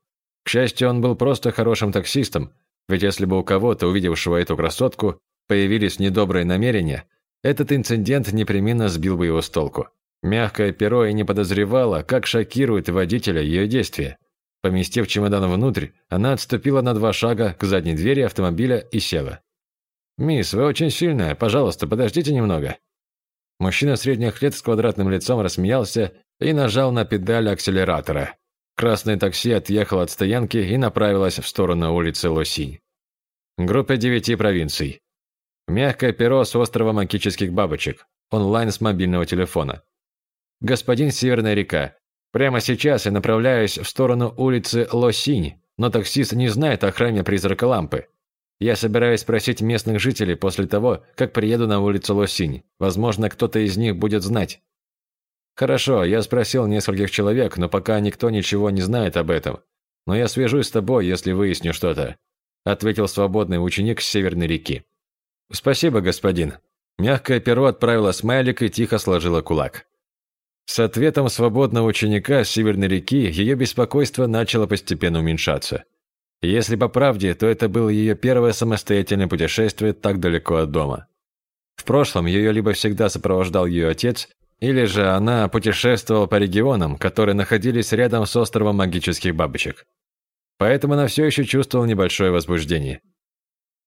К счастью, он был просто хорошим таксистом, ведь если бы у кого-то, увидевшего эту красотку, появились недобрые намерения, этот инцидент непременно сбил бы его с толку. Мягкое перо и не подозревало, как шокирует водителя ее действия. Поместив чемодан внутрь, она отступила на два шага к задней двери автомобиля и села. «Мисс, вы очень сильная, пожалуйста, подождите немного». Мужчина средних лет с квадратным лицом рассмеялся и нажал на педаль акселератора. Красное такси отъехало от стоянки и направилось в сторону улицы Лосинь. Группа девяти провинций. Мягкое перо с острова магических бабочек. Онлайн с мобильного телефона. Господин Северная река. Прямо сейчас я направляюсь в сторону улицы Лосинь, но таксист не знает о храме призрака лампы. Я собираюсь спросить местных жителей после того, как приеду на улицу Лосинь. Возможно, кто-то из них будет знать. Хорошо, я спросил нескольких человек, но пока никто ничего не знает об этом. Но я свяжусь с тобой, если выясню что-то, ответил свободный ученик с Северной реки. Спасибо, господин. Мягкое перо отправило смайлик и тихо сложило кулак. С ответом свободного ученика с Северной реки ее беспокойство начало постепенно уменьшаться. Если по правде, то это было ее первое самостоятельное путешествие так далеко от дома. В прошлом ее либо всегда сопровождал ее отец, или же она путешествовала по регионам, которые находились рядом с островом магических бабочек. Поэтому она все еще чувствовала небольшое возбуждение.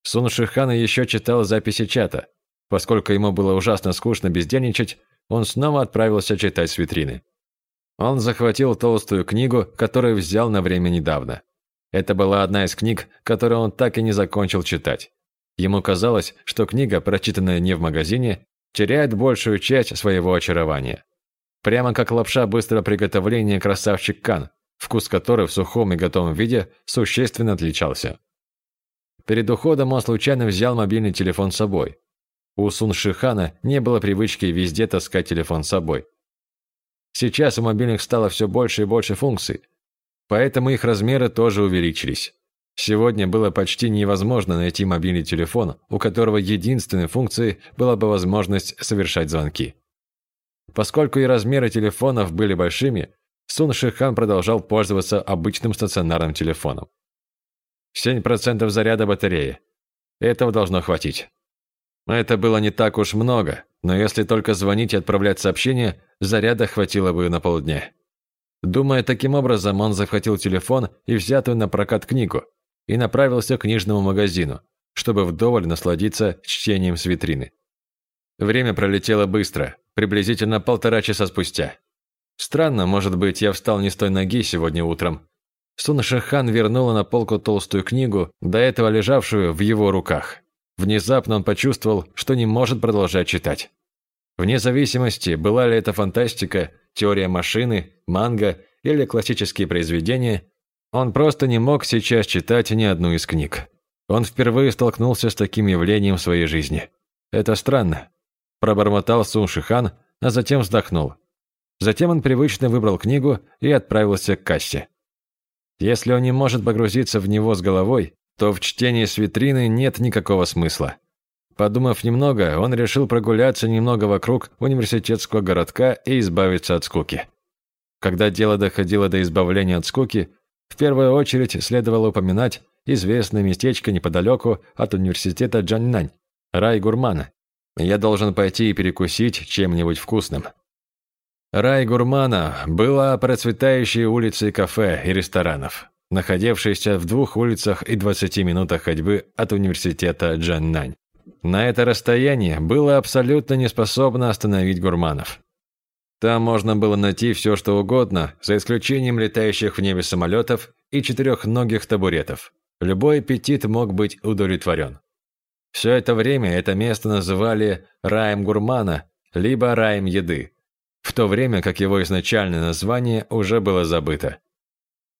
Сун Шихан еще читал записи чата. Поскольку ему было ужасно скучно бездельничать, он снова отправился читать с витрины. Он захватил толстую книгу, которую взял на время недавно. Это была одна из книг, которую он так и не закончил читать. Ему казалось, что книга, прочитанная не в магазине, теряет большую часть своего очарования. Прямо как лапша быстрого приготовления «Красавчик Кан», вкус которой в сухом и готовом виде существенно отличался. Перед уходом он случайно взял мобильный телефон с собой. У Сун Шихана не было привычки везде таскать телефон с собой. Сейчас у мобильных стало все больше и больше функций, поэтому их размеры тоже увеличились. Сегодня было почти невозможно найти мобильный телефон, у которого единственной функцией была бы возможность совершать звонки. Поскольку и размеры телефонов были большими, Сун Шихан продолжал пользоваться обычным стационарным телефоном. 7% заряда батареи. Этого должно хватить. Это было не так уж много, но если только звонить и отправлять сообщения, заряда хватило бы на полдня. Думая таким образом, он захватил телефон и взятую на прокат книгу и направился к книжному магазину, чтобы вдоволь насладиться чтением с витрины. Время пролетело быстро, приблизительно полтора часа спустя. Странно, может быть, я встал не с той ноги сегодня утром. Сун Шихан вернула на полку толстую книгу, до этого лежавшую в его руках. Внезапно он почувствовал, что не может продолжать читать. Вне зависимости, была ли это фантастика, теория машины, манга или классические произведения, он просто не мог сейчас читать ни одну из книг. Он впервые столкнулся с таким явлением в своей жизни. Это странно. Пробормотал Сун Шихан, а затем вздохнул. Затем он привычно выбрал книгу и отправился к кассе. Если он не может погрузиться в него с головой, то в чтении с витрины нет никакого смысла. Подумав немного, он решил прогуляться немного вокруг университетского городка и избавиться от скуки. Когда дело доходило до избавления от скуки, в первую очередь следовало упоминать известное местечко неподалеку от университета Джаннань, рай гурмана. Я должен пойти и перекусить чем-нибудь вкусным. Рай гурмана была процветающей улицей кафе и ресторанов находившийся в двух улицах и 20 минутах ходьбы от университета Джаннань. На это расстояние было абсолютно неспособно остановить гурманов. Там можно было найти все, что угодно, за исключением летающих в небе самолетов и четырехногих табуретов. Любой аппетит мог быть удовлетворен. Все это время это место называли «раем гурмана» либо «раем еды», в то время как его изначальное название уже было забыто.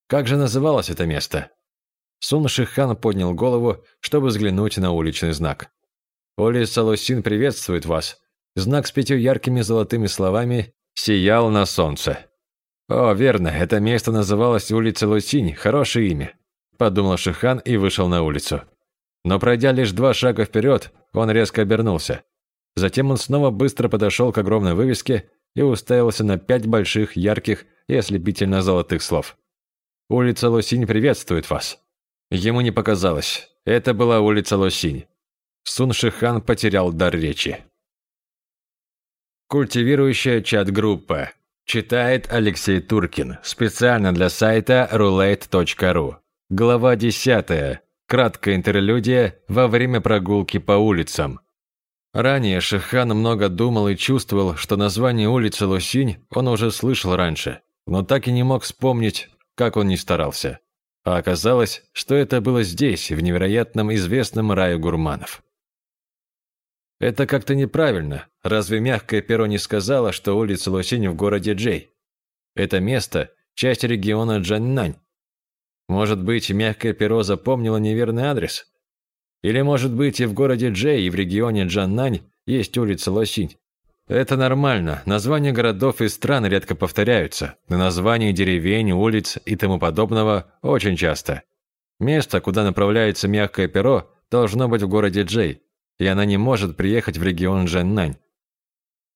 Как же называлось это место? Сун Шихан поднял голову, чтобы взглянуть на уличный знак. «Улица Лусин приветствует вас». Знак с пятью яркими золотыми словами сиял на солнце. «О, верно, это место называлось улица Лусинь, хорошее имя», – подумал Шихан и вышел на улицу. Но пройдя лишь два шага вперед, он резко обернулся. Затем он снова быстро подошел к огромной вывеске и уставился на пять больших, ярких и ослепительно золотых слов. Улица Лосинь приветствует вас». Ему не показалось. Это была улица Лосинь. Сун Шихан потерял дар речи. Культивирующая чат-группа. Читает Алексей Туркин. Специально для сайта roulette.ru. Глава 10. Краткая интерлюдия во время прогулки по улицам. Ранее Шихан много думал и чувствовал, что название улицы Лосинь он уже слышал раньше, но так и не мог вспомнить, как он ни старался. А оказалось, что это было здесь, в невероятном известном раю гурманов. Это как-то неправильно. Разве мягкое перо не сказала, что улица Лосинь в городе Джей? Это место – часть региона Джаннань. Может быть, мягкое перо запомнило неверный адрес? Или, может быть, и в городе Джей, и в регионе Джаннань есть улица Лосинь? Это нормально. Названия городов и стран редко повторяются. Но названия деревень, улиц и тому подобного очень часто. Место, куда направляется мягкое перо, должно быть в городе Джей, и она не может приехать в регион Дженнань.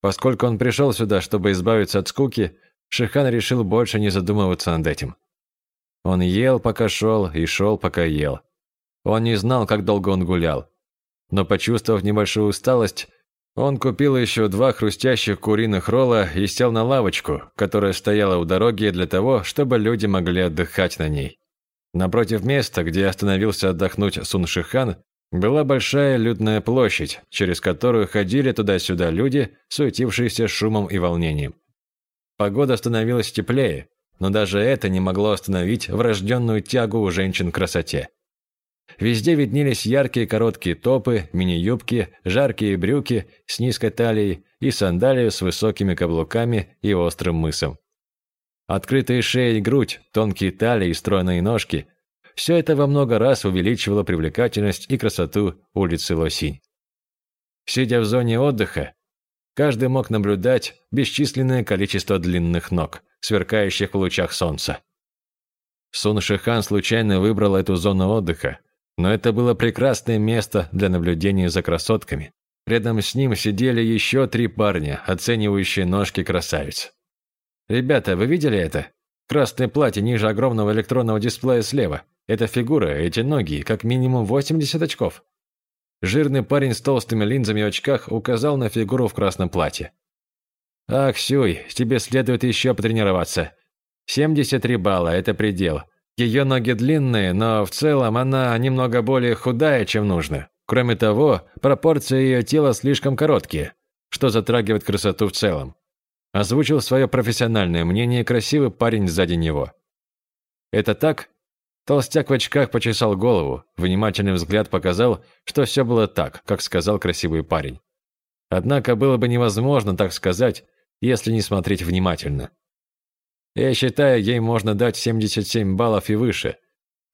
Поскольку он пришел сюда, чтобы избавиться от скуки, Шихан решил больше не задумываться над этим. Он ел, пока шел, и шел, пока ел. Он не знал, как долго он гулял. Но почувствовав небольшую усталость, он купил еще два хрустящих куриных ролла и сел на лавочку, которая стояла у дороги для того, чтобы люди могли отдыхать на ней. Напротив места, где остановился отдохнуть Суншихан, была большая людная площадь, через которую ходили туда-сюда люди, суетившиеся шумом и волнением. Погода становилась теплее, но даже это не могло остановить врожденную тягу у женщин к красоте. Везде виднелись яркие короткие топы, мини-юбки, жаркие брюки с низкой талией и сандалии с высокими каблуками и острым мысом. Открытые шеи и грудь, тонкие талии и стройные ножки – все это во много раз увеличивало привлекательность и красоту улицы Лосинь. Сидя в зоне отдыха, каждый мог наблюдать бесчисленное количество длинных ног, сверкающих в лучах солнца. Сун Шихан случайно выбрал эту зону отдыха, но это было прекрасное место для наблюдения за красотками. Рядом с ним сидели еще три парня, оценивающие ножки красавиц. «Ребята, вы видели это? Красное платье ниже огромного электронного дисплея слева. Эта фигура, эти ноги, как минимум 80 очков». Жирный парень с толстыми линзами в очках указал на фигуру в красном платье. «Ах, Сюй, тебе следует еще потренироваться. 73 балла – это предел. Ее ноги длинные, но в целом она немного более худая, чем нужно. Кроме того, пропорции ее тела слишком короткие, что затрагивает красоту в целом. Озвучил свое профессиональное мнение красивый парень сзади него. «Это так?» Толстяк в очках почесал голову, внимательный взгляд показал, что все было так, как сказал красивый парень. Однако было бы невозможно так сказать, если не смотреть внимательно. Я считаю, ей можно дать 77 баллов и выше,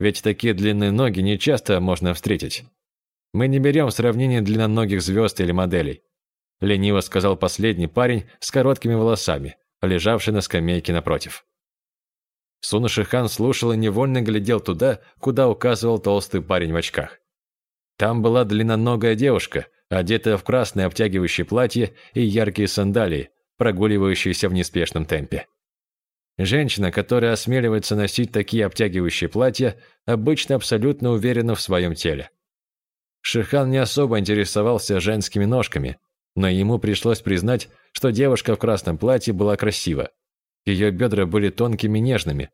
ведь такие длинные ноги не часто можно встретить. Мы не берем в сравнение длинноногих звезд или моделей. Лениво сказал последний парень с короткими волосами, лежавший на скамейке напротив. Суна Шихан слушал и невольно глядел туда, куда указывал толстый парень в очках. Там была длинноногая девушка, одетая в красное обтягивающее платье и яркие сандалии, прогуливающиеся в неспешном темпе. Женщина, которая осмеливается носить такие обтягивающие платья, обычно абсолютно уверена в своем теле. Шихан не особо интересовался женскими ножками, но ему пришлось признать, что девушка в красном платье была красива. Ее бедра были тонкими и нежными.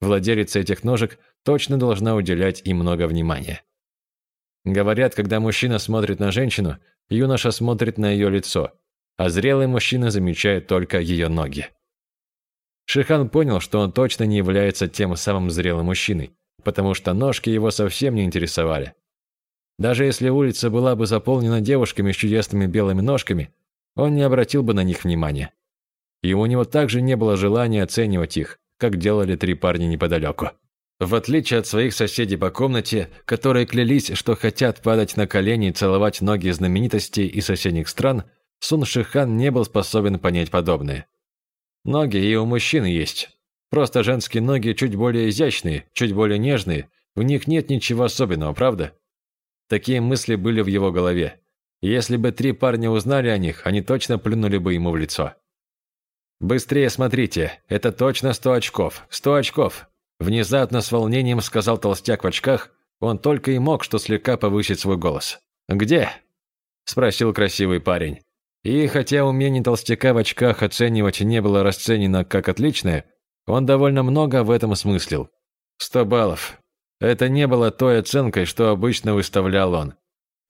Владелица этих ножек точно должна уделять им много внимания. Говорят, когда мужчина смотрит на женщину, юноша смотрит на ее лицо, а зрелый мужчина замечает только ее ноги. Шихан понял, что он точно не является тем самым зрелым мужчиной, потому что ножки его совсем не интересовали. Даже если улица была бы заполнена девушками с чудесными белыми ножками, он не обратил бы на них внимания. И у него также не было желания оценивать их, как делали три парня неподалеку. В отличие от своих соседей по комнате, которые клялись, что хотят падать на колени и целовать ноги знаменитостей из соседних стран, Сун Шихан не был способен понять подобное. Ноги и у мужчин есть. Просто женские ноги чуть более изящные, чуть более нежные. В них нет ничего особенного, правда? Такие мысли были в его голове. Если бы три парня узнали о них, они точно плюнули бы ему в лицо. «Быстрее смотрите, это точно сто очков, сто очков!» Внезапно с волнением сказал толстяк в очках, он только и мог что слегка повысить свой голос. «Где?» – спросил красивый парень. И хотя умение толстяка в очках оценивать не было расценено как отличное, он довольно много в этом смыслил. Сто баллов. Это не было той оценкой, что обычно выставлял он.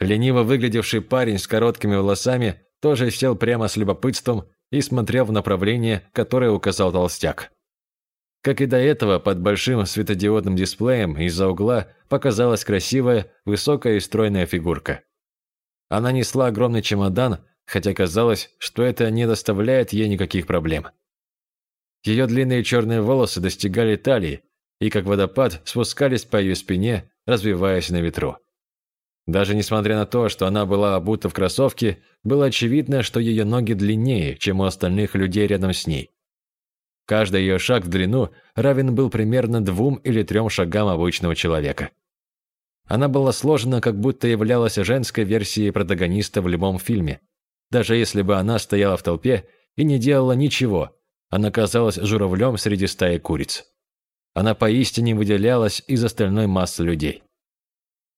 Лениво выглядевший парень с короткими волосами тоже сел прямо с любопытством и смотрел в направление, которое указал толстяк. Как и до этого, под большим светодиодным дисплеем из-за угла показалась красивая, высокая и стройная фигурка. Она несла огромный чемодан, хотя казалось, что это не доставляет ей никаких проблем. Ее длинные черные волосы достигали талии и, как водопад, спускались по ее спине, развиваясь на ветру. Даже несмотря на то, что она была обута в кроссовки, было очевидно, что ее ноги длиннее, чем у остальных людей рядом с ней. Каждый ее шаг в длину равен был примерно двум или трем шагам обычного человека. Она была сложена, как будто являлась женской версией протагониста в любом фильме, даже если бы она стояла в толпе и не делала ничего, она казалась журавлем среди стаи куриц. Она поистине выделялась из остальной массы людей.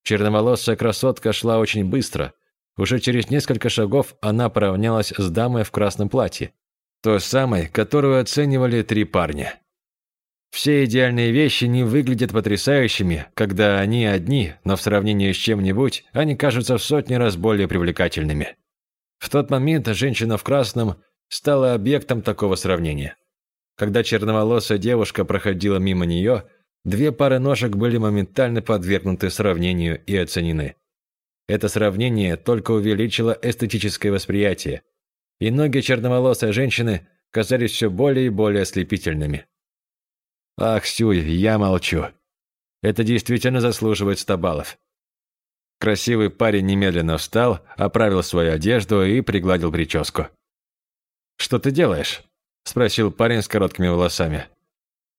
Черноволосая красотка шла очень быстро. Уже через несколько шагов она поравнялась с дамой в красном платье. Той самой, которую оценивали три парня. Все идеальные вещи не выглядят потрясающими, когда они одни, но в сравнении с чем-нибудь, они кажутся в сотни раз более привлекательными. В тот момент женщина в красном стала объектом такого сравнения. Когда черноволосая девушка проходила мимо нее, две пары ножек были моментально подвергнуты сравнению и оценены. Это сравнение только увеличило эстетическое восприятие, и ноги черноволосой женщины казались все более и более ослепительными. Ах, Сюй, я молчу. Это действительно заслуживает ста баллов. Красивый парень немедленно встал, оправил свою одежду и пригладил прическу. «Что ты делаешь?» – спросил парень с короткими волосами.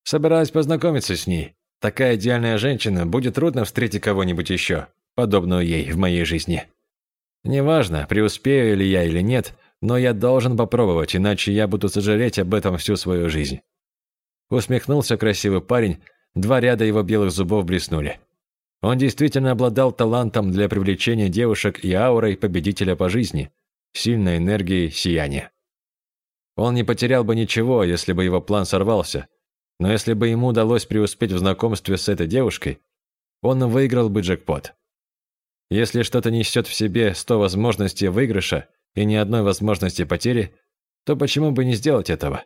«Собираюсь познакомиться с ней. Такая идеальная женщина, будет трудно встретить кого-нибудь еще, подобную ей в моей жизни. Неважно, преуспею ли я или нет, но я должен попробовать, иначе я буду сожалеть об этом всю свою жизнь». Усмехнулся красивый парень, два ряда его белых зубов блеснули. Он действительно обладал талантом для привлечения девушек и аурой победителя по жизни, сильной энергией сияния. Он не потерял бы ничего, если бы его план сорвался, но если бы ему удалось преуспеть в знакомстве с этой девушкой, он выиграл бы джекпот. Если что-то несет в себе сто возможностей выигрыша и ни одной возможности потери, то почему бы не сделать этого?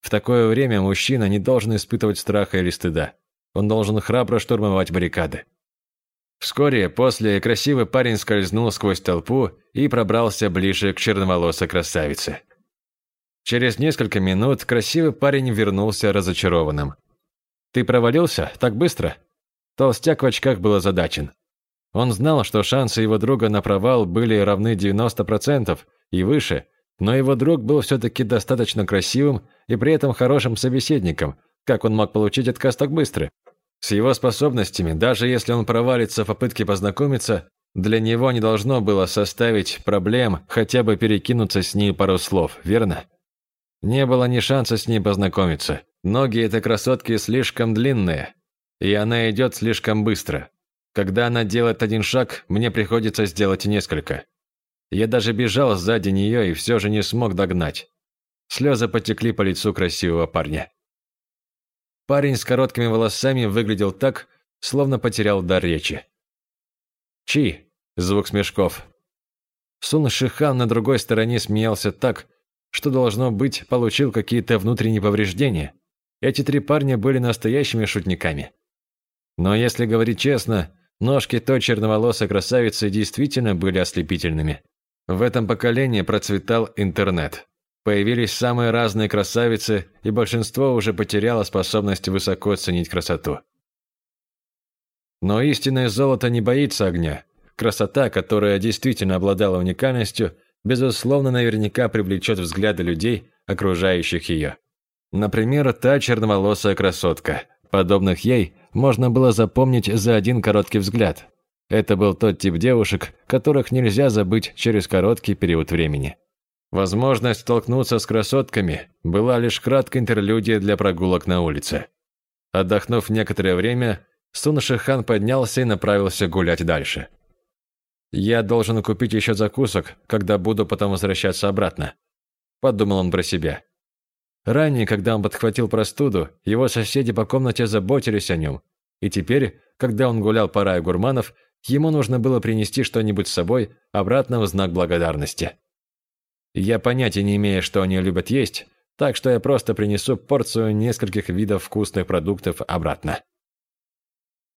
В такое время мужчина не должен испытывать страха или стыда. Он должен храбро штурмовать баррикады. Вскоре после красивый парень скользнул сквозь толпу и пробрался ближе к черноволосой красавице. Через несколько минут красивый парень вернулся разочарованным. «Ты провалился? Так быстро?» Толстяк в очках был озадачен. Он знал, что шансы его друга на провал были равны 90% и выше, но его друг был все-таки достаточно красивым и при этом хорошим собеседником. Как он мог получить отказ так быстро? С его способностями, даже если он провалится в попытке познакомиться, для него не должно было составить проблем хотя бы перекинуться с ней пару слов, верно? Не было ни шанса с ней познакомиться. Ноги этой красотки слишком длинные, и она идет слишком быстро. Когда она делает один шаг, мне приходится сделать несколько. Я даже бежал сзади нее и все же не смог догнать. Слезы потекли по лицу красивого парня. Парень с короткими волосами выглядел так, словно потерял дар речи. «Чи!» – звук смешков. Сун Шихан на другой стороне смеялся так, что, должно быть, получил какие-то внутренние повреждения. Эти три парня были настоящими шутниками. Но если говорить честно, ножки той черноволосой красавицы действительно были ослепительными. В этом поколении процветал интернет. Появились самые разные красавицы, и большинство уже потеряло способность высоко ценить красоту. Но истинное золото не боится огня. Красота, которая действительно обладала уникальностью, безусловно, наверняка привлечет взгляды людей, окружающих ее. Например, та черноволосая красотка. Подобных ей можно было запомнить за один короткий взгляд. Это был тот тип девушек, которых нельзя забыть через короткий период времени. Возможность столкнуться с красотками была лишь краткой интерлюдией для прогулок на улице. Отдохнув некоторое время, Сун Шихан поднялся и направился гулять дальше. «Я должен купить еще закусок, когда буду потом возвращаться обратно», – подумал он про себя. Ранее, когда он подхватил простуду, его соседи по комнате заботились о нем, и теперь, когда он гулял по раю гурманов, ему нужно было принести что-нибудь с собой обратно в знак благодарности. Я понятия не имею, что они любят есть, так что я просто принесу порцию нескольких видов вкусных продуктов обратно.